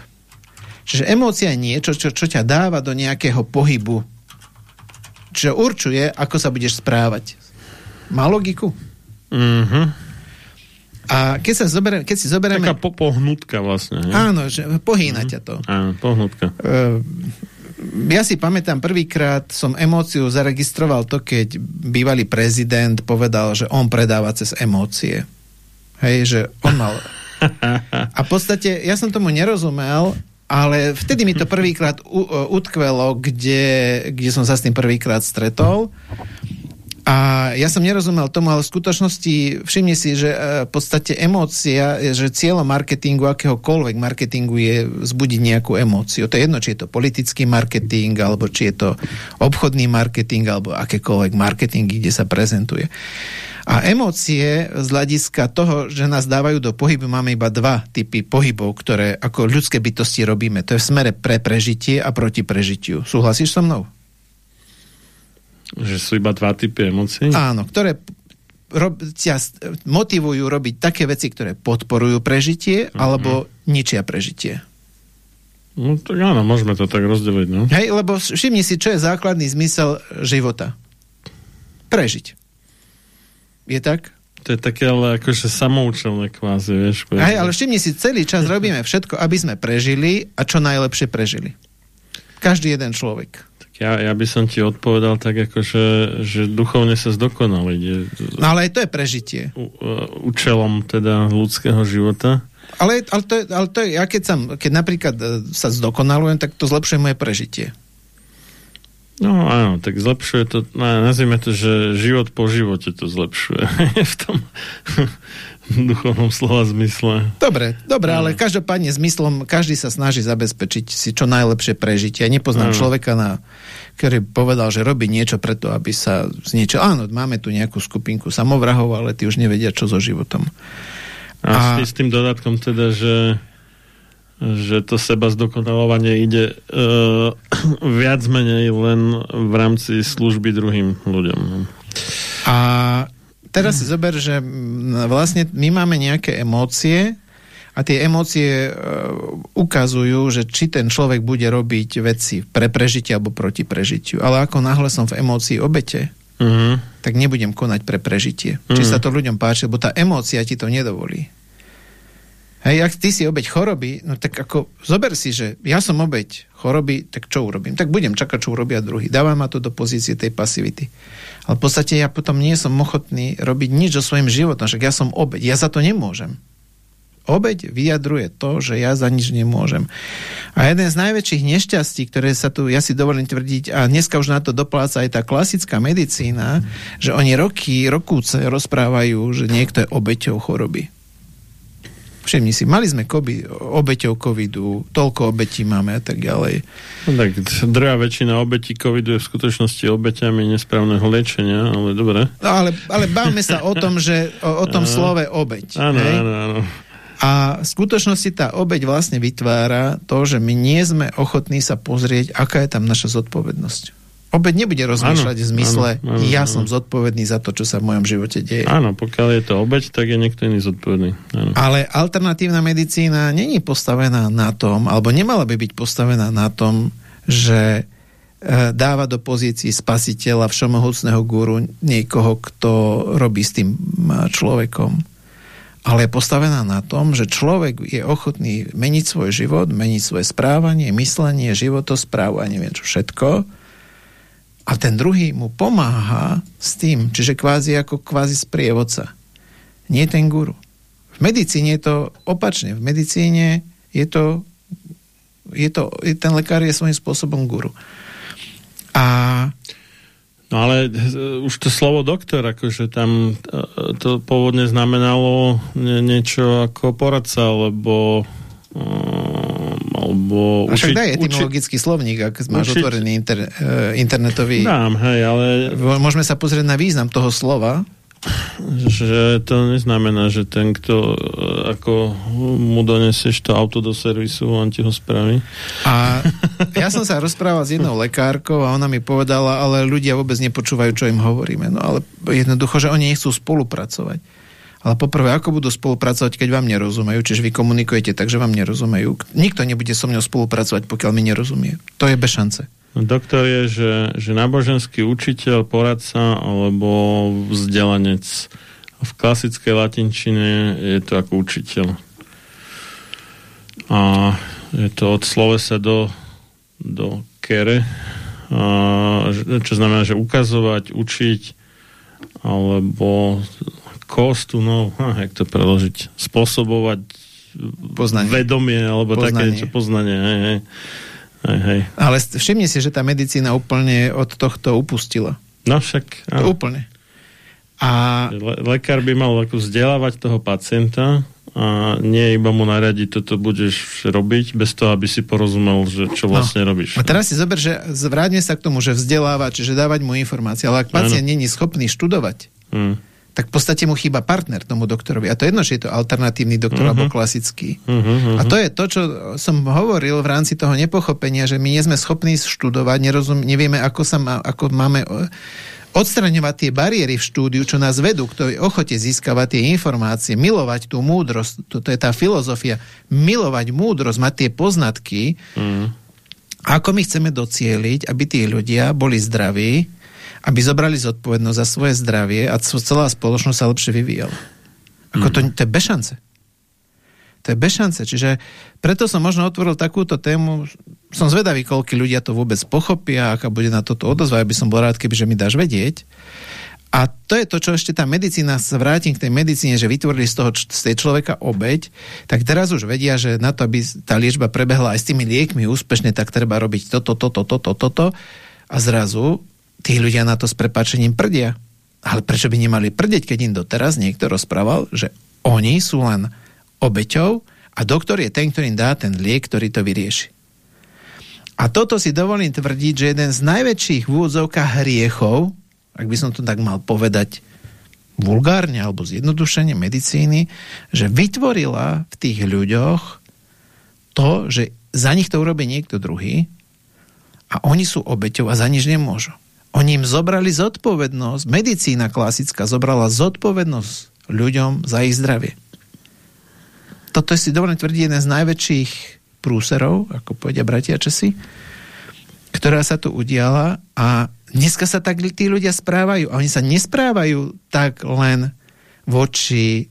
Čiže emócia je niečo, čo, čo ťa dáva do nejakého pohybu. Čiže určuje, ako sa budeš správať. Má logiku? Mhm. A keď, sa zoberiem, keď si zoberieme... Taká po, pohnutka vlastne. Ne? Áno, že pohýna mm-hmm. ťa to. Áno, pohnutka. Uh, ja si pamätám, prvýkrát som emóciu zaregistroval to, keď bývalý prezident povedal, že on predáva cez emócie. Hej, že on mal... A v podstate, ja som tomu nerozumel, ale vtedy mi to prvýkrát utkvelo, kde, kde som sa s tým prvýkrát stretol. A ja som nerozumel tomu, ale v skutočnosti všimni si, že e, v podstate emócia, že cieľom marketingu, akéhokoľvek marketingu je vzbudiť nejakú emóciu. To je jedno, či je to politický marketing, alebo či je to obchodný marketing, alebo akékoľvek marketing, kde sa prezentuje. A emócie z hľadiska toho, že nás dávajú do pohybu, máme iba dva typy pohybov, ktoré ako ľudské bytosti robíme. To je v smere pre prežitie a proti prežitiu. Súhlasíš so mnou? Že sú iba dva typy emócií? Áno, ktoré rob, ťa motivujú robiť také veci, ktoré podporujú prežitie, uh-huh. alebo ničia prežitie. No tak áno, môžeme to tak rozdeliť, no. Hej, lebo všimni si, čo je základný zmysel života. Prežiť. Je tak? To je také ale akože samoučelné kvázi, vieš. Hej, ale všimni si, celý čas robíme všetko, aby sme prežili a čo najlepšie prežili. Každý jeden človek. Tak ja, ja by som ti odpovedal tak, akože, že duchovne sa zdokonali. No ale aj to je prežitie. U, účelom teda ľudského života. Ale, ale, to je, ale to je, ja keď, sam, keď napríklad e, sa zdokonalujem, tak to zlepšuje moje prežitie. No áno, tak zlepšuje to, no, nazvime to, že život po živote to zlepšuje v tom duchovnom slova zmysle. Dobre, dobre, ale každopádne zmyslom každý sa snaží zabezpečiť si čo najlepšie prežitie. Ja nepoznám ano. človeka, na, ktorý povedal, že robí niečo preto, aby sa zniečil. Áno, máme tu nejakú skupinku samovrahov, ale tí už nevedia, čo so životom. A, a s tým dodatkom teda, že že to seba zdokonalovanie ide uh, viac menej len v rámci služby druhým ľuďom. A teraz si zober, že vlastne my máme nejaké emócie a tie emócie uh, ukazujú, že či ten človek bude robiť veci pre prežitie alebo proti prežitiu. Ale ako náhle som v emócii obete, uh-huh. tak nebudem konať pre prežitie. Uh-huh. Či sa to ľuďom páči, lebo tá emócia ti to nedovolí. Hej, ak ty si obeď choroby, no tak ako zober si, že ja som obeď choroby, tak čo urobím? Tak budem čakať, čo urobia druhý. Dávam ma to do pozície tej pasivity. Ale v podstate ja potom nie som ochotný robiť nič so svojím životom, však ja som obeď, ja za to nemôžem. Obeď vyjadruje to, že ja za nič nemôžem. A jeden z najväčších nešťastí, ktoré sa tu, ja si dovolím tvrdiť, a dneska už na to dopláca aj tá klasická medicína, že oni roky, rokúce rozprávajú, že niekto je obeťou choroby. Všimni si, mali sme obeťou covidu, toľko obetí máme a tak ďalej. No tak drvá väčšina obetí covidu je v skutočnosti obeťami nesprávneho liečenia, ale dobre. No ale, ale bavme sa o tom, že o, o tom slove obeť. Áno, áno, áno. A v skutočnosti tá obeď vlastne vytvára to, že my nie sme ochotní sa pozrieť, aká je tam naša zodpovednosť. Obeď nebude rozmýšľať áno, v zmysle, áno, áno, ja áno. som zodpovedný za to, čo sa v mojom živote deje. Áno, pokiaľ je to obeď, tak je niekto iný zodpovedný. Áno. Ale alternatívna medicína není postavená na tom, alebo nemala by byť postavená na tom, že e, dáva do pozícií spasiteľa všemohúcného guru niekoho, kto robí s tým človekom. Ale je postavená na tom, že človek je ochotný meniť svoj život, meniť svoje správanie, myslenie, životosprávu a neviem čo všetko, a ten druhý mu pomáha s tým, čiže kvázi ako kvázi sprievodca. Nie ten guru. V medicíne je to opačne. V medicíne je to, je to ten lekár je svojím spôsobom guru. A No ale už to slovo doktor, akože tam e, to pôvodne znamenalo niečo ako poradca, alebo alebo... A však daj etymologický uči... slovník, ak máš učiť... otvorený inter, uh, internetový. Dám, hej, ale... Môžeme sa pozrieť na význam toho slova. Že to neznamená, že ten, kto e, ako mu donesieš to auto do servisu, on ti ho spraví. A ja som sa rozprával s jednou lekárkou a ona mi povedala, ale ľudia vôbec nepočúvajú, čo im hovoríme. No ale jednoducho, že oni nechcú spolupracovať. Ale poprvé, ako budú spolupracovať, keď vám nerozumejú? Čiže vy komunikujete tak, že vám nerozumejú. Nikto nebude so mnou spolupracovať, pokiaľ mi nerozumie. To je bez šance. No, doktor je, že, že náboženský učiteľ, poradca alebo vzdelanec. V klasickej latinčine je to ako učiteľ. A je to od slovesa do, do kere, a, čo znamená, že ukazovať, učiť, alebo to know, ha, jak to preložiť, spôsobovať poznanie. vedomie, alebo poznanie. také niečo poznanie. Hej, hej. Hej, hej. Ale všimni si, že tá medicína úplne od tohto upustila. No však... Áno. Úplne. A... Le- lekár by mal ako vzdelávať toho pacienta a nie iba mu naradiť, toto budeš robiť, bez toho, aby si porozumel, že čo no. vlastne no. robíš. A teraz si zober, že zvráťme sa k tomu, že vzdelávať, čiže dávať mu informácie, ale ak pacient není schopný študovať, hmm tak v podstate mu chýba partner tomu doktorovi. A to jedno, že je to alternatívny doktor uh-huh. alebo klasický. Uh-huh, uh-huh. A to je to, čo som hovoril v rámci toho nepochopenia, že my nie sme schopní študovať, nerozum, nevieme, ako, sa má, ako máme odstraňovať tie bariéry v štúdiu, čo nás vedú k tej ochote získavať tie informácie, milovať tú múdrosť, to, to je tá filozofia, milovať múdrosť, mať tie poznatky, uh-huh. ako my chceme docieliť, aby tí ľudia boli zdraví, aby zobrali zodpovednosť za svoje zdravie a celá spoločnosť sa lepšie vyvíjala. Ako to, mhm. to je bez šance. To je bez šance. Čiže preto som možno otvoril takúto tému. Som zvedavý, koľko ľudia to vôbec pochopia, aká bude na toto odozva. Ja by som bol rád, keby že mi dáš vedieť. A to je to, čo ešte tá medicína, sa vrátim k tej medicíne, že vytvorili z toho z tej človeka obeď, tak teraz už vedia, že na to, aby tá liečba prebehla aj s tými liekmi úspešne, tak treba robiť toto, toto, toto, toto. A zrazu tí ľudia na to s prepáčením prdia. Ale prečo by nemali prdeť, keď im doteraz niekto rozprával, že oni sú len obeťou a doktor je ten, ktorý im dá ten liek, ktorý to vyrieši. A toto si dovolím tvrdiť, že jeden z najväčších v hriechov, ak by som to tak mal povedať vulgárne alebo zjednodušenie medicíny, že vytvorila v tých ľuďoch to, že za nich to urobí niekto druhý a oni sú obeťou a za nič nemôžu. Oni im zobrali zodpovednosť, medicína klasická zobrala zodpovednosť ľuďom za ich zdravie. Toto si dovolím tvrdiť jeden z najväčších prúserov, ako povedia bratia Česi, ktorá sa tu udiala a dneska sa tak tí ľudia správajú a oni sa nesprávajú tak len voči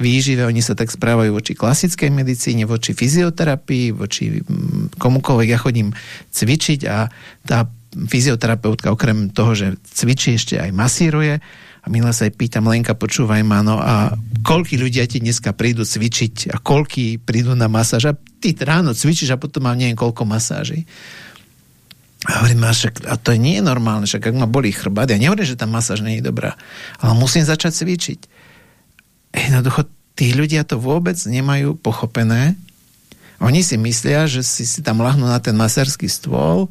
výžive, oni sa tak správajú voči klasickej medicíne, voči fyzioterapii, voči mm, komukoľvek. Ja chodím cvičiť a tá fyzioterapeutka okrem toho, že cvičí, ešte aj masíruje. A milé sa aj pýtam, Lenka, počúvaj ma, no a koľky ľudia ti dneska prídu cvičiť a koľky prídu na masáž a ty ráno cvičíš a potom mám neviem koľko masáží. A hovorím, a, však, a to nie je normálne, však ak ma bolí chrbát, ja nehovorím, že tá masáž nie je dobrá, ale musím začať cvičiť. Jednoducho, tí ľudia to vôbec nemajú pochopené. Oni si myslia, že si, si tam lahnú na ten masársky stôl,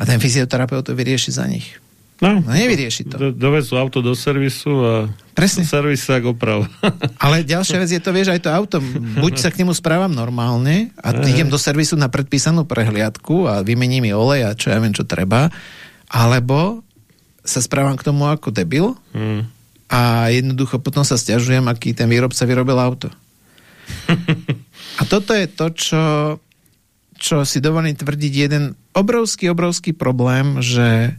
a ten fyzioterapeut to vyrieši za nich. No, no nevyrieši to. Do, dovezú auto do servisu a Presne. servis sa oprav. Ale ďalšia vec je to, vieš, aj to auto, buď sa k nemu správam normálne a Aj. idem do servisu na predpísanú prehliadku a vymením mi olej a čo ja viem, čo treba, alebo sa správam k tomu ako debil hmm. a jednoducho potom sa stiažujem, aký ten výrobca vyrobil auto. A toto je to, čo čo si dovolím tvrdiť, jeden obrovský, obrovský problém, že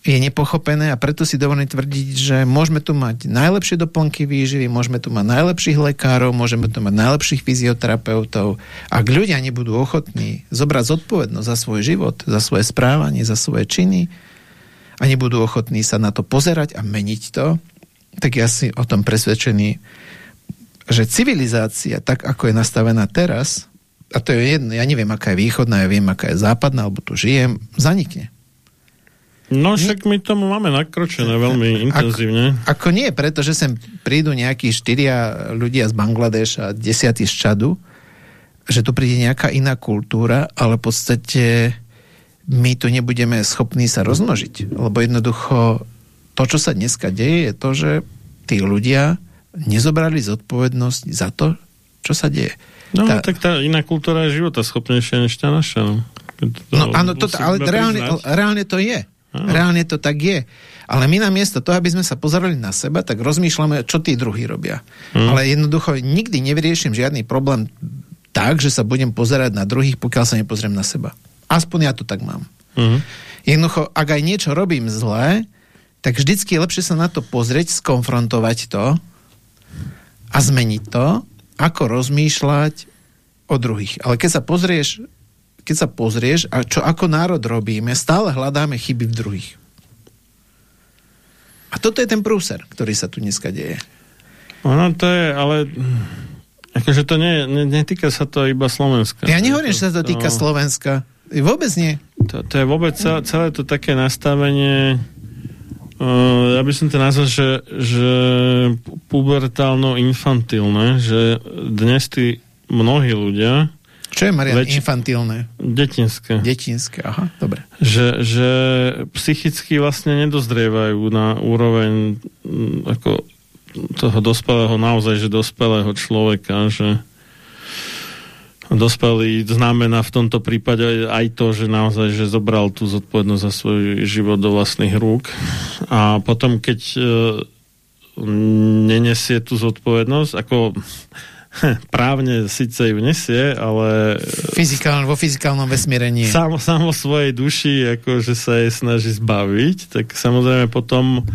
je nepochopené a preto si dovolím tvrdiť, že môžeme tu mať najlepšie doplnky výživy, môžeme tu mať najlepších lekárov, môžeme tu mať najlepších fyzioterapeutov. Ak ľudia nebudú ochotní zobrať zodpovednosť za svoj život, za svoje správanie, za svoje činy a nebudú ochotní sa na to pozerať a meniť to, tak ja si o tom presvedčený, že civilizácia, tak ako je nastavená teraz, a to je jedno, ja neviem, aká je východná, ja viem, aká je západná, alebo tu žijem, zanikne. No však my tomu máme nakročené veľmi intenzívne. Ako, ako nie, pretože sem prídu nejakí štyria ľudia z Bangladeša a desiatí z Čadu, že tu príde nejaká iná kultúra, ale v podstate my tu nebudeme schopní sa rozmnožiť. Lebo jednoducho to, čo sa dneska deje, je to, že tí ľudia nezobrali zodpovednosť za to, čo sa deje. No, tá... tak tá iná kultúra je života schopnejšia než tá naša. No, to, no áno, to, ale reálne, reálne to je. Áno. Reálne to tak je. Ale my namiesto toho, aby sme sa pozerali na seba, tak rozmýšľame, čo tí druhí robia. Hmm. Ale jednoducho nikdy nevyrieším žiadny problém tak, že sa budem pozerať na druhých, pokiaľ sa nepozriem na seba. Aspoň ja to tak mám. Hmm. Jednoducho, ak aj niečo robím zlé, tak vždycky je lepšie sa na to pozrieť, skonfrontovať to a zmeniť to, ako rozmýšľať o druhých. Ale keď sa pozrieš, keď sa pozrieš, a čo ako národ robíme, stále hľadáme chyby v druhých. A toto je ten prúser, ktorý sa tu dneska deje. Ono to je, ale akože to nie, ne, netýka sa to iba Slovenska. Ja nehovorím, že sa to týka to... Slovenska. Vôbec nie. To, to je vôbec celé, celé to také nastavenie Uh, ja by som to nazval, že, že pubertálno-infantilné, že dnes tí mnohí ľudia čo je, Marian, väč... infantilné? Detinské. Detinské, aha, dobre. Že, že psychicky vlastne nedozrievajú na úroveň mm, ako toho dospelého, naozaj, že dospelého človeka, že dospelý znamená v tomto prípade aj to, že naozaj, že zobral tú zodpovednosť za svoj život do vlastných rúk a potom, keď e, nenesie tú zodpovednosť, ako právne síce ju nesie, ale... Fyzikálne, vo fyzikálnom vesmírení. Samo, samo svojej duši, akože sa jej snaží zbaviť, tak samozrejme potom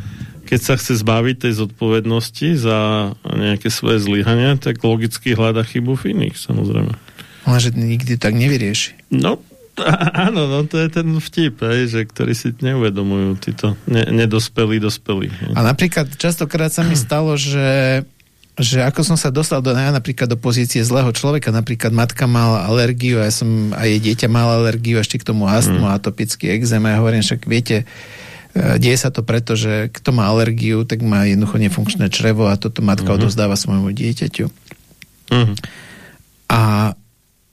keď sa chce zbaviť tej zodpovednosti za nejaké svoje zlyhania, tak logicky hľada chybu v iných, samozrejme. Ale že nikdy tak nevyrieši. No, áno, no to je ten vtip, aj, že ktorí si neuvedomujú títo ne, nedospelí, dospelí. A napríklad častokrát sa mi stalo, že že ako som sa dostal do, ja napríklad do pozície zlého človeka, napríklad matka mala alergiu, ja som, a jej dieťa mala alergiu, ešte k tomu astmu, mm. atopický exém, a ja hovorím, však viete, E, deje sa to preto, že kto má alergiu, tak má jednoducho nefunkčné črevo a toto matka uh-huh. odozdáva svojmu dieťaťu. Uh-huh. A,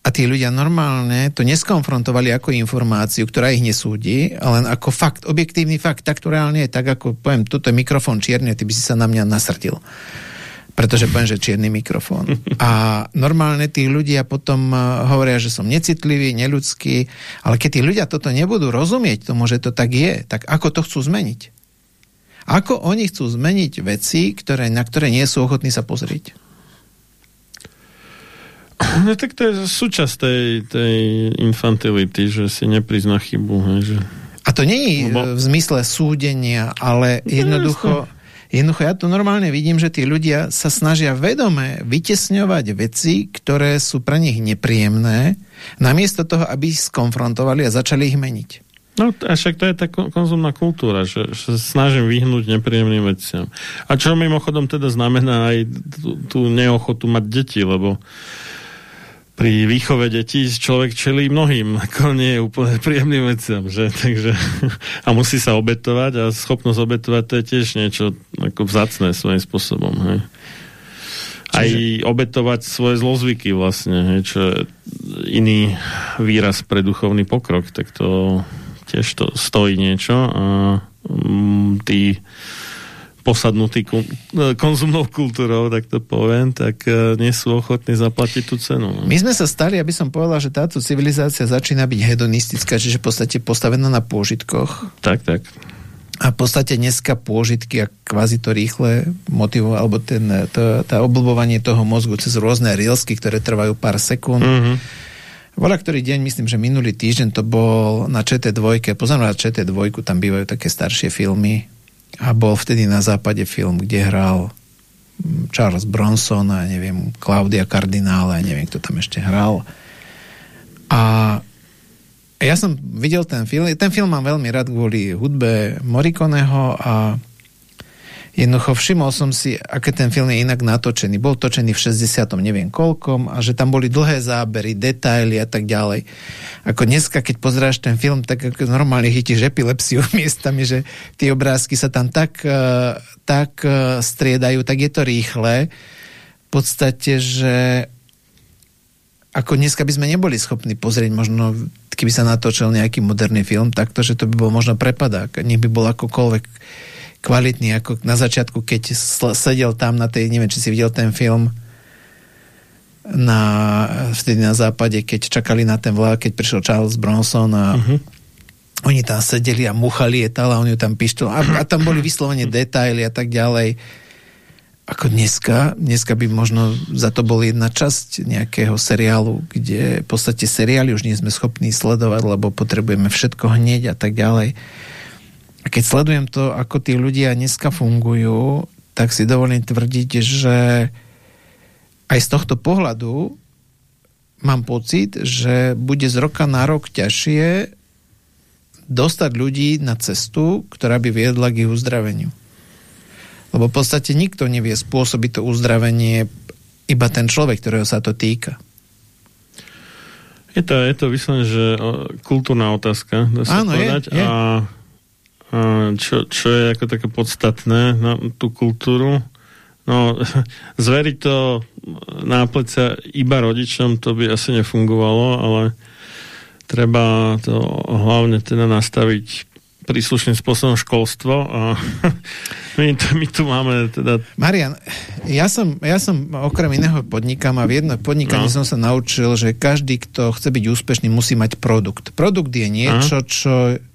a tí ľudia normálne to neskonfrontovali ako informáciu, ktorá ich nesúdi, ale ako fakt, objektívny fakt, tak to reálne je, tak ako poviem, toto je mikrofón čierny, ty by si sa na mňa nasrdil pretože poviem, že čierny mikrofón. A normálne tí ľudia potom uh, hovoria, že som necitlivý, neľudský, ale keď tí ľudia toto nebudú rozumieť tomu, že to tak je, tak ako to chcú zmeniť? Ako oni chcú zmeniť veci, ktoré, na ktoré nie sú ochotní sa pozrieť? No tak to je súčasť tej, tej infantility, že si neprizna chybu. Že... A to je Lebo... v zmysle súdenia, ale jednoducho... No, Jednoducho ja to normálne vidím, že tí ľudia sa snažia vedome vytesňovať veci, ktoré sú pre nich nepríjemné, namiesto toho, aby ich skonfrontovali a začali ich meniť. No a však to je tá konzumná kultúra, že, že snažím vyhnúť nepríjemným veciam. A čo mimochodom teda znamená aj tú, tú neochotu mať deti, lebo pri výchove detí človek čelí mnohým, ako nie je úplne príjemným veciam, že? Takže, a musí sa obetovať a schopnosť obetovať to je tiež niečo ako vzácné svojím spôsobom, hej. Aj Čiže... obetovať svoje zlozvyky vlastne, hej, čo iný výraz pre duchovný pokrok, tak to tiež to stojí niečo a mm, tí posadnutí konzumnou kultúrou, tak to poviem, tak e, nie sú ochotní zaplatiť tú cenu. No. My sme sa stali, aby som povedal, že táto civilizácia začína byť hedonistická, čiže v podstate postavená na pôžitkoch. Tak, tak. A v podstate dneska pôžitky a kvázi to rýchle motivo, alebo ten, to, tá oblbovanie toho mozgu cez rôzne reelsky, ktoré trvajú pár sekúnd. Mm-hmm. Voľa ktorý deň, myslím, že minulý týždeň to bol na ČT2, pozornosť na ČT2, tam bývajú také staršie filmy, a bol vtedy na západe film, kde hral mm, Charles Bronson a neviem, Claudia Cardinale a neviem, kto tam ešte hral. A ja som videl ten film, ten film mám veľmi rád kvôli hudbe Morikoneho a Jednoducho všimol som si, aké ten film je inak natočený. Bol točený v 60. neviem koľkom a že tam boli dlhé zábery, detaily a tak ďalej. Ako dneska, keď pozráš ten film, tak ako normálne chytíš epilepsiu miestami, že tie obrázky sa tam tak, uh, tak uh, striedajú, tak je to rýchle. V podstate, že ako dneska by sme neboli schopní pozrieť možno, keby sa natočil nejaký moderný film, takto, že to by bol možno prepadák. Nech by bol akokoľvek kvalitný, ako na začiatku, keď sedel tam na tej, neviem, či si videl ten film, na, vtedy na západe, keď čakali na ten vlak, keď prišiel Charles Bronson a uh-huh. oni tam sedeli a mucha lietala a oni tam pištol a, a tam boli vyslovene detaily a tak ďalej. Ako dneska, dneska by možno za to bol jedna časť nejakého seriálu, kde v podstate seriály už nie sme schopní sledovať, lebo potrebujeme všetko hneď a tak ďalej. A keď sledujem to, ako tí ľudia dneska fungujú, tak si dovolím tvrdiť, že aj z tohto pohľadu mám pocit, že bude z roka na rok ťažšie dostať ľudí na cestu, ktorá by viedla k ich uzdraveniu. Lebo v podstate nikto nevie spôsobiť to uzdravenie, iba ten človek, ktorého sa to týka. Je to, je to vyslovene, že kultúrna otázka, dá sa Áno, povedať. Je, je. A čo, čo je ako také podstatné na tú kultúru. No, zveriť to na pleca iba rodičom, to by asi nefungovalo, ale treba to hlavne teda nastaviť príslušným spôsobom školstvo a my, my tu máme teda... Marian, ja som, ja som okrem iného podnikám a v jednom podnikaní no. som sa naučil, že každý, kto chce byť úspešný, musí mať produkt. Produkt je niečo, Aha. čo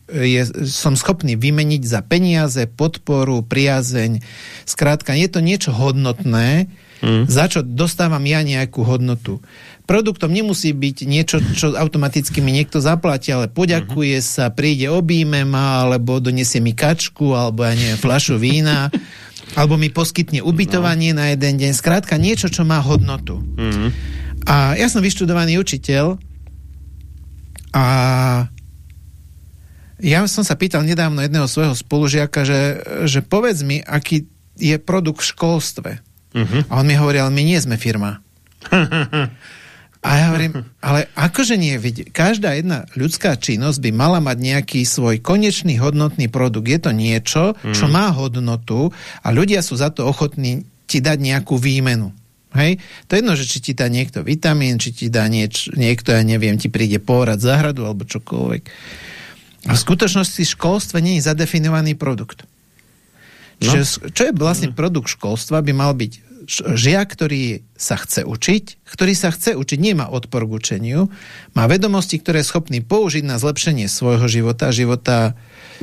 je, som schopný vymeniť za peniaze, podporu, priazeň. Skrátka, je to niečo hodnotné, mm. za čo dostávam ja nejakú hodnotu produktom nemusí byť niečo, čo automaticky mi niekto zaplatí, ale poďakuje uh-huh. sa, príde, obíme ma, alebo donesie mi kačku, alebo ja neviem, flašu vína, alebo mi poskytne ubytovanie no. na jeden deň. Skrátka, niečo, čo má hodnotu. Uh-huh. A ja som vyštudovaný učiteľ a ja som sa pýtal nedávno jedného svojho spolužiaka, že, že povedz mi, aký je produkt v školstve. Uh-huh. A on mi hovoril, my nie sme firma. A ja hovorím, ale akože nie, každá jedna ľudská činnosť by mala mať nejaký svoj konečný hodnotný produkt. Je to niečo, čo mm. má hodnotu a ľudia sú za to ochotní ti dať nejakú výmenu. Hej? To je jedno, že či ti dá niekto vitamín, či ti dá nieč, niekto, ja neviem, ti príde porad záhradu alebo čokoľvek. A v skutočnosti školstve nie je zadefinovaný produkt. No. Čiže, čo je vlastne produkt školstva, by mal byť žiak, ktorý sa chce učiť, ktorý sa chce učiť, nemá odpor k učeniu, má vedomosti, ktoré je schopný použiť na zlepšenie svojho života, života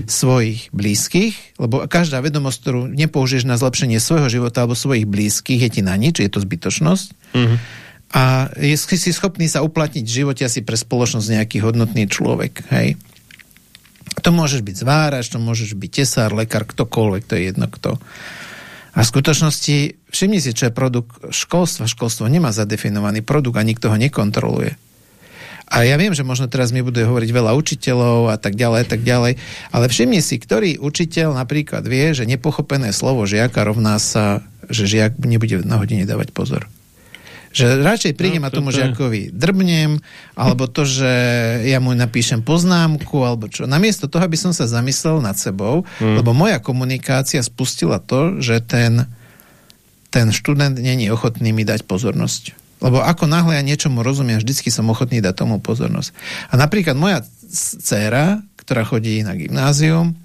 svojich blízkych, lebo každá vedomosť, ktorú nepoužiješ na zlepšenie svojho života alebo svojich blízkych, je ti na nič, je to zbytočnosť. Mm-hmm. A je si schopný sa uplatniť v živote asi pre spoločnosť nejaký hodnotný človek. Hej? To môžeš byť zvárač, to môžeš byť tesár, lekár, ktokoľvek, to je jedno kto. A v skutočnosti, všimni si, čo je produkt školstva. Školstvo nemá zadefinovaný produkt a nikto ho nekontroluje. A ja viem, že možno teraz mi bude hovoriť veľa učiteľov a tak ďalej, a tak ďalej, ale všimni si, ktorý učiteľ napríklad vie, že nepochopené slovo žiaka rovná sa, že žiak nebude na hodine dávať pozor. Že radšej prídem no, a tomu žiakovi drbnem, alebo to, že ja mu napíšem poznámku, alebo čo. Namiesto toho, aby som sa zamyslel nad sebou, hmm. lebo moja komunikácia spustila to, že ten, ten študent není ochotný mi dať pozornosť. Lebo ako náhle ja niečomu rozumiem, vždycky som ochotný dať tomu pozornosť. A napríklad moja dcéra, ktorá chodí na gymnázium,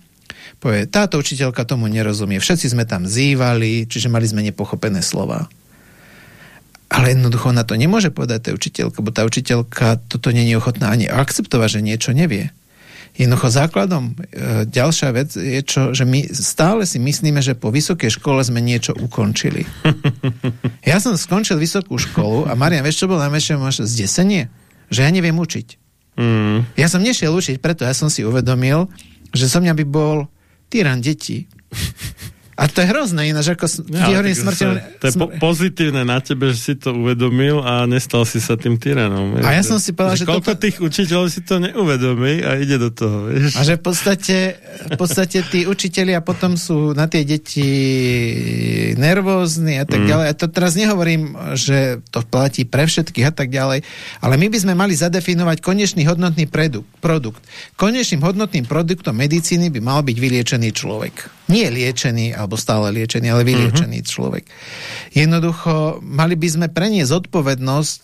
povie, táto učiteľka tomu nerozumie. Všetci sme tam zývali, čiže mali sme nepochopené slova. Ale jednoducho na to nemôže povedať tá učiteľka, bo tá učiteľka toto není ochotná ani akceptovať, že niečo nevie. Jednoducho základom e, ďalšia vec je, čo, že my stále si myslíme, že po vysokej škole sme niečo ukončili. Ja som skončil vysokú školu a Marian, vieš, čo bolo najväčšie máš zdesenie? Že ja neviem učiť. Mm. Ja som nešiel učiť, preto ja som si uvedomil, že som mňa by bol tyran detí. A to je hrozné, ináč ako ja, smrteľné... To je po- pozitívne na tebe, že si to uvedomil a nestal si sa tým tyranom. A ja som si povedal, že... Koľko toto... tých učiteľov si to neuvedomí a ide do toho, vieš? A že v podstate, v podstate tí učiteľia potom sú na tie deti nervózni a tak mm. ďalej. A to teraz nehovorím, že to platí pre všetkých a tak ďalej, ale my by sme mali zadefinovať konečný hodnotný produkt. Konečným hodnotným produktom medicíny by mal byť vyliečený človek nie liečený, alebo stále liečený, ale vyliečený uh-huh. človek. Jednoducho, mali by sme preniesť zodpovednosť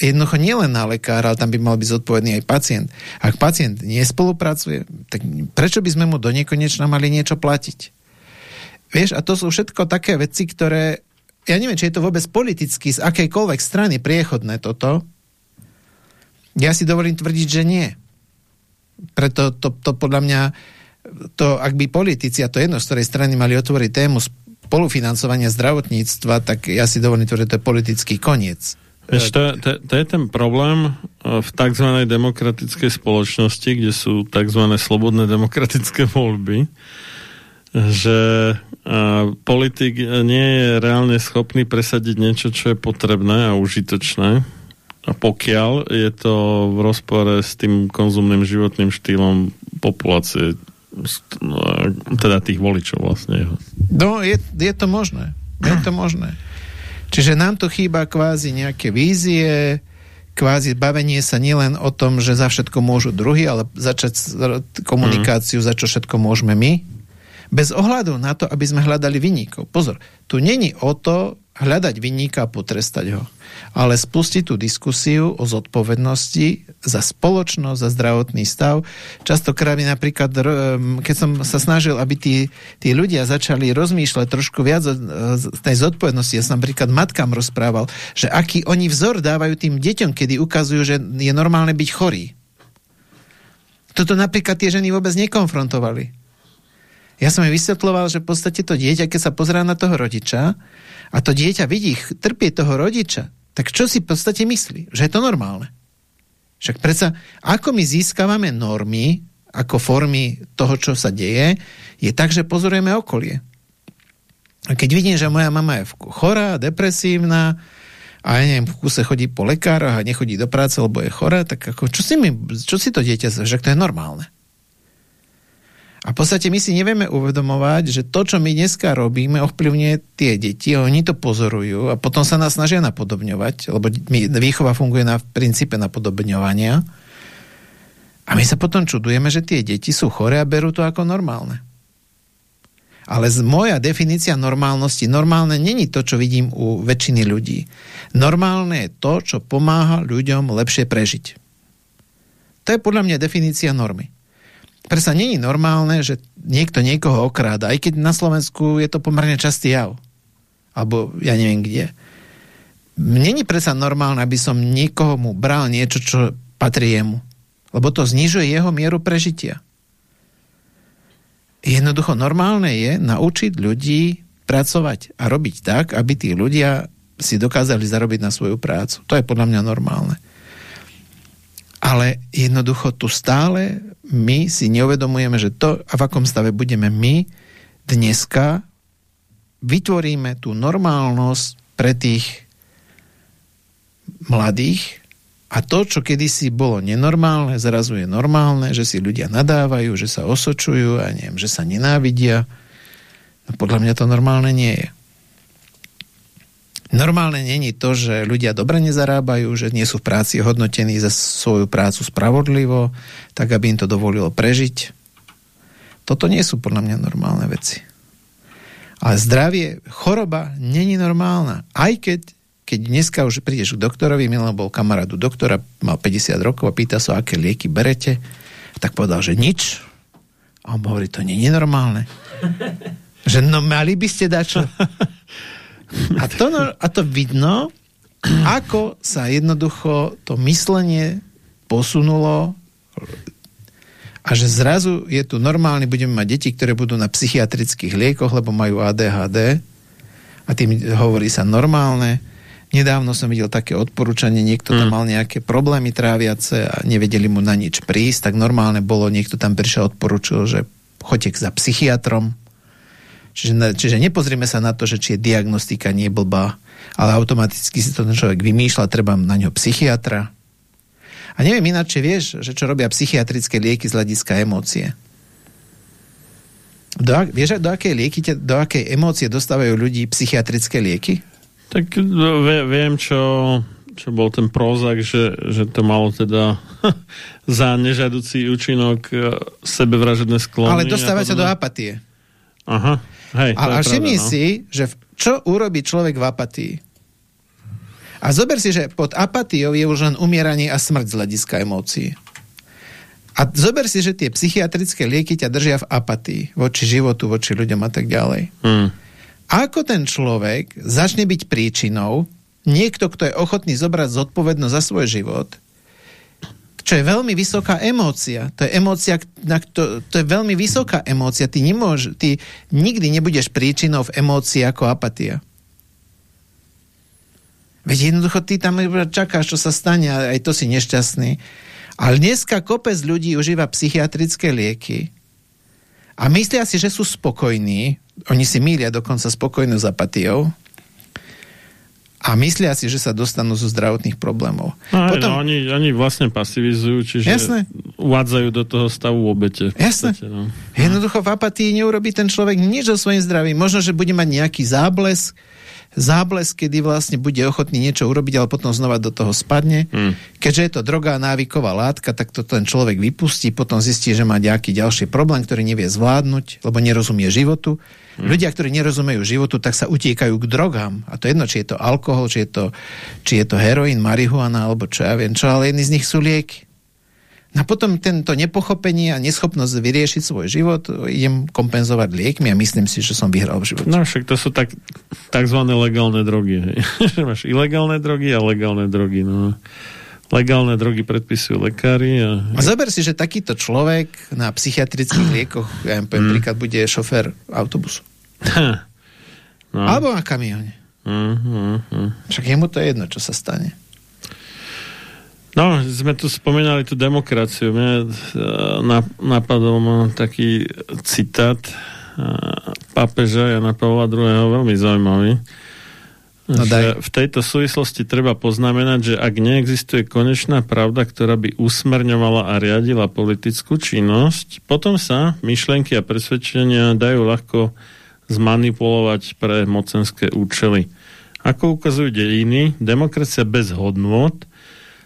jednoducho nielen na lekára, ale tam by mal byť zodpovedný aj pacient. Ak pacient nespolupracuje, tak prečo by sme mu do nekonečna mali niečo platiť? Vieš, a to sú všetko také veci, ktoré, ja neviem, či je to vôbec politicky, z akejkoľvek strany priechodné toto. Ja si dovolím tvrdiť, že nie. Preto to, to podľa mňa to, ak by politici, a to jedno, z ktorej strany mali otvoriť tému spolufinancovania zdravotníctva, tak ja si dovolím že to je politický koniec. Vieš, to, to, to je ten problém e, v tzv. demokratickej spoločnosti, kde sú tzv. slobodné demokratické voľby, že e, politik nie je reálne schopný presadiť niečo, čo je potrebné a užitočné. A pokiaľ je to v rozpore s tým konzumným životným štýlom populácie teda tých voličov vlastne. No, je, je to možné. Je to možné. Čiže nám tu chýba kvázi nejaké vízie, kvázi bavenie sa nielen o tom, že za všetko môžu druhý, ale začať komunikáciu, mm. za čo všetko môžeme my, bez ohľadu na to, aby sme hľadali vyníkov. Pozor, tu není o to hľadať vyníka a potrestať ho, ale spustiť tú diskusiu o zodpovednosti za spoločnosť, za zdravotný stav. Častokrát mi napríklad, keď som sa snažil, aby tí, tí ľudia začali rozmýšľať trošku viac o tej zodpovednosti, ja som napríklad matkám rozprával, že aký oni vzor dávajú tým deťom, kedy ukazujú, že je normálne byť chorý. Toto napríklad tie ženy vôbec nekonfrontovali. Ja som jej vysvetloval, že v podstate to dieťa, keď sa pozerá na toho rodiča a to dieťa vidí trpieť toho rodiča, tak čo si v podstate myslí? Že je to normálne. Však predsa, ako my získavame normy, ako formy toho, čo sa deje, je tak, že pozorujeme okolie. A keď vidím, že moja mama je chorá, depresívna, a ja neviem, v kuse chodí po lekároch a nechodí do práce, lebo je chorá, tak ako, čo, si mi, čo si to dieťa, že to je normálne. A v podstate my si nevieme uvedomovať, že to, čo my dneska robíme, ovplyvňuje tie deti, oni to pozorujú a potom sa nás snažia napodobňovať, lebo výchova funguje na princípe napodobňovania. A my sa potom čudujeme, že tie deti sú chore a berú to ako normálne. Ale z moja definícia normálnosti, normálne není to, čo vidím u väčšiny ľudí. Normálne je to, čo pomáha ľuďom lepšie prežiť. To je podľa mňa definícia normy. Presa není normálne, že niekto niekoho okráda, aj keď na Slovensku je to pomerne častý jav. Alebo ja neviem kde. Není predsa normálne, aby som niekoho mu bral niečo, čo patrí jemu. Lebo to znižuje jeho mieru prežitia. Jednoducho normálne je naučiť ľudí pracovať a robiť tak, aby tí ľudia si dokázali zarobiť na svoju prácu. To je podľa mňa normálne. Ale jednoducho tu stále my si neuvedomujeme, že to, v akom stave budeme my, dneska vytvoríme tú normálnosť pre tých mladých a to, čo kedysi bolo nenormálne, zrazu je normálne, že si ľudia nadávajú, že sa osočujú a neviem, že sa nenávidia. No podľa mňa to normálne nie je. Normálne není to, že ľudia dobre nezarábajú, že nie sú v práci hodnotení za svoju prácu spravodlivo, tak aby im to dovolilo prežiť. Toto nie sú podľa mňa normálne veci. Ale zdravie, choroba není normálna. Aj keď, keď dneska už prídeš k doktorovi, Milan bol kamarádu doktora, mal 50 rokov a pýta sa, aké lieky berete, tak povedal, že nič. A on hovorí, to je normálne. že no mali by ste dať čo? A to, a to vidno, ako sa jednoducho to myslenie posunulo a že zrazu je tu normálne, budeme mať deti, ktoré budú na psychiatrických liekoch, lebo majú ADHD a tým hovorí sa normálne. Nedávno som videl také odporúčanie, niekto tam mm. mal nejaké problémy tráviace a nevedeli mu na nič prísť, tak normálne bolo, niekto tam prišiel odporúčil, že choďte za psychiatrom Čiže, čiže nepozrieme sa na to, že či je diagnostika nie blbá, ale automaticky si to ten človek vymýšľa, treba na ňo psychiatra. A neviem ináč, vieš, že čo robia psychiatrické lieky z hľadiska emócie. Do, vieš, do akej lieky, do akej emócie dostávajú ľudí psychiatrické lieky? Tak no, viem, čo, čo bol ten prozak, že, že to malo teda za nežadúci účinok e, sebevražedné sklony. Ale dostáva sa do apatie. Aha. Hej, a, a všimni no. si, že čo urobí človek v apatii. A zober si, že pod apatiou je už len umieranie a smrť z hľadiska emócií. A zober si, že tie psychiatrické lieky ťa držia v apatii voči životu, voči ľuďom a tak ďalej. Hmm. Ako ten človek začne byť príčinou, niekto, kto je ochotný zobrať zodpovednosť za svoj život, čo je veľmi vysoká emócia. To je emócia, na to, to je veľmi vysoká emócia. Ty, nemôž, ty nikdy nebudeš príčinou v emócii ako apatia. Veď jednoducho ty tam čakáš, čo sa stane a aj to si nešťastný. Ale dneska kopec ľudí užíva psychiatrické lieky a myslia si, že sú spokojní. Oni si mília dokonca spokojnú s apatiou a myslia si, že sa dostanú zo zdravotných problémov. No, Potom... no, oni, oni vlastne pasivizujú, čiže Jasné. uvádzajú do toho stavu obete. Jasné. no. Jednoducho v apatii neurobí ten človek nič so svojím zdravím. Možno, že bude mať nejaký záblesk, záblesk, kedy vlastne bude ochotný niečo urobiť, ale potom znova do toho spadne. Hmm. Keďže je to drogá návyková látka, tak to ten človek vypustí, potom zistí, že má nejaký ďalší problém, ktorý nevie zvládnuť, lebo nerozumie životu. Hmm. Ľudia, ktorí nerozumejú životu, tak sa utiekajú k drogám. A to jedno, či je to alkohol, či je to, či je to heroín, marihuana, alebo čo ja viem čo, ale jedný z nich sú lieky. A potom tento nepochopenie a neschopnosť vyriešiť svoj život idem kompenzovať liekmi a myslím si, že som vyhral v živote. No však to sú tak, takzvané legálne drogy. Máš ilegálne drogy a legálne drogy. No. Legálne drogy predpisujú lekári. A... a zober si, že takýto človek na psychiatrických liekoch, ja im poviem mm. príklad, bude šofér autobusu. no. Alebo na kamióne. Mm, mm, mm. Však jemu to je jedno, čo sa stane. No, sme tu spomínali tú demokraciu. Mne napadol ma taký citát e, pápeža Jana Pavla II. veľmi zaujímavý. No že v tejto súvislosti treba poznamenať, že ak neexistuje konečná pravda, ktorá by usmerňovala a riadila politickú činnosť, potom sa myšlenky a presvedčenia dajú ľahko zmanipulovať pre mocenské účely. Ako ukazujú dejiny, demokracia bez hodnot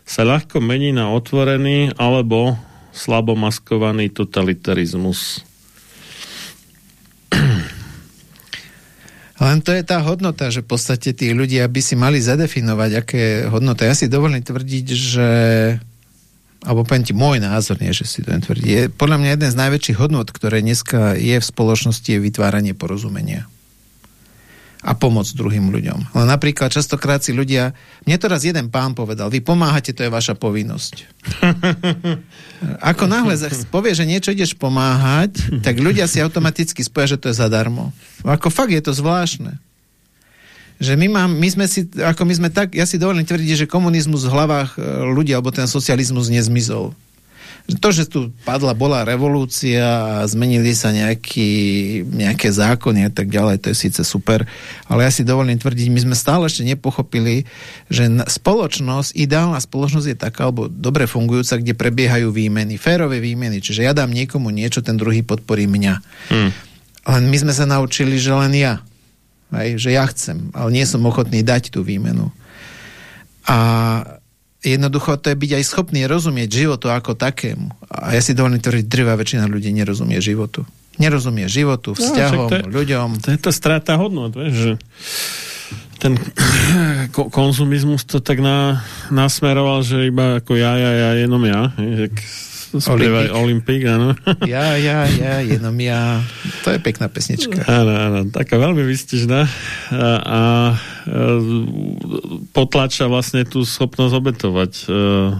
sa ľahko mení na otvorený alebo slabomaskovaný totalitarizmus. Len to je tá hodnota, že v podstate tí ľudia by si mali zadefinovať, aké hodnoty. Ja si dovolím tvrdiť, že alebo poviem ti môj názor, nie, že si to tvrdí. Je podľa mňa jeden z najväčších hodnot, ktoré dneska je v spoločnosti, je vytváranie porozumenia a pomoc druhým ľuďom. Ale napríklad častokrát si ľudia, mne to raz jeden pán povedal, vy pomáhate, to je vaša povinnosť. Ako náhle povie, že niečo ideš pomáhať, tak ľudia si automaticky spoja, že to je zadarmo. Ako fakt je to zvláštne. Že my, mám, my sme si, ako my sme tak, ja si dovolím tvrdiť, že komunizmus v hlavách e, ľudí, alebo ten socializmus nezmizol to, že tu padla, bola revolúcia a zmenili sa nejaký, nejaké zákony a tak ďalej, to je síce super, ale ja si dovolím tvrdiť, my sme stále ešte nepochopili, že spoločnosť, ideálna spoločnosť je taká, alebo dobre fungujúca, kde prebiehajú výmeny, férové výmeny, čiže ja dám niekomu niečo, ten druhý podporí mňa. Hmm. Len my sme sa naučili, že len ja. Hej, že ja chcem, ale nie som ochotný dať tú výmenu. A jednoducho to je byť aj schopný rozumieť životu ako takému. A ja si dovolím tvrdiť, drvá väčšina ľudí nerozumie životu. Nerozumie životu, no, vzťahom, no, to je, ľuďom. To je to strata hodnot, vieš, že ten konzumizmus to tak na, nasmeroval, že iba ako ja, ja, ja, jenom ja. Spievaj Olympik, áno. Ja, ja, ja, jenom ja. To je pekná pesnička. Áno, áno, taká veľmi vystižná a, a potlača vlastne tú schopnosť obetovať uh,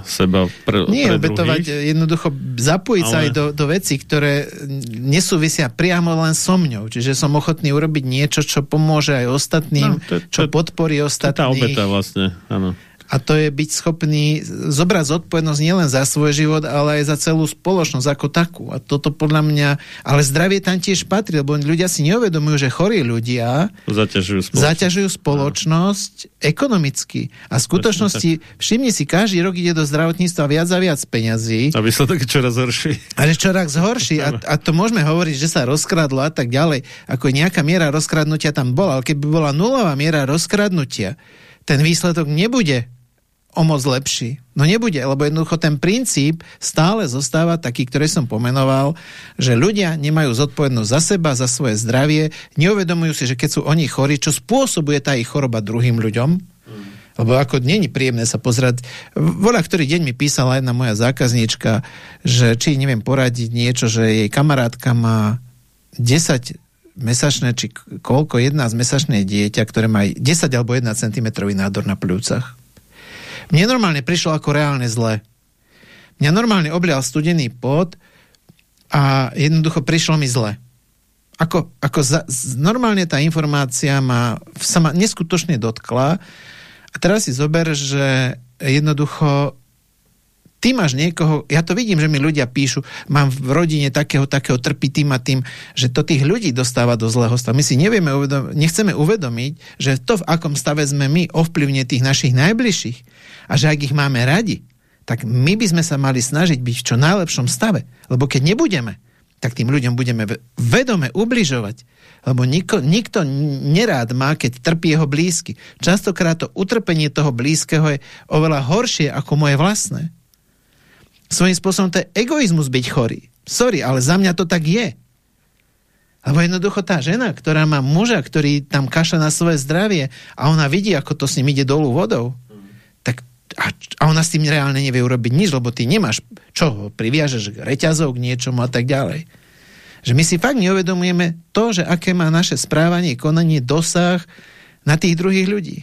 seba pre, Nie pre obetovať, druhých. jednoducho zapojiť Ale... sa aj do, do vecí, ktoré nesúvisia priamo len so mňou. Čiže som ochotný urobiť niečo, čo pomôže aj ostatným, no, to, to, čo podporí ostatných. To tá obeta vlastne, áno a to je byť schopný zobrať zodpovednosť nielen za svoj život, ale aj za celú spoločnosť ako takú. A toto podľa mňa, ale zdravie tam tiež patrí, lebo ľudia si neuvedomujú, že chorí ľudia zaťažujú spoločnosť, zaťažujú spoločnosť no. ekonomicky. A v skutočnosti, všimni si, každý rok ide do zdravotníctva viac a viac peňazí. A výsledok je čoraz horší. Ale čoraz horší. A, a to môžeme hovoriť, že sa rozkradlo a tak ďalej. Ako nejaká miera rozkradnutia tam bola, ale keby bola nulová miera rozkradnutia, ten výsledok nebude o moc lepší. No nebude, lebo jednoducho ten princíp stále zostáva taký, ktorý som pomenoval, že ľudia nemajú zodpovednosť za seba, za svoje zdravie, neuvedomujú si, že keď sú oni chorí, čo spôsobuje tá ich choroba druhým ľuďom, lebo ako není príjemné sa pozerať. Voľa, ktorý deň mi písala jedna moja zákazníčka, že či neviem poradiť niečo, že jej kamarátka má 10 mesačné, či koľko, jedna z mesačné dieťa, ktoré má 10 alebo 1 cm nádor na pľúcach. Mne normálne prišlo ako reálne zle. Mňa normálne oblial studený pot a jednoducho prišlo mi zle. Ako, ako za, normálne tá informácia ma, sa neskutočne dotkla a teraz si zober, že jednoducho ty máš niekoho, ja to vidím, že mi ľudia píšu, mám v rodine takého, takého, trpí tým a tým, že to tých ľudí dostáva do zlého stavu. My si nevieme uvedom, nechceme uvedomiť, že to, v akom stave sme my, ovplyvne tých našich najbližších a že ak ich máme radi, tak my by sme sa mali snažiť byť v čo najlepšom stave. Lebo keď nebudeme, tak tým ľuďom budeme vedome ubližovať. Lebo nikto, nikto nerád má, keď trpí jeho blízky. Častokrát to utrpenie toho blízkeho je oveľa horšie ako moje vlastné. Svojím spôsobom to je egoizmus byť chorý. Sorry, ale za mňa to tak je. Lebo jednoducho tá žena, ktorá má muža, ktorý tam kaša na svoje zdravie a ona vidí, ako to s ním ide dolu vodou, tak a, a ona s tým reálne nevie urobiť nič, lebo ty nemáš čo, priviažeš reťazov k niečomu a tak ďalej. Že my si fakt neuvedomujeme to, že aké má naše správanie, konanie, dosah na tých druhých ľudí.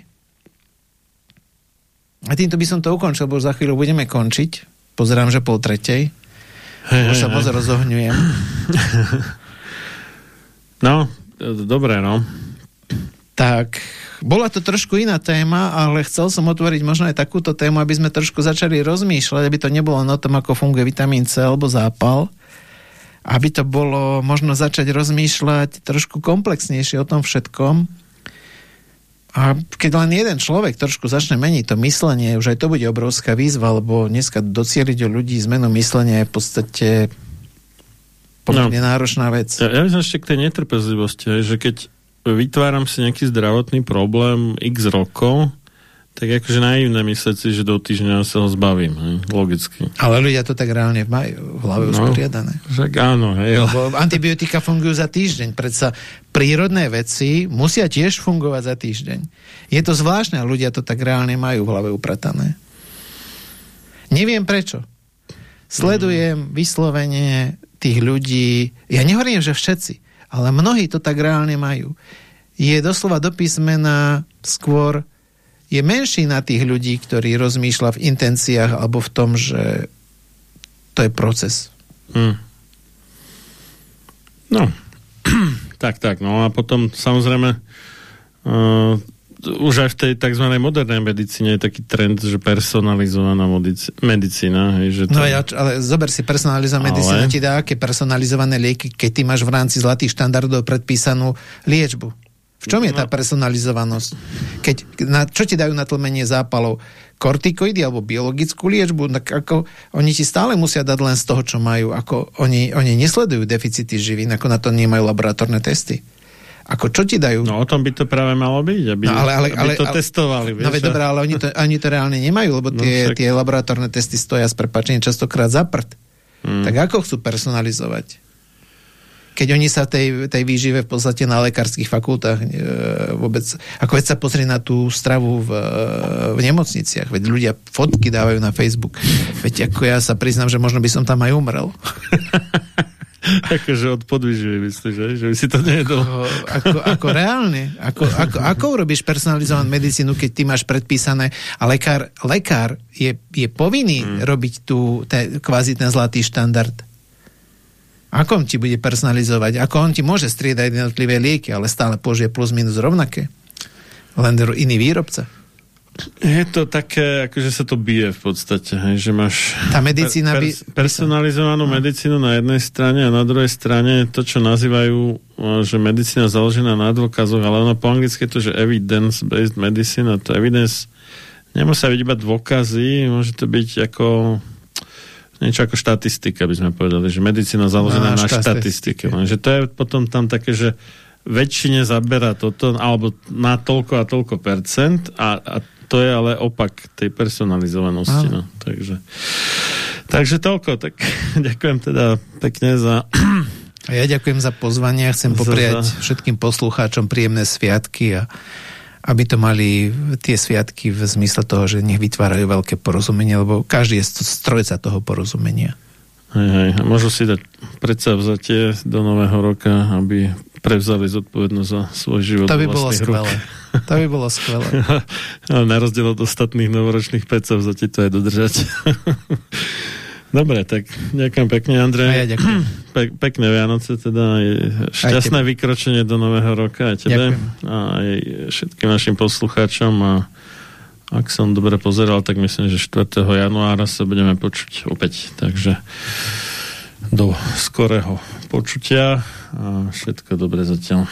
A týmto by som to ukončil, bo za chvíľu budeme končiť. Pozerám, že pol tretej. Hey, Už hey, sa moc rozohňujem. No, dobre, no. Tak, bola to trošku iná téma, ale chcel som otvoriť možno aj takúto tému, aby sme trošku začali rozmýšľať, aby to nebolo o tom, ako funguje vitamín C alebo zápal, aby to bolo možno začať rozmýšľať trošku komplexnejšie o tom všetkom. A keď len jeden človek trošku začne meniť to myslenie, už aj to bude obrovská výzva, lebo dneska docieliť o ľudí zmenu myslenia je v podstate pomerne no, náročná vec. Ja, ja som ešte k tej netrpezlivosti, že keď vytváram si nejaký zdravotný problém x rokov, tak akože naivné mysleť si, že do týždňa sa ho zbavím, hej, logicky. Ale ľudia to tak reálne majú v hlave no, usporiadané. Však áno, hej. Lebo antibiotika fungujú za týždeň, predsa prírodné veci musia tiež fungovať za týždeň. Je to zvláštne a ľudia to tak reálne majú v hlave upratané. Neviem prečo. Sledujem vyslovene tých ľudí, ja nehovorím, že všetci, ale mnohí to tak reálne majú. Je doslova do písmena skôr je menší na tých ľudí, ktorí rozmýšľa v intenciách alebo v tom, že to je proces. Hmm. No, tak, tak. No a potom samozrejme uh, už aj v tej tzv. modernej medicíne je taký trend, že personalizovaná medicína. Hej, že to... No ja, ale zober si, personalizovaná ale... medicína ti dá aké personalizované lieky, keď ty máš v rámci zlatých štandardov predpísanú liečbu. V čom je tá no. personalizovanosť? Keď, na, čo ti dajú na tlmenie zápalov? Kortikoidy alebo biologickú liečbu? Tak ako, oni ti stále musia dať len z toho, čo majú. Ako, oni, oni nesledujú deficity živín, ako na to nemajú laboratórne testy. Ako čo ti dajú? No o tom by to práve malo byť, aby, no, ale, ale, aby ale, to ale, testovali. Vieš? No veď dobré, ale oni to, oni to reálne nemajú, lebo no, tie, no, tie laboratórne testy stoja s prepačením častokrát za prd. Hmm. Tak ako chcú personalizovať? Keď oni sa tej, tej výžive v podstate na lekárskych fakultách e, vôbec, ako veď sa pozrie na tú stravu v, v nemocniciach, veď ľudia fotky dávajú na Facebook. Veď ako ja sa priznám, že možno by som tam aj umrel. akože od podvyživy, myslíš, že? že by si to nejedol. Ako, ako, ako reálne? Ako, ako, ako urobíš personalizovanú medicínu, keď ty máš predpísané a lekár, lekár je, je povinný hmm. robiť tu te, kvázi ten zlatý štandard. Ako on ti bude personalizovať? Ako on ti môže striedať jednotlivé lieky, ale stále použije plus minus rovnaké? Len iný výrobca. Je to také, akože sa to bije v podstate, hej, že máš Tá medicína per, per, personalizovanú no. medicínu na jednej strane a na druhej strane to, čo nazývajú, že medicína založená na dôkazoch, ale ono po anglicky je to, že evidence-based medicine a to evidence nemusia byť iba dôkazy, môže to byť ako niečo ako štatistika, by sme povedali, že medicína založená no, na štatistike. Že to je potom tam také, že väčšine zabera toto, alebo na toľko a toľko percent a, a to je ale opak tej personalizovanosti. No. Takže, takže toľko. Tak ďakujem teda pekne za... A ja ďakujem za pozvanie a chcem popriať za... všetkým poslucháčom príjemné sviatky a aby to mali tie sviatky v zmysle toho, že nech vytvárajú veľké porozumenie, lebo každý je strojca toho porozumenia. Hej, hej. Môžu si dať predsavzatie do nového roka, aby prevzali zodpovednosť za svoj život. To by bolo skvelé. To by bolo skvelé. Na rozdiel od ostatných novoročných predsavzatí to je dodržať. Dobre, tak ďakujem pekne, Andrej. A ja ďakujem. Pe- pekné Vianoce, teda šťastné vykročenie do nového roka aj tebe ďakujem. a aj všetkým našim poslucháčom a ak som dobre pozeral, tak myslím, že 4. januára sa budeme počuť opäť, takže do skorého počutia a všetko dobre zatiaľ.